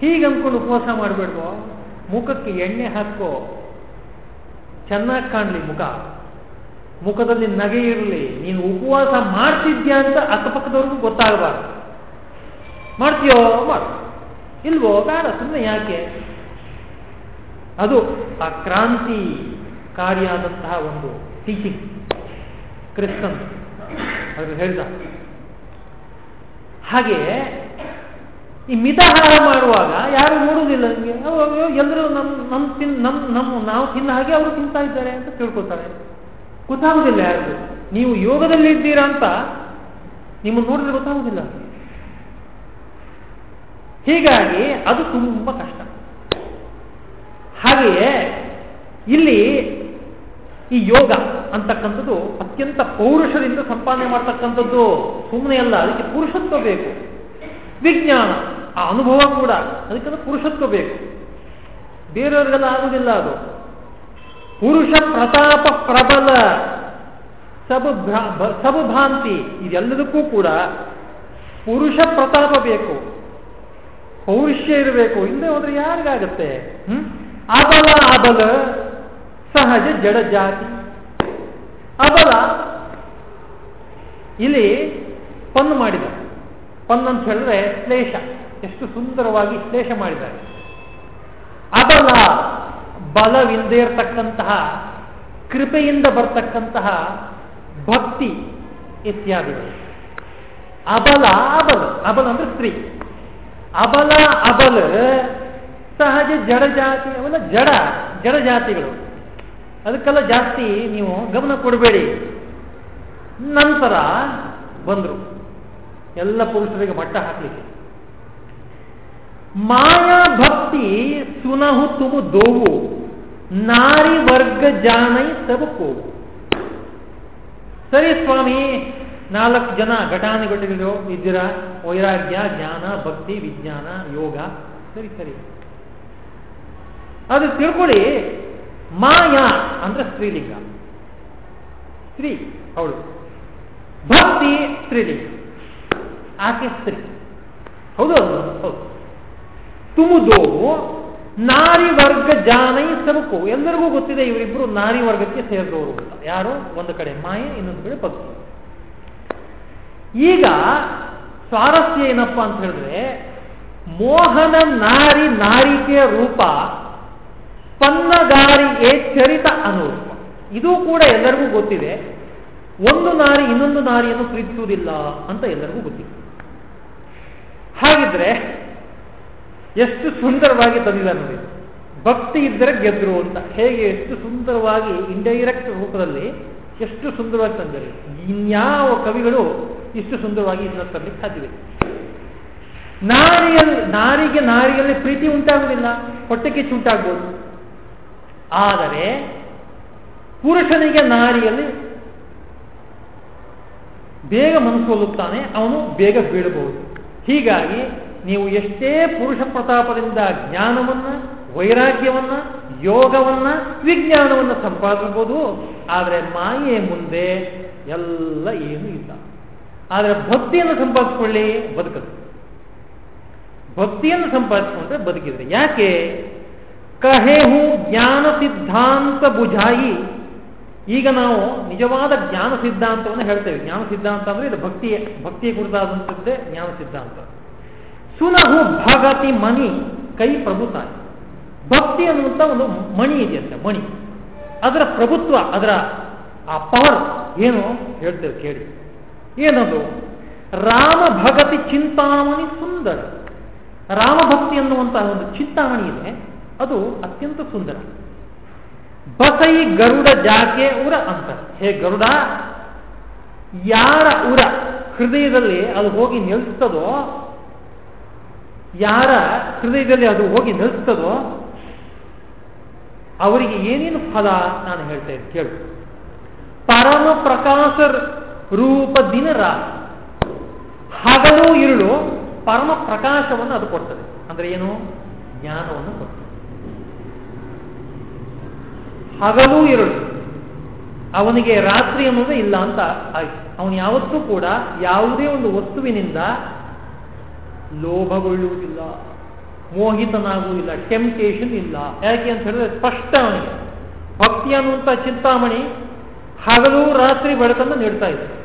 ಹೀಗೆ ಅನ್ಕೊಂಡು ಉಪವಾಸ ಮಾಡಬೇಡ್ವೋ? ಮುಖಕ್ಕೆ ಎಣ್ಣೆ ಹಾಕೋ. ಚೆನ್ನಾಗಿ ಕಾಣಲಿ ಮುಖ. ಮುಖದಲ್ಲಿ ನಗೆ ಇರಲಿ. ನೀನು ಉಪವಾಸ ಮಾಡ್ತಿದ್ಯಾ ಅಂತ ಅಕ್ಕಪಕ್ಕದವ್ರಿಗೂ ಗೊತ್ತಾಗಬಾರ್ದು. ಮಾಡ್ತೀಯೋ? ಮಾಡು. ಇಲ್ವೋ? ಬೇಡ ಸುಮ್ಮನೆ ಯಾಕೆ? ಅದು ಆ ಕ್ರಾಂತಿ ಕ್ರಾಂತಿಕಾರಿಯಾದಂತಹ ಒಂದು ಟೀಚಿಂಗ್ ಕ್ರಿಸ್ತನ್. ಅದು ಹೇಳ್ದ. ಹಾಗೆ ಈ ಮಿತಾಹಾರ ಮಾಡುವಾಗ ಯಾರು ನೋಡುವುದಿಲ್ಲ ನಿಮಗೆ. ಎಲ್ಲರೂ ನಮ್ಮ ನಮ್ ತಿನ್ ನಮ್ಮ ನಮ್ಮ ನಾವು ತಿನ್ನ ಹಾಗೆ ಅವರು ತಿಂತಾ ಇದ್ದಾರೆ ಅಂತ ತಿಳ್ಕೊತಾರೆ. ಗೊತ್ತಾಗುದಿಲ್ಲ ಯಾರು ನೀವು ಯೋಗದಲ್ಲಿ ಇದ್ದೀರಾ ಅಂತ ನಿಮ್ಮನ್ನು ನೋಡಿದ್ರೆ ಗೊತ್ತಾಗುದಿಲ್ಲ. ಹೀಗಾಗಿ ಅದು ತುಂಬಾ ಕಷ್ಟ. ಹಾಗೆಯೇ ಇಲ್ಲಿ ಈ ಯೋಗ ಅಂತಕ್ಕಂಥದ್ದು ಅತ್ಯಂತ ಪೌರುಷದಿಂದ ಸಂಪಾದನೆ ಮಾಡ್ತಕ್ಕಂಥದ್ದು. ಸುಮ್ಮನೆ ಅಲ್ಲ, ಅದಕ್ಕೆ ಪುರುಷತ್ವ ಬೇಕು. ವಿಜ್ಞಾನ, ಆ ಅನುಭವ ಕೂಡ ಅದಕ್ಕೆ ಪುರುಷತ್ವ ಬೇಕು. ಬೇರೆಯವರಿಗೆಲ್ಲ ಆಗುವುದಿಲ್ಲ ಅದು. ಪುರುಷ ಪ್ರತಾಪ ಪ್ರಬಲ, ಸಬ ಭಾಂತಿ, ಇದೆಲ್ಲದಕ್ಕೂ ಕೂಡ ಪುರುಷ ಪ್ರತಾಪ ಬೇಕು. ಪೌರುಷ್ಯ ಇರಬೇಕು. ಹಿಂದೆ ಹೋದ್ರೆ ಯಾರಿಗಾಗತ್ತೆ? ಹ್ಮ್? ಆಬಲ ಅಬಲ ಸಹಜ ಜಡ ಜಾತಿ. ಅಬಲ ಇಲ್ಲಿ ಪನ್ನು ಮಾಡಿದ ಪನ್ ಅಂತ ಹೇಳಿದ್ರೆ ಶ್ಲೇಷ. ಎಷ್ಟು ಸುಂದರವಾಗಿ ಶ್ಲೇಷ ಮಾಡಿದ್ದಾರೆ. ಅಬಲ ಬಲವಿಲ್ಲದೆ ಇರತಕ್ಕಂತಹ, ಕೃಪೆಯಿಂದ ಬರ್ತಕ್ಕಂತಹ ಭಕ್ತಿ ಇತ್ಯಾದಿಗಳು. ಅಬಲ ಅಬಲ. ಅಬಲ ಅಂದ್ರೆ ಸ್ತ್ರೀ. ಅಬಲ ಅಬಲ, ಸಹಜ ಜಡ ಜಾತಿ. ಅವೆಲ್ಲ ಜಡ ಜಡ ಜಾತಿಗಳು. ಅದಕ್ಕೆಲ್ಲ ಜಾಸ್ತಿ ನೀವು ಗಮನ ಕೊಡಬೇಡಿ. ನಂತರ ಬಂದರು. ಎಲ್ಲ ಪುರುಷರಿಗೆ ಮಟ್ಟ ಹಾಕಲಿಕ್ಕೆ. ಮಾಯಾ ಭಕ್ತಿ ಸುನಹು ತುಮು ದೋವು, ನಾರಿ ವರ್ಗ ಜಾನೈ ಸಬಕು ಸರಿ ಸ್ವಾಮಿ, ನಾಲ್ಕು ಜನ ಘಟಾನುಘಟಿಗಳು ಇದ್ದೀರಾ? ವೈರಾಗ್ಯ, ಜ್ಞಾನ, ಭಕ್ತಿ, ವಿಜ್ಞಾನ, ಯೋಗ. ಸರಿ ಸರಿ. ಅದು ತಿಳ್ಕೊಳ್ಳಿ. ಮಾಯಾ ಅಂದ್ರೆ ಸ್ತ್ರೀಲಿಂಗ. ಸ್ತ್ರೀ, ಅವಳು. ಭಕ್ತಿ ಸ್ತ್ರೀಲಿಂಗ. ಆಕೆ ಸ್ತ್ರೀ. ಹೌದು ಹೌದು ಹೌದು. ತುಮುದೋ ನಾರಿ ವರ್ಗ ಜಾನೈ ಸಬಕು ಎಲ್ಲರಿಗೂ ಗೊತ್ತಿದೆ ಇವರಿಬ್ಬರು ನಾರಿ ವರ್ಗಕ್ಕೆ ಸೇರಿದವರು ಯಾರು? ಒಂದು ಕಡೆ ಮಾಯೆ, ಇನ್ನೊಂದು ಕಡೆ ಭಕ್ತಿ. ಈಗ ಸ್ವಾರಸ್ಯ ಏನಪ್ಪಾ ಅಂತ ಹೇಳಿದ್ರೆ ಮೋಹನ ನಾರಿ ನಾರಿಕೆಯ ರೂಪ ಪನ್ನಗಾರಿಯೇ ಚರಿತ ಅನುರೂಪ ಇದು ಕೂಡ ಎಲ್ಲರಿಗೂ ಗೊತ್ತಿದೆ. ಒಂದು ನಾರಿ ಇನ್ನೊಂದು ನಾರಿಯನ್ನು ಪ್ರೀತಿಸುವುದಿಲ್ಲ ಅಂತ ಎಲ್ಲರಿಗೂ ಗೊತ್ತಿದೆ. ಹಾಗಿದ್ರೆ ಎಷ್ಟು ಸುಂದರವಾಗಿ ತಂದಿದ್ದಾರೆ ನೋಡಿ. ಭಕ್ತಿ ಇದ್ದರೆ ಗೆದ್ರು ಅಂತ. ಹೇಗೆ ಎಷ್ಟು ಸುಂದರವಾಗಿ ಇಂಡೈರೆಕ್ಟ್ ರೂಪದಲ್ಲಿ ಎಷ್ಟು ಸುಂದರವಾಗಿ ತಂದಿದೆ ಇನ್ಯಾವ ಕವಿಗಳು ಇಷ್ಟು ಸುಂದರವಾಗಿ ಇದನ್ನು ತರಲಿಕ್ಕೆ ಸಾಧ್ಯವಿದೆ ನಾರಿಯಲ್ಲಿ, ನಾರಿಗೆ ನಾರಿಯಲ್ಲಿ ಪ್ರೀತಿ ಉಂಟಾಗುವುದಿಲ್ಲ. ಹೊಟ್ಟೆ ಕಿಚ್ಚು ಉಂಟಾಗ್ಬೋದು. ಆದರೆ ಪುರುಷನಿಗೆ ನಾರಿಯಲ್ಲಿ ಬೇಗ ಮನಸ್ಸೋಲುತ್ತಾನೆ ಅವನು ಬೇಗ ಬೀಳಬಹುದು. ಹೀಗಾಗಿ ನೀವು ಎಷ್ಟೇ ಪುರುಷ ಪ್ರತಾಪದಿಂದ ಜ್ಞಾನವನ್ನ, ವೈರಾಗ್ಯವನ್ನ, ಯೋಗವನ್ನ, ವಿಜ್ಞಾನವನ್ನ ಸಂಪಾದಿಸಬಹುದು, ಆದರೆ ಮಾಯೆ ಮುಂದೆ ಎಲ್ಲ ಏನು ಇಲ್ಲ. ಆದರೆ ಭಕ್ತಿಯನ್ನು ಸಂಪಾದಿಸ್ಕೊಳ್ಳಿ, ಬದುಕದು. ಭಕ್ತಿಯನ್ನು ಸಂಪಾದಿಸಿಕೊಂಡ್ರೆ ಬದುಕಿದ್ರೆ. ಯಾಕೆ? ಕಹೇಹು ಜ್ಞಾನ ಸಿದ್ಧಾಂತ ಬುಜಾಯಿ ಈಗ ನಾವು ನಿಜವಾದ ಜ್ಞಾನ ಸಿದ್ಧಾಂತವನ್ನು ಹೇಳ್ತೇವೆ. ಜ್ಞಾನ ಸಿದ್ಧಾಂತ ಅಂದ್ರೆ ಇದು ಭಕ್ತಿ ಭಕ್ತಿಯ ಕುರಿತಾದಂಥದ್ದೇ ಜ್ಞಾನ ಸಿದ್ಧಾಂತ. ಸುನಹು ಭಗತಿ ಮಣಿ ಕೈ ಪ್ರಭುತ ಭಕ್ತಿ ಅನ್ನುವಂಥ ಒಂದು ಮಣಿ ಇದೆಯಂತೆ, ಮಣಿ. ಅದರ ಪ್ರಭುತ್ವ, ಅದರ ಆ ಪವರ್ ಏನು ಹೇಳ್ತೇವೆ ಕೇಳಿ. ಏನದು? ರಾಮ ಭಗತಿ ಚಿಂತಾಮಣಿ ಸುಂದರ. ರಾಮಭಕ್ತಿ ಅನ್ನುವಂತಹ ಒಂದು ಚಿಂತಾಮಣಿ ಇದೆ. ಅದು ಅತ್ಯಂತ ಸುಂದರ. ಬಸೈ ಗರುಡ ಜಾಕೆ ಉರ ಅಂತ. ಹೇ ಗರುಡ, ಯಾರ ಉರ ಹೃದಯದಲ್ಲಿ ಅದು ಹೋಗಿ ನಿಲ್ಸ್ತದೋ ಯಾರ ಹೃದಯದಲ್ಲಿ ಅದು ಹೋಗಿ ನಿಲ್ಸ್ತದೋ ಅವರಿಗೆ ಏನೇನು ಫಲ ನಾನು ಹೇಳ್ತೇನೆ ಕೇಳು. ಪರಮ ಪ್ರಕಾಶ ರೂಪ ದಿನ ಹಗಲು, ಇರುಳು ಪರಮ ಪ್ರಕಾಶವನ್ನು ಅದು ಕೊಡ್ತದೆ. ಅಂದ್ರೆ ಏನು? ಜ್ಞಾನವನ್ನು ಕೊಡ್ತದೆ. ಹಗಲು ಇರಳು ಅವನಿಗೆ ರಾತ್ರಿ ಅನ್ನೋದೇ ಇಲ್ಲ ಅಂತ ಆಯ್ತು. ಅವನು ಯಾವತ್ತೂ ಕೂಡ ಯಾವುದೇ ಒಂದು ವಸ್ತುವಿನಿಂದ ಲೋಭಗೊಳ್ಳುವುದಿಲ್ಲ, ಮೋಹಿತನಾಗುವುದಿಲ್ಲ ಟೆಂಪ್ಟೇಷನ್ ಇಲ್ಲ. ಯಾಕೆ ಅಂತ ಹೇಳಿದ್ರೆ ಸ್ಪಷ್ಟ ಅವನಿಗೆ. ಭಕ್ತಿ ಅನ್ನುವಂಥ ಚಿಂತಾಮಣಿ ಹಗಲು ರಾತ್ರಿ ಬೆಳಕನ್ನು ನೀಡ್ತಾ ಇದ್ದಾನೆ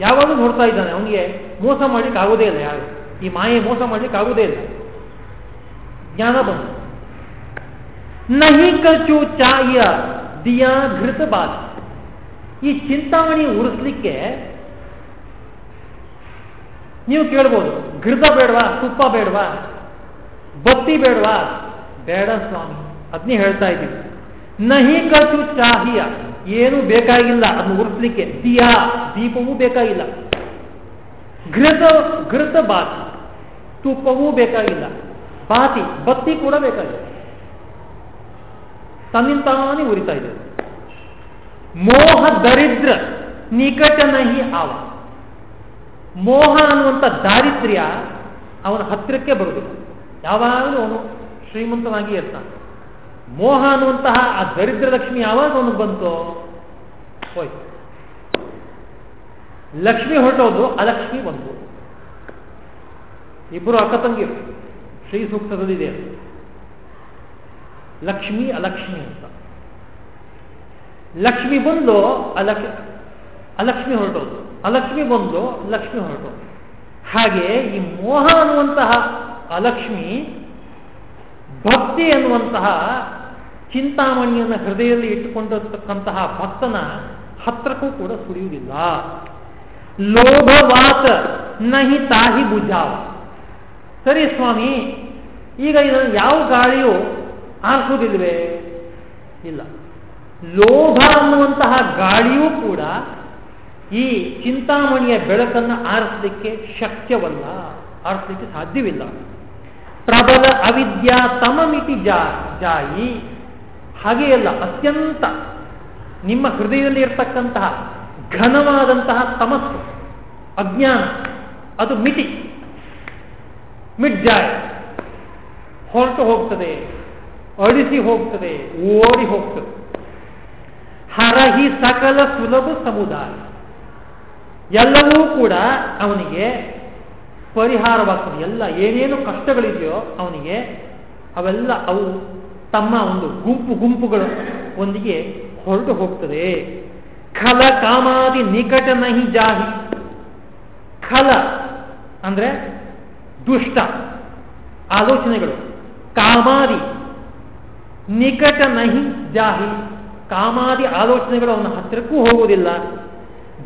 ಯಾವಾಗಲೂ ನೋಡ್ತಾ ಇದ್ದಾನೆ? ಅವನಿಗೆ ಮೋಸ ಮಾಡ್ಲಿಕ್ಕೆ ಆಗೋದೇ ಇಲ್ಲ ಯಾರು. ಈ ಮಾಯೆ ಮೋಸ ಮಾಡ್ಲಿಕ್ಕೆ ಆಗೋದೇ ಇಲ್ಲ. ಜ್ಞಾನ ಬಂತು. ನಹಿ ಕಚು ಚಾಯ. ದಿಯಾ ಘೃತ ಈ ಚಿಂತಾಮಣಿ ಉರಿಸ್ಲಿಕ್ಕೆ ನೀವು ಕೇಳ್ಬೋದು, ಘೃತ ಬೇಡವಾ, ತುಪ್ಪ ಬೇಡವಾ, ಬತ್ತಿ ಬೇಡವಾ? ಬೇಡ ಸ್ವಾಮಿ ಅದನ್ನೇ ಹೇಳ್ತಾ ಇದ್ದೀವಿ. ನಹಿ ಕಚು ಚಾಹಿಯ, ಏನು ಬೇಕಾಗಿಲ್ಲ ಅದನ್ನು ಉರಿಸ್ಲಿಕ್ಕೆ. ದಿಯಾ, ದೀಪವೂ ಬೇಕಾಗಿಲ್ಲ. ಘೃತ ಘೃತ ಬಾತಿ, ತುಪ್ಪವೂ ಬೇಕಾಗಿಲ್ಲ. ಬಾತಿ, ಬತ್ತಿ ಕೂಡ ಬೇಕಾಗಿಲ್ಲ. ತನ್ನಿಂತಾನೇ ಉರಿತಾ ಇದೆ ಮೋಹ ದರಿದ್ರ ನಿಕಟನ ಹಿ ಆವ ಮೋಹ ಅನ್ನುವಂಥ ದಾರಿದ್ರ್ಯ ಅವನ ಹತ್ತಿರಕ್ಕೆ ಬರುವುದಿಲ್ಲ. ಯಾವಾಗಲೂ ಅವನು ಶ್ರೀಮಂತನಾಗಿ ಇರ್ತಾನೆ. ಮೋಹ ಅನ್ನುವಂತಹ ಆ ದರಿದ್ರ ಲಕ್ಷ್ಮಿ ಯಾವಾಗ ಅವನಿಗೆ ಬಂತು, ಹೋಯ್ತು. ಲಕ್ಷ್ಮಿ ಹೊರಟೋದು ಅಲಕ್ಷ್ಮಿ ಬಂತು ಇಬ್ಬರು ಅಕ್ಕ ತಂಗಿರು, ಶ್ರೀ ಸೂಕ್ತದಲ್ಲಿದೆ ಲಕ್ಷ್ಮಿ ಅಲಕ್ಷ್ಮಿ ಅಂತ. ಲಕ್ಷ್ಮಿ ಬಂದು ಅಲಕ್, ಅಲಕ್ಷ್ಮಿ ಹೊರಟೋದು ಅಲಕ್ಷ್ಮಿ ಬಂದು ಲಕ್ಷ್ಮಿ ಹೊರಟೋದು ಹಾಗೆ ಈ ಮೋಹ ಅನ್ನುವಂತಹ ಅಲಕ್ಷ್ಮಿ, ಭಕ್ತಿ ಅನ್ನುವಂತಹ ಚಿಂತಾಮಣಿಯನ್ನು ಹೃದಯದಲ್ಲಿ ಇಟ್ಟುಕೊಂಡಿರ್ತಕ್ಕಂತಹ ಭಕ್ತನ ಹತ್ರಕ್ಕೂ ಕೂಡ ಸುರಿಯುವುದಿಲ್ಲ. ಲೋಭವಾತ ನಹಿ ತಾಹಿ ಭುಜಾವ. ಸರಿ ಸ್ವಾಮಿ, ಈಗ ಇದನ್ನು ಯಾವ ಗಾಳಿಯೂ ಆರಿಸುವುದಿಲ್ವೇ ಇಲ್ಲ. ಲೋಭ ಅನ್ನುವಂತಹ ಗಾಳಿಯೂ ಕೂಡ ಈ ಚಿಂತಾಮಣಿಯ ಬೆಳಕನ್ನು ಆರಿಸಲಿಕ್ಕೆ ಶಕ್ಯವಲ್ಲ. ಆರಿಸಲಿಕ್ಕೆ ಸಾಧ್ಯವಿಲ್ಲ. ಪ್ರಬಲ ಅವಿದ್ಯಾ ತಮಮಿತಿ ಜಾ, ಜಾಯಿ. ಹಾಗೆಯಲ್ಲ ಅತ್ಯಂತ ನಿಮ್ಮ ಹೃದಯದಲ್ಲಿ ಇರತಕ್ಕಂತಹ ಘನವಾದಂತಹ ತಮಸ್ಸು, ಅಜ್ಞಾನ, ಅದು ಮಿತಿ, ಮಿಡ್ಜಾಯ್, ಹೊರಟು ಹೋಗ್ತದೆ. ಅಳಿಸಿ ಹೋಗ್ತದೆ, ಓಡಿ ಹೋಗ್ತದೆ. ಹರಹಿ ಸಕಲ ಸುಲಭ ಸಮುದಾಯ. ಎಲ್ಲವೂ ಕೂಡ ಅವನಿಗೆ ಪರಿಹಾರವಾಗ್ತದೆ. ಎಲ್ಲ ಏನೇನು ಕಷ್ಟಗಳಿದೆಯೋ ಅವನಿಗೆ ಅವೆಲ್ಲ ಅವು ತಮ್ಮ ಒಂದು ಗುಂಪು ಗುಂಪುಗಳು ಒಂದಿಗೆ ಹೊರಟು ಹೋಗ್ತದೆ. ಖಲ ಕಾಮಾದಿ ನಿಕಟ ನಹಿ ಜಾಹಿ. ಖಲ ಅಂದ್ರೆ ದುಷ್ಟ. ಆಲೋಚನೆಗಳು. ಕಾಮಾದಿ ನಿಕಟ ನಹಿ ಜಾಹಿ. ಕಾಮಾದಿ ಆಲೋಚನೆಗಳು ಅವನ ಹತ್ತಿರಕ್ಕೂ ಹೋಗುವುದಿಲ್ಲ.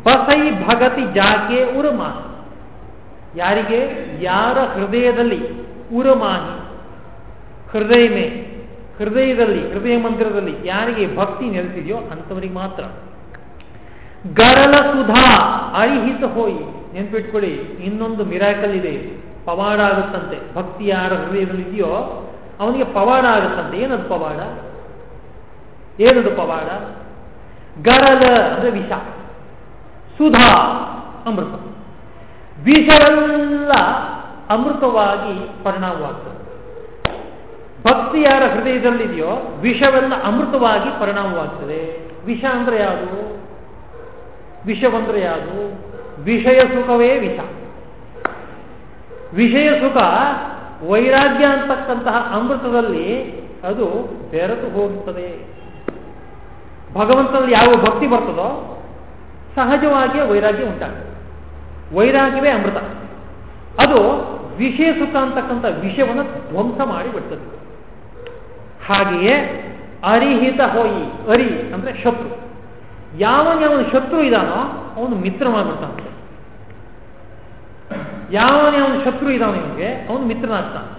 ಬಸೈ ಭಗತಿ ಜಾಕೆ ಉರುಮಾಹಿ. ಯಾರಿಗೆ? ಯಾರ ಹೃದಯದಲ್ಲಿ? ಉರುಮಾಹಿ. ಹೃದಯ ಮೇ ಹೃದಯದಲ್ಲಿ, ಹೃದಯ ಮಂದಿರದಲ್ಲಿ ಯಾರಿಗೆ ಭಕ್ತಿ ನೆಲೆಸಿದೆಯೋ ಅಂಥವರಿಗೆ ಮಾತ್ರ. ಗರಲ ಸುಧಾ ಅರಿಹಿತ ಹೋಯಿ. ನೆನ್ಪಿಟ್ಕೊಳ್ಳಿ, ಇನ್ನೊಂದು ಮಿರಾಕಲ್ ಇದೆ. ಪವಾಡ ಆಗುತ್ತಂತೆ. ಭಕ್ತಿ ಯಾರ ಹೃದಯದಲ್ಲಿ ಇದೆಯೋ ಅವನಿಗೆ ಪವಾಡ ಆಗುತ್ತಂತೆ. ಏನದು ಪವಾಡ? ಏನದು ಪವಾಡ? ಗರಲ ಅಂದ್ರೆ ವಿಷ. ಸುಧಾ ಅಮೃತ. ವಿಷವೆಲ್ಲ ಅಮೃತವಾಗಿ ಪರಿಣಾಮವಾಗ್ತದೆ. ಭಕ್ತಿ ಯಾರ ಹೃದಯದಲ್ಲಿದೆಯೋ ವಿಷವೆಲ್ಲ ಅಮೃತವಾಗಿ ಪರಿಣಾಮವಾಗ್ತದೆ. ವಿಷ ಅಂದ್ರೆ ಯಾವುದು? ವಿಷವಂದ್ರೆ ಯಾವುದು? ವಿಷಯ ಸುಖವೇ ವಿಷ. ವಿಷಯ ಸುಖ ವೈರಾಗ್ಯ ಅಂತಕ್ಕಂತಹ ಅಮೃತದಲ್ಲಿ ಅದು ಬೆರೆತು ಹೋಗುತ್ತದೆ. ಭಗವಂತನಲ್ಲಿ ಯಾವ ಭಕ್ತಿ ಬರ್ತದೋ ಸಹಜವಾಗಿಯೇ ವೈರಾಗ್ಯ ಉಂಟಾಗ್ತದೆ. ವೈರಾಗ್ಯವೇ ಅಮೃತ. ಅದು ವಿಷಯ ಸುಖ ಅಂತಕ್ಕಂಥ ವಿಷಯವನ್ನು ಧ್ವಂಸ ಮಾಡಿ ಬಿಡ್ತದೆ ಹಾಗೆಯೇ ಅರಿಹಿತ ಹೋಯಿ, ಅರಿ ಅಂದ್ರೆ ಶತ್ರು. ಯಾವನ ಯಾವ ಶತ್ರು ಇದಾನೋ ಅವನು ಮಿತ್ರ ಮಾಡ್ಬಿಡ್ತಾನೆ ಯಾವನೇ ಅವನು ಶತ್ರು ಇದಾನ ನಿಮಗೆ, ಅವನು ಮಿತ್ರನಾಗ್ತಾನೆ.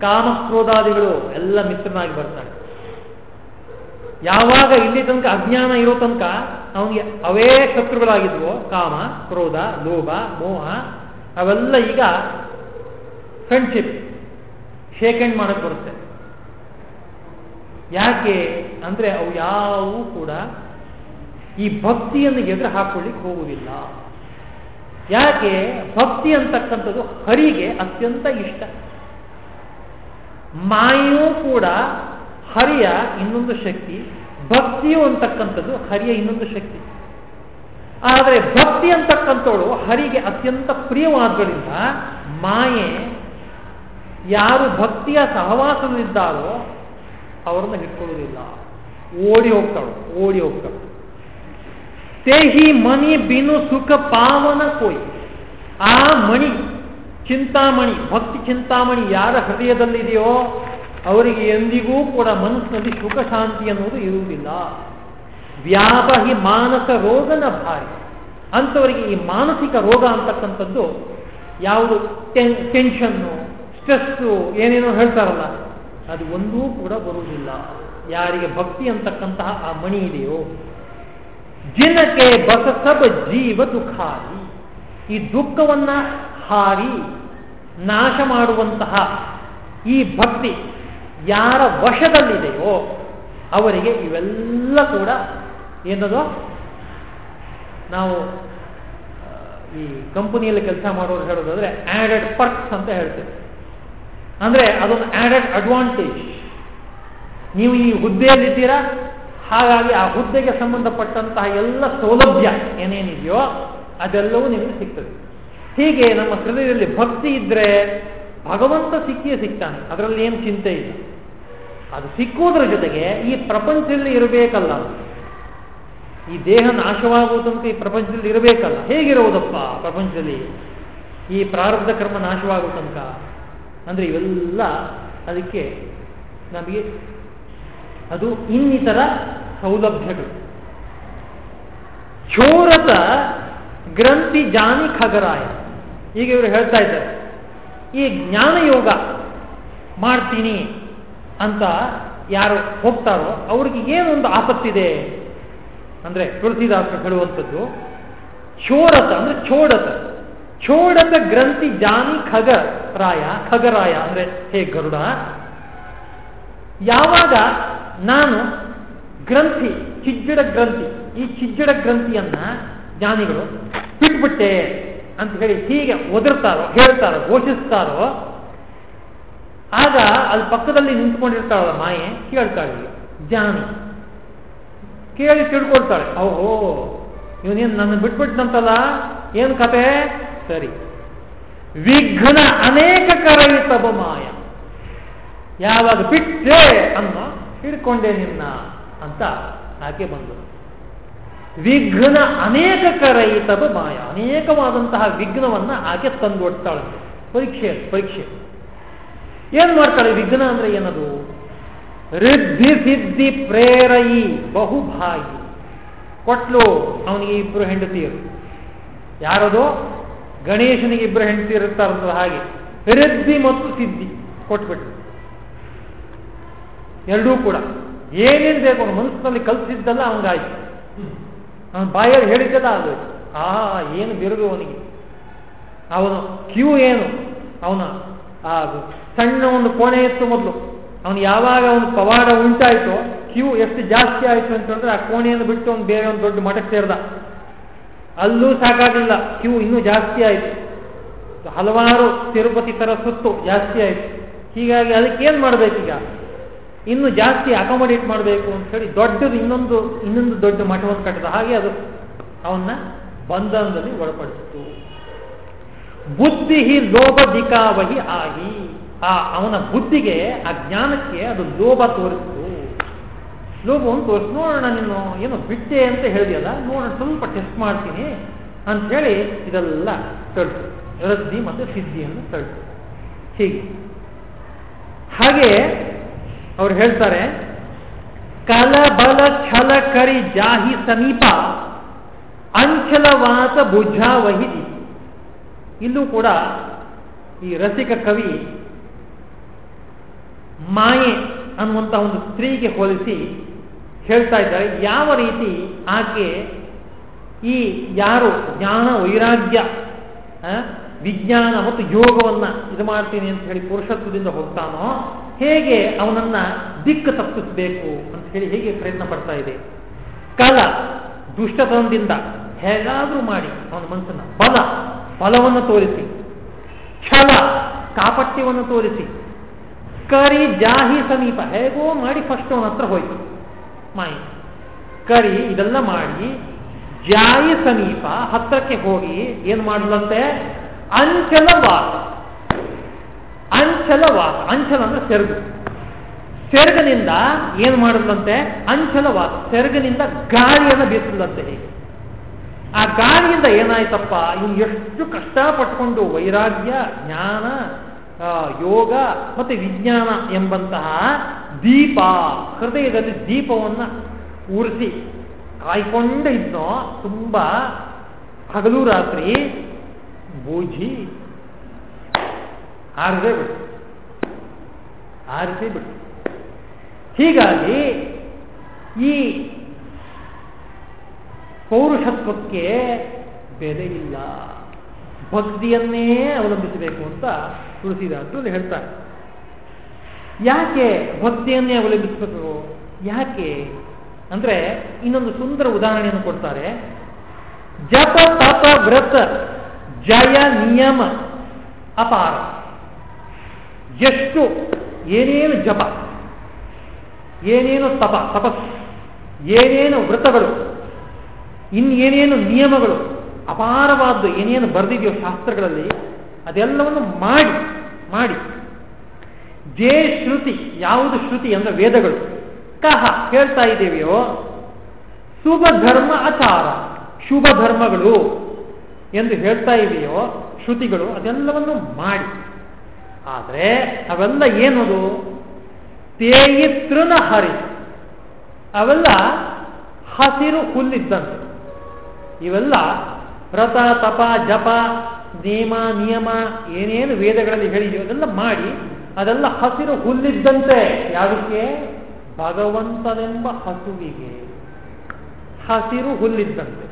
ಕಾಮ ಕ್ರೋಧಾದಿಗಳು ಎಲ್ಲ ಮಿತ್ರನಾಗಿ ಬರ್ತಾನೆ ಯಾವಾಗ ಇಲ್ಲಿ ತನಕ ಅಜ್ಞಾನ ಇರೋ ತನಕ ಅವನಿಗೆ ಅವೇ ಶತ್ರುಗಳಾಗಿದ್ವು. ಕಾಮ, ಕ್ರೋಧ, ಲೋಭ, ಮೋಹ, ಅವೆಲ್ಲ ಈಗ ಫ್ರೆಂಡ್ಶಿಪ್ ಶೇಕ್ ಹ್ಯಾಂಡ್ ಮಾಡಕ್ ಬರುತ್ತೆ. ಯಾಕೆ ಅಂದ್ರೆ ಅವು ಯಾವೂ ಕೂಡ ಈ ಭಕ್ತಿಯನ್ನು ಎದುರು ಹಾಕೊಳ್ಳಿಕ್ಕೆ ಹೋಗುವುದಿಲ್ಲ. ಯಾಕೆ ಭಕ್ತಿ ಅಂತಕ್ಕಂಥದ್ದು ಹರಿಗೆ ಅತ್ಯಂತ ಇಷ್ಟ. ಮಾಯೂ ಕೂಡ ಹರಿಯ ಇನ್ನೊಂದು ಶಕ್ತಿ, ಭಕ್ತಿಯು ಅಂತಕ್ಕಂಥದ್ದು ಹರಿಯ ಇನ್ನೊಂದು ಶಕ್ತಿ. ಆದರೆ ಭಕ್ತಿ ಅಂತಕ್ಕಂಥವಳು ಹರಿಗೆ ಅತ್ಯಂತ ಪ್ರಿಯವಾದ್ದರಿಂದ ಮಾಯೆ ಯಾರು ಭಕ್ತಿಯ ಸಹವಾಸದಲ್ಲಿದ್ದಾರೋ ಅವರನ್ನು ಹಿಡ್ಕೊಳ್ಳೋದಿಲ್ಲ. ಓಡಿ ಹೋಗ್ತಾಳು ಓಡಿ ಹೋಗ್ತಾಳು. ತೇಹಿ ಮಣಿ ಬಿನು ಸುಖ ಪಾವನ કોઈ ಆ ಮಣಿ, ಚಿಂತಾಮಣಿ, ಭಕ್ತಿ ಚಿಂತಾಮಣಿ ಯಾರ ಹೃದಯದಲ್ಲಿದೆಯೋ ಅವರಿಗೆ ಎಂದಿಗೂ ಕೂಡ ಮನಸ್ಸಿನಲ್ಲಿ ಸುಖ ಶಾಂತಿ ಅನ್ನುವುದು ಇರುವುದಿಲ್ಲ. ವ್ಯಾಪಹಿ ಮಾನಸ ರೋಗನ ಭಾರಿ. ಅಂಥವರಿಗೆ ಈ ಮಾನಸಿಕ ರೋಗ ಅಂತಕ್ಕಂಥದ್ದು ಯಾವುದು? ಟೆನ್ಷನ್ನು, ಸ್ಟ್ರೆಸ್ಸು, ಏನೇನೋ ಹೇಳ್ತಾರಲ್ಲ, ಅದು ಒಂದೂ ಕೂಡ ಬರುವುದಿಲ್ಲ. ಯಾರಿಗೆ ಭಕ್ತಿ ಅಂತಕ್ಕಂತಹ ಆ ಮಣಿ ಇದೆಯೋ ಜಿನಕ್ಕೆ ಬಸ ಸಬ ಜೀವ ದುಃಖಾರಿ. ಈ ದುಃಖವನ್ನ ಹಾರಿ ನಾಶ ಮಾಡುವಂತಹ ಈ ಭಕ್ತಿ ಯಾರ ವಶದಲ್ಲಿದೆಯೋ ಅವರಿಗೆ ಇವೆಲ್ಲ ಕೂಡ ಏನದು? ನಾವು ಈ ಕಂಪನಿಯಲ್ಲಿ ಕೆಲಸ ಮಾಡೋರು ಹೇಳೋದಾದ್ರೆ ಆಡೆಡ್ ಪರ್ಕ್ಸ್ ಅಂತ ಹೇಳ್ತೇವೆ. ಅಂದರೆ ಅದೊಂದು ಆಡೆಡ್ ಅಡ್ವಾಂಟೇಜ್ ನೀವು ಈ ಹುದ್ದೆಯಲ್ಲಿದ್ದೀರಾ? ಹಾಗಾಗಿ ಆ ಹುದ್ದೆಗೆ ಸಂಬಂಧಪಟ್ಟಂತಹ ಎಲ್ಲ ಸೌಲಭ್ಯ ಏನೇನಿದೆಯೋ ಅದೆಲ್ಲವೂ ನಿಮಗೆ ಸಿಗ್ತದೆ. ಹೀಗೆ ನಮ್ಮ ಹೃದಯದಲ್ಲಿ ಭಕ್ತಿ ಇದ್ರೆ ಭಗವಂತ ಸಿಕ್ಕಿಯೇ ಸಿಗ್ತಾನೆ ಅದರಲ್ಲಿ ಏನು ಚಿಂತೆ ಇಲ್ಲ. ಅದು ಸಿಕ್ಕುವುದರ ಜೊತೆಗೆ ಈ ಪ್ರಪಂಚದಲ್ಲಿ ಇರಬೇಕಲ್ಲ ಈ ದೇಹ ನಾಶವಾಗುವುದಂತ ಈ ಪ್ರಪಂಚದಲ್ಲಿ ಇರಬೇಕಲ್ಲ. ಹೇಗಿರುವುದಪ್ಪ ಪ್ರಪಂಚದಲ್ಲಿ? ಈ ಪ್ರಾರಬ್ಧ ಕರ್ಮ ನಾಶವಾಗುವ ತನಕ. ಅಂದ್ರೆ ಇವೆಲ್ಲ ಅದಕ್ಕೆ ನಮಗೆ ಅದು ಇನ್ನಿತರ ಸೌಲಭ್ಯಗಳು. ಚೋರತ ಗ್ರಂಥಿ ಜಾನಿ ಖಗರಾಯ. ಈಗ ಇವರು ಹೇಳ್ತಾ ಇದ್ದಾರೆ. ಈ ಜ್ಞಾನ ಯೋಗ ಮಾಡ್ತೀನಿ ಅಂತ ಯಾರು ಹೋಗ್ತಾರೋ ಅವ್ರಿಗೆ ಏನೊಂದು ಆಪತ್ತಿದೆ ಅಂದ್ರೆ ತುಳಸಿದಾಸರು ಹೇಳುವಂಥದ್ದು ಚೋರತ ಅಂದ್ರೆ ಚೋಡತ ಚೋಡತ ಗ್ರಂಥಿ ಜಾನಿ ಖಗ ರಾಯ ಖಗರಾಯ ಅಂದ್ರೆ ಹೇ ಗರುಡ, ಯಾವಾಗ ನಾನು ಗ್ರಂಥಿ, ಚಿಜ್ಜಡ ಗ್ರಂಥಿ. ಈ ಚಿಜ್ಜಡ ಗ್ರಂಥಿಯನ್ನ ಜ್ಞಾನಿಗಳು ಬಿಟ್ಬಿಟ್ಟೆ ಅಂತ ಹೇಳಿ ಹೀಗೆ ಒದರ್ತಾರೋ, ಹೇಳ್ತಾರೋ, ಘೋಷಿಸ್ತಾರೋ, ಆಗ ಅಲ್ಲಿ ಪಕ್ಕದಲ್ಲಿ ನಿಂತ್ಕೊಂಡಿರ್ತಾಳಲ್ಲ ಮಾಯೆ, ಕೇಳ್ತಾಳೆ ಜ್ಞಾನಿ. ಕೇಳಿ ತಿಳ್ಕೊಳ್ತಾಳೆ, ಓಹೋ, ಇವನೇನು ನನ್ನ ಬಿಟ್ಬಿಟ್ನಂತಲ್ಲ? ಏನು ಕತೆ? ಸರಿ. ವಿಘ್ನ ಅನೇಕ ಕರಯಿತಬ ಮಾಯ ಯಾವಾಗ ಬಿಟ್ಟೆ ಅನ್ನೋ ಹಿಡ್ಕೊಂಡೆ ನಿನ್ನ. ಅಂತ ಹಾಗೆ ಬಂದು, ವಿಘ್ನ ಅನೇಕ ಕರಯಿತಬ ಮಾಯ, ಅನೇಕವಾದಂತಹ ವಿಘ್ನವನ್ನ ಆಕೆ ತಂದೊಡ್ತಾಳೆ. ಪರೀಕ್ಷೆ ಪರೀಕ್ಷೆ. ಏನ್ ಮಾಡ್ತಾಳೆ ವಿಘ್ನ ಅಂದ್ರೆ ಏನದು? ರಿದ್ಧಿ ಸಿದ್ಧಿ ಪ್ರೇರಯಿ ಬಹುಭಾಯಿ. ಕೊಟ್ಲು ಅವನಿಗೆ ಇಬ್ರು ಹೆಂಡತಿಯರು. ಯಾರದೋ? ಗಣೇಶನಿಗೆ ಇಬ್ಬರು ಹೆಂಡತಿ ಇರ್ತಾರಂತ ಹಾಗೆ. ರಿದ್ಧಿ ಮತ್ತು ಸಿದ್ಧಿ ಕೊಟ್ಬಿಟ್ಟು ಎರಡೂ ಕೂಡ. ಏನೇನು ಬೇಕು ಅವನು ಮನಸ್ಸಿನಲ್ಲಿ ಕಲ್ಸಿದ್ದಲ್ಲ ಅವನಿಗಾಯ್ತು. ಅವನ ಬಾಯಲ್ಲಿ ಹೇಳಿದ್ದಲ್ಲ ಅದು ಆ, ಏನು ಬಿರುಗು ಅವನಿಗೆ? ಅವನು ಕ್ಯೂ ಏನು? ಅವನ, ಆ, ಸಣ್ಣ ಒಂದು ಕೋಣೆ ಇತ್ತು ಮೊದಲು. ಅವನು ಯಾವಾಗ ಅವನು ಪವಾಡ ಉಂಟಾಯಿತೋ, ಕ್ಯೂ ಎಷ್ಟು ಜಾಸ್ತಿ ಆಯಿತು ಅಂತಂದ್ರೆ ಆ ಕೋಣೆಯನ್ನು ಬಿಟ್ಟು ಅವನು ಬೇರೆ ಒಂದು ದೊಡ್ಡ ಮಠಕ್ಕೆ ಸೇರ್ದ. ಅಲ್ಲೂ ಸಾಕಾಗಲಿಲ್ಲ. ಕ್ಯೂ ಇನ್ನೂ ಜಾಸ್ತಿ ಆಯಿತು. ಹಲವಾರು ತಿರುಪತಿ ತರ ಸುತ್ತು ಜಾಸ್ತಿ ಆಯಿತು. ಹೀಗಾಗಿ ಅದಕ್ಕೇನು ಮಾಡಬೇಕೀಗ? ಇನ್ನು ಜಾಸ್ತಿ ಅಕಾಮಡೇಟ್ ಮಾಡಬೇಕು ಅಂತ ಹೇಳಿ ದೊಡ್ಡದು ಇನ್ನೊಂದು ಇನ್ನೊಂದು ದೊಡ್ಡ ಮಠವನ್ನು ಕಟ್ಟಿದ ಹಾಗೆ ಅದು ಅವನ್ನ ಬಂಧನದಲ್ಲಿ ಒಳಪಡಿಸಿತು. ಬುದ್ಧಿ ಹಿ ಲೋಭ ದಿಕಾವಹಿ ಆಗಿ ಆ ಅವನ ಬುದ್ಧಿಗೆ, ಆ ಜ್ಞಾನಕ್ಕೆ ಅದು ಲೋಭ ತೋರಿಸಿತು. ಲೋಭವನ್ನು ತೋರಿಸಿ, ನೋಡೋಣ ನೀನು, ಏನು ಬಿಟ್ಟೆ ಅಂತ ಹೇಳಿದೆಯಲ್ಲ, ನೋಡೋಣ, ಸ್ವಲ್ಪ ಟೆಸ್ಟ್ ಮಾಡ್ತೀನಿ ಅಂತ ಹೇಳಿ ಇದೆಲ್ಲ ತಳ್ತು. ರದ್ದಿ ಮತ್ತು ಸಿದ್ಧಿಯನ್ನು ತಳ್ತು. ಹೀಗೆ. ಹಾಗೆ ಅವ್ರು ಹೇಳ್ತಾರೆ ಕಲಬಲ ಛಲ ಕರಿ ಜಾಹಿ ಸಮೀಪ ಅಂಚಲವಾಸ ಭುಜಾವಹಿದಿ ಇಲ್ಲೂ ಕೂಡ ಈ ರಸಿಕ ಕವಿ ಮಾಯೆ ಅನ್ನುವಂಥ ಒಂದು ಸ್ತ್ರೀಗೆ ಹೋಲಿಸಿ ಹೇಳ್ತಾ ಇದ್ದಾರೆ, ಯಾವ ರೀತಿ ಆಕೆ ಈ ಯಾರು ಜ್ಞಾನ ವೈರಾಗ್ಯ ವಿಜ್ಞಾನ ಮತ್ತು ಯೋಗವನ್ನ ಇದು ಮಾಡ್ತೀನಿ ಅಂತ ಹೇಳಿ ಪುರುಷತ್ವದಿಂದ ಹೋಗ್ತಾನೋ, ಹೇಗೆ ಅವನನ್ನ ದಿಕ್ಕು ತಪ್ಪಿಸಬೇಕು ಅಂತ ಹೇಳಿ ಹೇಗೆ ಪ್ರಯತ್ನ ಪಡ್ತಾ ಇದೆ. ಕಲ, ದುಷ್ಟತನದಿಂದ ಹೇಗಾದ್ರೂ ಮಾಡಿ ಅವನ ಮನಸ್ಸನ್ನ, ಬಲ, ಬಲವನ್ನು ತೋರಿಸಿ, ಛಲ, ಕಾಪಟ್ಯವನ್ನು ತೋರಿಸಿ, ಕರಿ ಜಾಹಿ ಸಮೀಪ, ಹೇಗೋ ಮಾಡಿ ಫಸ್ಟ್ ಅವನ ಹತ್ರ ಹೋಯ್ತು. ಮಾಯಿ. ಕರಿ ಇದೆಲ್ಲ ಮಾಡಿ ಜಾಯಿ ಸಮೀಪ ಹತ್ರಕ್ಕೆ ಹೋಗಿ ಏನ್ ಮಾಡಲಂತೆ? ಅಂಚಲ ವಾಸ ಅಂಚಲ ಅಂದ್ರೆ ಸೆರಗು. ಸೆರಗನಿಂದ ಏನು ಮಾಡಿದ್ಲಂತೆ ಅಂಚಲ ವಾಸ ಸೆರಗನಿಂದ ಗಾಳಿಯನ್ನು ಬೀಸಿದಂತೆ ಹೇಗೆ. ಆ ಗಾಳಿಯಿಂದ ಏನಾಯ್ತಪ್ಪ? ಇವ್ನು ಎಷ್ಟು ಕಷ್ಟಪಟ್ಟುಕೊಂಡು ವೈರಾಗ್ಯ, ಜ್ಞಾನ ಯೋಗ ಮತ್ತೆ ವಿಜ್ಞಾನ ಎಂಬಂತಹ ದೀಪ, ಹೃದಯದಲ್ಲಿ ದೀಪವನ್ನ ಉರಿಸಿ ಕಾಯ್ಕೊಂಡ ಇದ್ನೋ, ತುಂಬಾ ಹಗಲು ರಾತ್ರಿ ಬೂಜಿ ಆರದೇ ಬಿಟ್ಟು ಆರಿಸಿ ಬಿಟ್ಟು ಹೀಗಾಗಿ ಈ ಪೌರುಷತ್ವಕ್ಕೆ ಬೆಲೆ ಇಲ್ಲ. ಭಕ್ತಿಯನ್ನೇ ಅವಲಂಬಿಸಬೇಕು ಅಂತ ತುಳಸಿದಾಸರು ಹೇಳ್ತಾರೆ. ಯಾಕೆ ಭಕ್ತಿಯನ್ನೇ ಅವಲಂಬಿಸಬೇಕು? ಯಾಕೆ? ಅಂದ್ರೆ ಇನ್ನೊಂದು ಸುಂದರ ಉದಾಹರಣೆಯನ್ನು ಕೊಡ್ತಾರೆ. ಜಪ, ತಪ, ವ್ರತ. ಜಯ ನಿಯಮ ಅಪಾರ. ಎಷ್ಟು? ಏನೇನು ಜಪ? ಏನೇನು ತಪ? ತಪಸ್ ಏನೇನು ವ್ರತಗಳು? ಇನ್ನೇನೇನು ನಿಯಮಗಳು? ಅಪಾರವಾದ್ದು ಏನೇನು ಬರೆದಿದೆಯೋ ಶಾಸ್ತ್ರಗಳಲ್ಲಿ ಅದೆಲ್ಲವನ್ನು ಮಾಡಿ ಮಾಡಿ. ಜೇ ಶ್ರುತಿ, ಯಾವುದು ಶ್ರುತಿ ಅಂದ್ರೆ ವೇದಗಳು. ಕಹ ಹೇಳ್ತಾ ಇದ್ದೇವೆಯೋ? ಶುಭ ಧರ್ಮ ಆಚಾರ ಶುಭ ಧರ್ಮಗಳು ಎಂದು ಹೇಳ್ತಾ ಇದೆಯೋ, ಶ್ರುತಿಗಳು ಅದೆಲ್ಲವನ್ನು ಮಾಡಿ. ಆದರೆ ಅವೆಲ್ಲ ಏನದು? ತೇಯಿತೃನ ಹರಿ. ಅವೆಲ್ಲ ಹಸಿರು ಹುಲ್ಲಿದ್ದಂತೆ. ಇವೆಲ್ಲ ವ್ರತ ತಪ, ಜಪ ನಿಯಮ ನಿಯಮ, ಏನೇನು ವೇದಗಳಲ್ಲಿ ಹೇಳಿದೆಯೋ ಅದೆಲ್ಲ ಮಾಡಿ ಅದೆಲ್ಲ ಹಸಿರು ಹುಲ್ಲಿದ್ದಂತೆ. ಯಾವುದಕ್ಕೆ? ಭಗವಂತನೆಂಬ ಹಸುವಿಗೆ. ಹಸಿರು ಹುಲ್ಲಿದ್ದಂತೆ.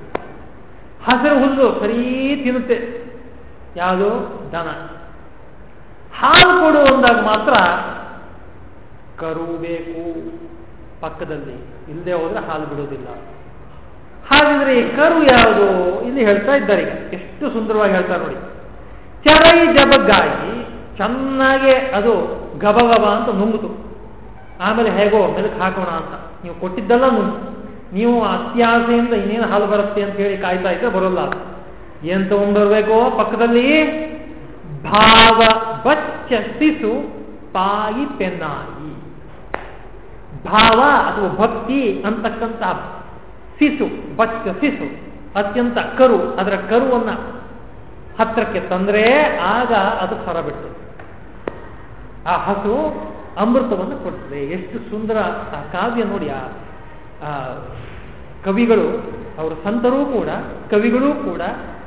ಹಸಿರು ಹುಲ್ಲು ಸರಿ ತಿನ್ನುತ್ತೆ. ಯಾವುದು ದನ. ಹಾಲು ಕೊಡು ಅಂದಾಗ ಮಾತ್ರ ಕರು ಬೇಕು ಪಕ್ಕದಲ್ಲಿ. ಇಲ್ಲದೆ ಹೋದ್ರೆ ಹಾಲು ಬಿಡೋದಿಲ್ಲ ಹಾಲು ಹಾಗಿದ್ರೆ ಈ ಕರು ಯಾವುದು? ಇಲ್ಲಿ ಹೇಳ್ತಾ ಇದ್ದಾರೆ. ಎಷ್ಟು ಸುಂದರವಾಗಿ ಹೇಳ್ತಾರೆ ನೋಡಿ. ಚರೈ ಜಬಗ್ಗಾಗಿ ಚೆನ್ನಾಗೆ ಅದು ಗಬಗಬ ಅಂತ ನುಂಗಿತು ಆಮೇಲೆ ಹೇಗೋ, ಮೆಲುಕು ಹಾಕೋಣ ಅಂತ. ನೀವು ಕೊಟ್ಟಿದ್ದಲ್ಲ ನುಂಗು. ನೀವು ಅತ್ಯಾಸೆಯಿಂದ ಇನ್ನೇನು ಹಾಲು ಬರುತ್ತೆ ಅಂತ ಹೇಳಿ ಕಾಯ್ತಾ ಇದ್ರೆ ಬರೋಲ್ಲ. ಏನ್ ತಗೊಂಡ್ಬರ್ಬೇಕು ಪಕ್ಕದಲ್ಲಿ? ಭಾವ ಬಚ್ಚ ಸಿಸು ಪಾಯಿ ಪೆನ್ನಾಯಿ. ಭಾವ ಅಥವಾ ಭಕ್ತಿ ಅಂತಕ್ಕಂತಹ ಸಿಸು, ಬಚ್ಚ ಸಿಸು, ಅತ್ಯಂತ ಕರು, ಅದರ ಕರುವನ್ನ ಹತ್ರಕ್ಕೆ ತಂದ್ರೆ ಆಗ ಅದು ಹೊರಬಿಟ್ಟು ಆ ಹಸು ಅಮೃತವನ್ನು ಕೊಡ್ತದೆ. ಎಷ್ಟು ಸುಂದರ ಕಾವ್ಯ ನೋಡಿ, ಆ ಕವಿಗಳು, ಅವರು ಸಂತರೂ ಕೂಡ, ಕವಿಗಳೂ ಕೂಡ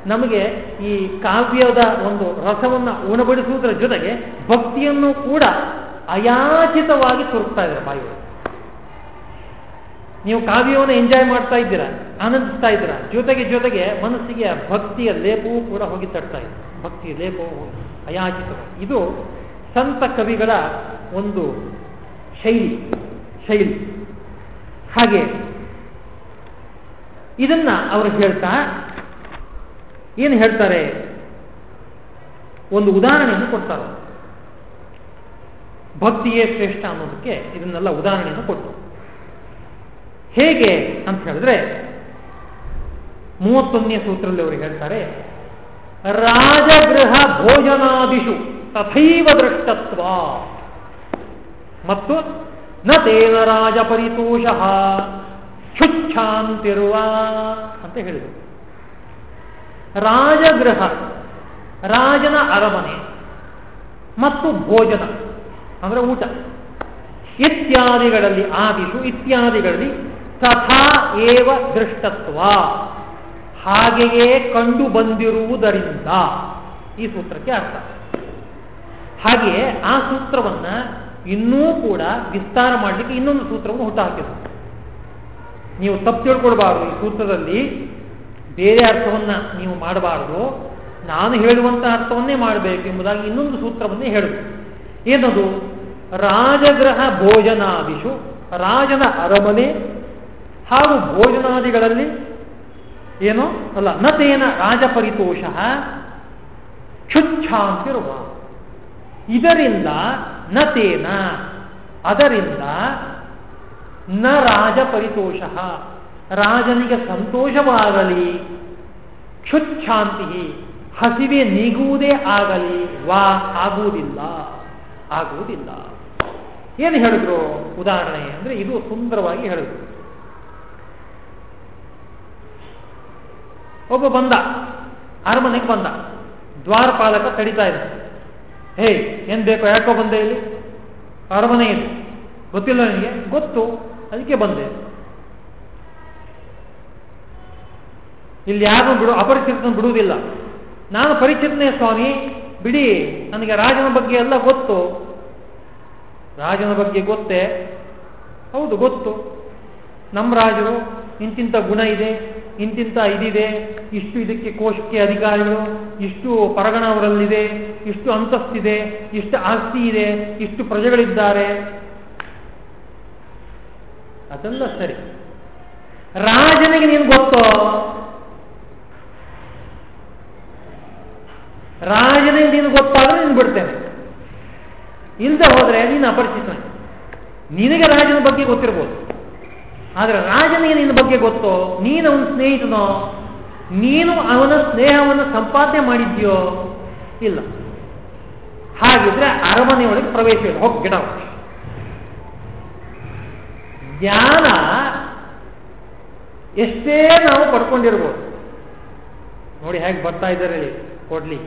ನಮಗೆ ಈ ಕಾವ್ಯದ ಒಂದು ರಸವನ್ನ ಉಣಬಡಿಸುವುದರ ಜೊತೆಗೆ ಭಕ್ತಿಯನ್ನು ಕೂಡ ಅಯಾಚಿತವಾಗಿ ತೋರಿಸ್ತಾ ಇದ್ದಾರೆ ಬಾಯಿಗಳು. ನೀವು ಕಾವ್ಯವನ್ನು ಎಂಜಾಯ್ ಮಾಡ್ತಾ ಇದ್ದೀರಾ, ಆನಂದಿಸ್ತಾ ಇದ್ದೀರಾ, ಜೊತೆಗೆ ಜೊತೆಗೆ ಮನಸ್ಸಿಗೆ ಭಕ್ತಿಯ ಲೇಪವೂ ಕೂಡ ಹೋಗಿ ತಡ್ತಾ ಇದೆ. ಭಕ್ತಿಯ ಲೇಪವು ಅಯಾಚಿತವಾಗಿ. ಇದು ಸಂತ ಕವಿಗಳ ಒಂದು ಶೈಲಿ ಶೈಲಿ. ಹಾಗೆ ಇದನ್ನ ಅವರು ಹೇಳ್ತಾ ಏನು ಹೇಳ್ತಾರೆ? ಒಂದು ಉದಾಹರಣೆಯನ್ನು ಕೊಡ್ತಾರೆ. ಭಕ್ತಿಯೇ ಶ್ರೇಷ್ಠ ಅನ್ನೋದಕ್ಕೆ ಇದನ್ನೆಲ್ಲ ಉದಾಹರಣೆಯನ್ನು ಕೊಟ್ಟು ಹೇಗೆ ಅಂತ ಹೇಳಿದ್ರೆ, ಮೂವತ್ತೊಂದನೇ ಸೂತ್ರದಲ್ಲಿ ಅವರು ಹೇಳ್ತಾರೆ, ರಾಜಗೃಹ ಭೋಜನಾದಿಶು ತಥೈವ ದೃಷ್ಟತ್ವ. ಮತ್ತು ನ ರಾಜ ಪರಿತೋಷ. ಶುಚ್ಛಾಂತಿರುವ ಅಂತ ಹೇಳಿದರು. ರಾಜಗೃಹ, ರಾಜನ ಅರಮನೆ ಮತ್ತು ಭೋಜನ ಅಂದರೆ ಊಟ ಇತ್ಯಾದಿಗಳಲ್ಲಿ ಆದಿಸು ಇತ್ಯಾದಿಗಳಲ್ಲಿ ತಥಾ ಏವ ದೃಷ್ಟತ್ವ. ಹಾಗೆಯೇ ಕಂಡು ಬಂದಿರುವುದರಿಂದ ಈ ಸೂತ್ರಕ್ಕೆ ಅರ್ಥ. ಹಾಗೆಯೇ ಆ ಸೂತ್ರವನ್ನ ಇನ್ನೂ ಕೂಡ ವಿಸ್ತಾರ ಮಾಡಲಿಕ್ಕೆ ಇನ್ನೊಂದು ಸೂತ್ರವನ್ನು ಹುಟ್ಟುಹಾಕಿದ್ರು ನೀವು ತಪ್ಪು ತಿಳ್ಕೊಳ್ಬಾರ್ದು ಈ ಸೂತ್ರದಲ್ಲಿ. ಬೇರೆ ಅರ್ಥವನ್ನ ನೀವು ಮಾಡಬಾರದು. ನಾನು ಹೇಳುವಂತಹ ಅರ್ಥವನ್ನೇ ಮಾಡಬೇಕು ಎಂಬುದಾಗಿ ಇನ್ನೊಂದು ಸೂತ್ರವನ್ನೇ ಹೇಳುದು. ಏನದು? ರಾಜಗ್ರಹ ಭೋಜನಾದಿಶು ರಾಜನ ಅರಮನೆ ಹಾಗೂ ಭೋಜನಾದಿಗಳಲ್ಲಿ ಏನು? ಅಲ್ಲ, ನತೇನ ರಾಜಪರಿತೋಷ ಕ್ಷುಚ್ಛಾಂತಿರುವ ಇದರಿಂದ ನತೇನ. ಅದರಿಂದ ನ ರಾಜ ಪರಿತೋಷ. ರಾಜನಿಗೆ ಸಂತೋಷವಾಗಲಿ. ಕ್ಷುಚ್ಛಾಂತಿ ಹಸಿವೆ ನೀಗುವುದೇ ಆಗಲಿ. ವಾ, ಆಗುವುದಿಲ್ಲ. ಆಗುವುದಿಲ್ಲ. ಏನು ಹೇಳಿದ್ರು? ಉದಾಹರಣೆ ಅಂದ್ರೆ ಇದು ಸುಂದರವಾಗಿ ಹೇಳಿದ್ರು. ಒಬ್ಬ ಬಂದ. ಅರಮನೆಗೆ ಬಂದ. ದ್ವಾರಪಾಲಕ ತಡಿತಾ ಇದ್ದ. ಹೇ ಏನ್ ಬೇಕೋ ಯಾಕೋ ಬಂದೆ ಇಲ್ಲಿ? ಅರಮನೆ ಇದೆ. ಗೊತ್ತಿಲ್ಲ ನನಗೆ? ಗೊತ್ತು. ಅದಕ್ಕೆ ಬಂದೆ. ಇಲ್ಲಿ ಯಾರು ಬಿಡು ಅಪರಿಚಿತನ ಬಿಡುವುದಿಲ್ಲ. ನಾನು ಪರಿಚಿತನೇ ಸ್ವಾಮಿ. ಬಿಡಿ, ನನಗೆ ರಾಜನ ಬಗ್ಗೆ ಎಲ್ಲ ಗೊತ್ತು. ರಾಜನ ಬಗ್ಗೆ ಗೊತ್ತೇ? ಹೌದು, ಗೊತ್ತು. ನಮ್ಮ ರಾಜರು, ಇಂತಿಂತ ಗುಣ ಇದೆ. ಇಂತಿಂತ ಇದಿದೆ. ಇಷ್ಟು ಇದಕ್ಕೆ ಕೋಶಕ್ಕೆ ಅಧಿಕಾರಿಗಳು, ಇಷ್ಟು ಪರಗಣ ಅವರಲ್ಲಿದೆ ಇಷ್ಟು ಅಂತಸ್ತಿದೆ, ಇಷ್ಟು ಆಸ್ತಿ ಇದೆ, ಇಷ್ಟು ಪ್ರಜೆಗಳಿದ್ದಾರೆ. ಅದೆಲ್ಲ ಸರಿ. ರಾಜನಿಗೆ ನೀನು ಗೊತ್ತೋ? ರಾಜನಿಗೆ ನೀನು ಗೊತ್ತಾದ್ರೆ ನೀನು ಬಿಡ್ತೇನೆ. ಇಲ್ಲದೆ ಹೋದ್ರೆ ನೀನು ಅಪರಿಚಿತ ನಿನಗೆ ರಾಜನ ಬಗ್ಗೆ ಗೊತ್ತಿರ್ಬೋದು. ಆದ್ರೆ ರಾಜನಿಗೆ ನಿನ್ನ ಬಗ್ಗೆ ಗೊತ್ತೋ? ನೀನು ಅವನ ಸ್ನೇಹಿತನೋ? ನೀನು ಅವನ ಸ್ನೇಹವನ್ನು ಸಂಪಾದನೆ ಮಾಡಿದ್ಯೋ ಇಲ್ಲ. ಹಾಗಿದ್ರೆ ಅರಮನೆಯೊಳಗೆ ಪ್ರವೇಶ ಇಲ್ಲ. ಹೋಗಿ ಗಿಡ ಜ್ಞಾನ ಎಷ್ಟೇ ನಾವು ಪಡ್ಕೊಂಡಿರ್ಬೋದು. ನೋಡಿ ಹೇಗೆ ಬರ್ತಾ ಇದ್ದಾರೆ ಕೊಡ್ಲಿ.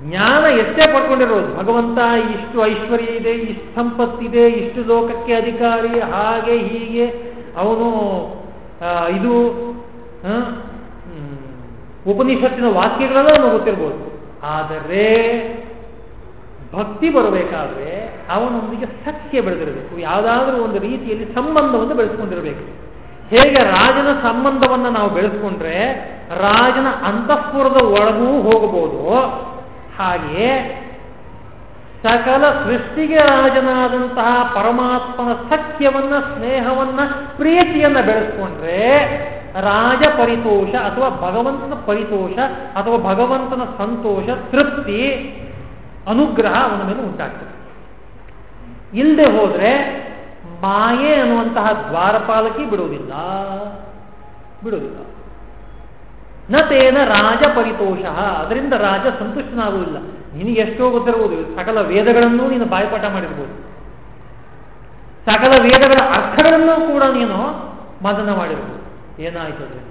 ಜ್ಞಾನ ಎಷ್ಟೇ ಪಡ್ಕೊಂಡಿರ್ಬೋದು. ಭಗವಂತ ಇಷ್ಟು ಐಶ್ವರ್ಯ ಇದೆ, ಇಷ್ಟು ಸಂಪತ್ತಿದೆ, ಇಷ್ಟು ಲೋಕಕ್ಕೆ ಅಧಿಕಾರಿ, ಹಾಗೆ ಹೀಗೆ. ಅವನು ಇದು ಉಪನಿಷತ್ತಿನ ವಾಕ್ಯಗಳೆಲ್ಲ ಅವನು ಗೊತ್ತಿರ್ಬೋದು. ಆದರೆ, ಭಕ್ತಿ ಬರಬೇಕಾದ್ರೆ ಅವನೊಂದಿಗೆ ಸಖ್ಯ ಬೆಳೆದಿರಬೇಕು. ಯಾವುದಾದ್ರೂ ಒಂದು ರೀತಿಯಲ್ಲಿ ಸಂಬಂಧವನ್ನು ಬೆಳೆಸ್ಕೊಂಡಿರಬೇಕು. ಹೇಗೆ ರಾಜನ ಸಂಬಂಧವನ್ನು ನಾವು ಬೆಳೆಸ್ಕೊಂಡ್ರೆ ರಾಜನ ಅಂತಃಪುರದ ಒಳಗೂ ಹೋಗಬಹುದು. ಹಾಗೆಯೇ ಸಕಲ ಸೃಷ್ಟಿಗೆ ರಾಜನಾದಂತಹ ಪರಮಾತ್ಮನ ಸತ್ಯವನ್ನ, ಸ್ನೇಹವನ್ನ, ಪ್ರೀತಿಯನ್ನ ಬೆಳೆಸ್ಕೊಂಡ್ರೆ ರಾಜ ಪರಿತೋಷ ಅಥವಾ ಭಗವಂತನ ಪರಿತೋಷ ಅಥವಾ ಭಗವಂತನ ಸಂತೋಷ, ತೃಪ್ತಿ, ಅನುಗ್ರಹ ಅವನ ಮೇಲೆ ಉಂಟಾಗ್ತದೆ. ಇಲ್ಲದೆ ಹೋದ್ರೆ ಮಾಯೆ ಅನ್ನುವಂತಹ ದ್ವಾರಪಾಲಕಿ ಬಿಡುವುದಿಲ್ಲ. ಬಿಡುವುದಿಲ್ಲ. ನತೇನ ರಾಜ ಪರಿತೋಷ. ಅದರಿಂದ ರಾಜ ಸಂತುಷ್ಟನಾಗುವುದಿಲ್ಲ. ನಿನಗೆ ಎಷ್ಟೋ ಗೊತ್ತಿರಬಹುದು, ಸಕಲ ವೇದಗಳನ್ನೂ ನೀನು ಬಾಯ್ಪಾಠ ಮಾಡಿರ್ಬೋದು. ಸಕಲ ವೇದಗಳ ಅರ್ಥಗಳನ್ನೂ ಕೂಡ ನೀನು ಮದನ ಮಾಡಿರ್ಬೋದು. ಏನಾಯ್ತು ಅದರಿಂದ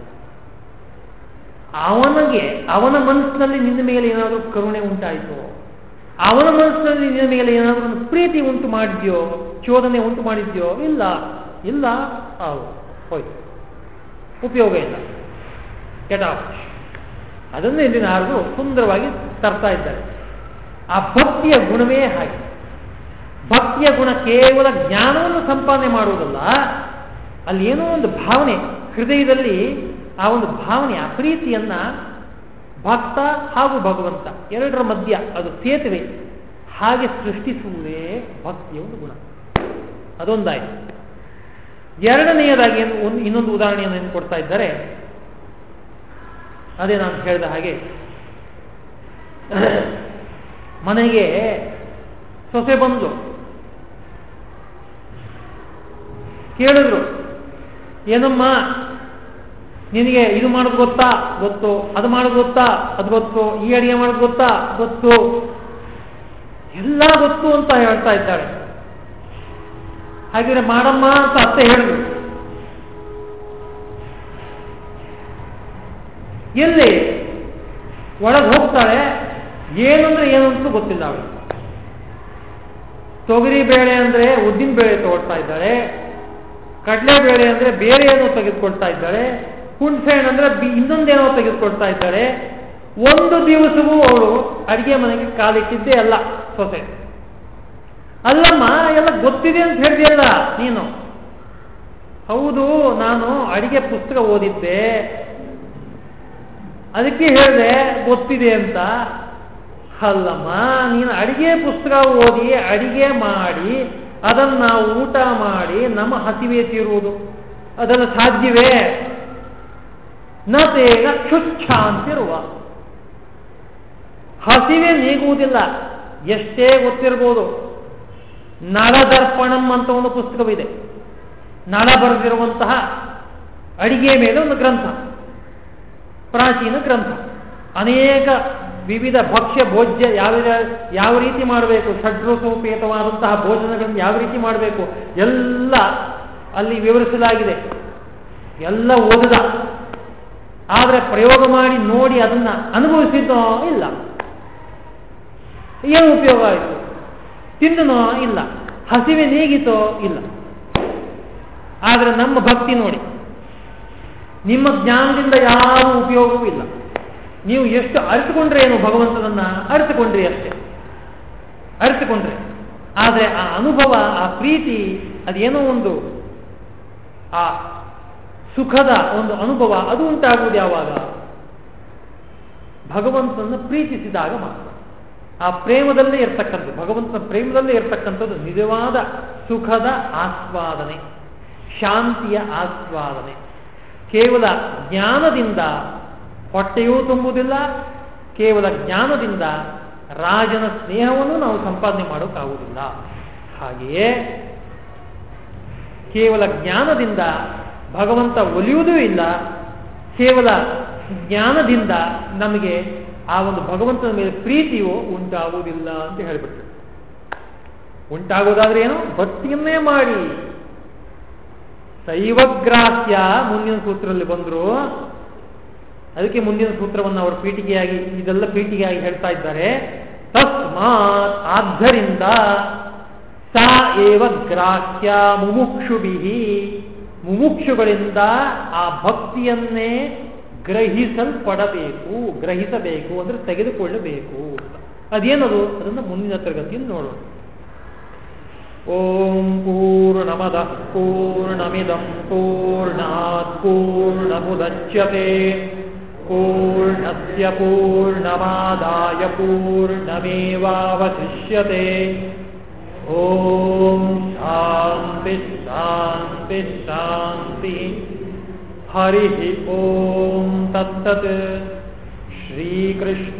ಅವನಿಗೆ, ಅವನ ಮನಸ್ಸಿನಲ್ಲಿ ನಿನ್ನ ಮೇಲೆ ಏನಾದರೂ ಕರುಣೆ ಉಂಟಾಯಿತು, ಅವನ ಮನಸ್ಸಿನಲ್ಲಿ ನಿನ್ನ ಮೇಲೆ ಏನಾದರೂ ಪ್ರೀತಿ ಉಂಟು ಮಾಡಿದ್ಯೋ, ಚೋದನೆ ಉಂಟು ಮಾಡಿದ್ಯೋ, ಇಲ್ಲ ಇಲ್ಲ ಹೌದು ಹೋಯ್ತು. ಉಪಯೋಗ ಇಲ್ಲ. ಆಫ್ ಅದನ್ನು ಇಲ್ಲಿ ಯಾರು ಸುಂದರವಾಗಿ ತರ್ತಾ ಇದ್ದಾರೆ. ಆ ಭಕ್ತಿಯ ಗುಣವೇ ಹಾಗೆ. ಭಕ್ತಿಯ ಗುಣ ಕೇವಲ ಜ್ಞಾನವನ್ನು ಸಂಪಾದನೆ ಮಾಡುವುದಲ್ಲ, ಅಲ್ಲಿ ಏನೋ ಒಂದು ಭಾವನೆ, ಹೃದಯದಲ್ಲಿ ಆ ಒಂದು ಭಾವನೆ, ಆ ಪ್ರೀತಿಯನ್ನ ಭಕ್ತ ಹಾಗೂ ಭಗವಂತ ಎರಡರ ಮಧ್ಯ ಅದು ಸೇತುವೆ. ಹಾಗೆ ಸೃಷ್ಟಿಸುವುದೇ ಭಕ್ತಿಯ ಒಂದು ಗುಣ. ಅದೊಂದಾಯಿತು. ಎರಡನೆಯದಾಗಿ ಒಂದು, ಇನ್ನೊಂದು ಉದಾಹರಣೆಯನ್ನು ಏನು ಕೊಡ್ತಾ ಇದ್ದಾರೆ. ಅದೇ ನಾನು ಹೇಳಿದ ಹಾಗೆ. ಮನೆಗೆ ಸೊಸೆ ಬಂದು ಕೇಳಿದ್ರು, ಏನಮ್ಮ, ನಿನಗೆ ಇದು ಮಾಡೋದು ಗೊತ್ತಾ? ಗೊತ್ತು. ಅದು ಮಾಡೋದು ಗೊತ್ತಾ? ಅದು ಗೊತ್ತು. ಈ ಅಡಿಗೆ ಮಾಡೋದು ಗೊತ್ತಾ? ಗೊತ್ತು. ಎಲ್ಲ ಗೊತ್ತು ಅಂತ ಹೇಳ್ತಾ ಇದ್ದಾಳೆ. ಹಾಗಿದ್ರೆ ಮಾಡಮ್ಮ ಅಂತ ಅತ್ತೆ ಹೇಳಿದ್ರು. ಎಲ್ಲಿ? ಒಳಗೆ ಹೋಗ್ತಾಳೆ. ಏನಂದ್ರೆ ಏನು ಅಂತ ಗೊತ್ತಿಲ್ಲ ಅವಳು. ತೊಗರಿ ಬೇಳೆ ಅಂದ್ರೆ ಉದ್ದಿನ ಬೇಳೆ ತಗೊಳ್ತಾ ಇದ್ದಾಳೆ. ಕಡಲೆ ಬೇಳೆ ಅಂದ್ರೆ ಬೇರೆ ಏನೋ ತೆಗೆದುಕೊಳ್ತಾ ಇದ್ದಾಳೆ. ಹುಣಸೆ ಅಂದ್ರೆ ಇನ್ನೊಂದೇನೋ ತೆಗೆದುಕೊಳ್ತಾ ಇದ್ದಾಳೆ. ಒಂದು ದಿವಸವೂ ಅವಳು ಅಡಿಗೆ ಮನೆಗೆ ಕಾಲಿಟ್ಟಿದ್ದೇ ಅಲ್ಲ ಸೊಸೆ. ಅಲ್ಲಮ್ಮ, ಎಲ್ಲ ಗೊತ್ತಿದೆ ಅಂತ ಹೇಳಿದೆಯಲ್ಲ ನೀನು. ಹೌದು, ನಾನು ಅಡಿಗೆ ಪುಸ್ತಕ ಓದಿದ್ದೆ. ಅದಕ್ಕೆ ಹೇಳಿದೆ, ಗೊತ್ತಿದೆ ಅಂತ. ಅಲ್ಲಮ್ಮ, ನೀನು ಅಡಿಗೆ ಪುಸ್ತಕ ಓದಿ, ಅಡಿಗೆ ಮಾಡಿ, ಅದನ್ನು ಊಟ ಮಾಡಿ, ನಮ್ಮ ಹಸಿವೆ ತೀರುವುದು. ಅದನ್ನು ಸಾಧ್ಯವೇ? ನ ಕ್ಷುಚ್ಛ ಅಂತಿರುವ ಹಸಿವೆ ನೀಗುವುದಿಲ್ಲ, ಎಷ್ಟೇ ಗೊತ್ತಿರ್ಬೋದು. ನಳದರ್ಪಣಂ ಅಂತ ಒಂದು ಪುಸ್ತಕವಿದೆ. ನಳ ಬರೆದಿರುವಂತಹ ಅಡಿಗೆ ಮೇಲೆ ಒಂದು ಗ್ರಂಥ, ಪ್ರಾಚೀನ ಗ್ರಂಥ. ಅನೇಕ ವಿವಿಧ ಭಕ್ಷ್ಯ ಭೋಜ್ಯ ಯಾವ ಯಾವ ರೀತಿ ಮಾಡಬೇಕು? ಷಡ್ರೂಪೇತವಾದಂತಹ ಭೋಜನಗಳನ್ನು ಯಾವ ರೀತಿ ಮಾಡಬೇಕು? ಎಲ್ಲ ಅಲ್ಲಿ ವಿವರಿಸಲಾಗಿದೆ. ಎಲ್ಲ ಓದಿದ. ಆದರೆ ಪ್ರಯೋಗ ಮಾಡಿ ನೋಡಿ ಅದನ್ನ ಅನುಭವಿಸಿದ್ದೋ ಇಲ್ಲ. ಏನು ಉಪಯೋಗ ಆಯಿತು? ತಿಂದನೋ ಇಲ್ಲ. ಹಸಿವೆ ನೀಗಿತೋ ಇಲ್ಲ. ಆದರೆ ನಮ್ಮ ಭಕ್ತಿ ನೋಡಿ. ನಿಮ್ಮ ಜ್ಞಾನದಿಂದ ಯಾವ ಉಪಯೋಗವೂ ಇಲ್ಲ. ನೀವು ಎಷ್ಟು ಅರಿತುಕೊಂಡ್ರೆ ಏನು ಭಗವಂತನನ್ನ? ಅರಿತುಕೊಂಡ್ರಿ ಅಷ್ಟೇ. ಅರಿತುಕೊಂಡ್ರೆ. ಆದರೆ ಆ ಅನುಭವ, ಆ ಪ್ರೀತಿ, ಅದೇನೋ ಒಂದು, ಆ ಸುಖದ ಒಂದು ಅನುಭವ, ಅದು ಉಂಟಾಗುವುದು ಯಾವಾಗ? ಭಗವಂತನನ್ನು ಪ್ರೀತಿಸಿದಾಗ ಮಾತ್ರ. ಆ ಪ್ರೇಮದಲ್ಲೇ ಇರ್ತಕ್ಕಂಥದ್ದು, ಭಗವಂತನ ಪ್ರೇಮದಲ್ಲೇ ಇರ್ತಕ್ಕಂಥದ್ದು ನಿಜವಾದ ಸುಖದ ಆಸ್ವಾದನೆ, ಶಾಂತಿಯ ಆಸ್ವಾದನೆ. ಕೇವಲ ಜ್ಞಾನದಿಂದ ಹೊಟ್ಟೆಯೂ ತುಂಬುವುದಿಲ್ಲ, ಕೇವಲ ಜ್ಞಾನದಿಂದ ರಾಜನ ಸ್ನೇಹವನ್ನು ನಾವು ಸಂಪಾದನೆ ಮಾಡೋಕ್ಕಾಗುವುದಿಲ್ಲ. ಹಾಗೆಯೇ ಕೇವಲ ಜ್ಞಾನದಿಂದ ಭಗವಂತ ಒಲಿಯುವುದೂ ಇಲ್ಲ, ಕೇವಲ ಜ್ಞಾನದಿಂದ ನಮಗೆ ಆ ಒಂದು ಭಗವಂತನ ಮೇಲೆ ಪ್ರೀತಿಯು ಉಂಟಾಗುವುದಿಲ್ಲ ಅಂತ ಹೇಳಿಬಿಟ್ಟು ಉಂಟಾಗುವುದಾದ್ರೆ ಏನು? ಭಕ್ತಿಯನ್ನೇ ಮಾಡಿ. ಶೈವಗ್ರಾಹ್ಯ ಮುಂದಿನ ಸೂತ್ರದಲ್ಲಿ ಬಂದರು ಅದಕ್ಕೆ ಮುಂದಿನ ಸೂತ್ರವನ್ನು ಅವರು ಪೀಠಿಗೆಯಾಗಿ, ಇದೆಲ್ಲ ಪೀಠಿಗೆಯಾಗಿ ಹೇಳ್ತಾ ಇದ್ದಾರೆ. ತಸ್ಮಾತ್ ಆದ್ದರಿಂದ ಸಾ ಏವ ಗ್ರಾಹ್ಯ ಮುಮುಕ್ಷುಬಿಹಿ ಮುಮುಕ್ಷುಗಳಿಂದ ಆ ಭಕ್ತಿಯನ್ನೇ ಗ್ರಹಿಸಲ್ಪಡಬೇಕು, ಗ್ರಹಿಸಬೇಕು ಅಂದ್ರೆ ತೆಗೆದುಕೊಳ್ಳಬೇಕು. ಅದೇನದು? ಅದನ್ನು ಮುಂದಿನ ತರಗತಿಯನ್ನು ನೋಡೋಣ. ಓಂ ಪೂರ್ಣಮದ ಪೂರ್ಣಮಿದಂ ಪೂರ್ಣಾತ್ ಪೂರ್ಣಮುದಚ್ಯತೆ. पूर्णस्य पूर्णमादाय पूर्णमेवावशिष्यते। ॐ शान्तिः शान्तिः शान्तिः। हरिः ॐ तत्तत्। श्रीकृष्णार्पणमस्तु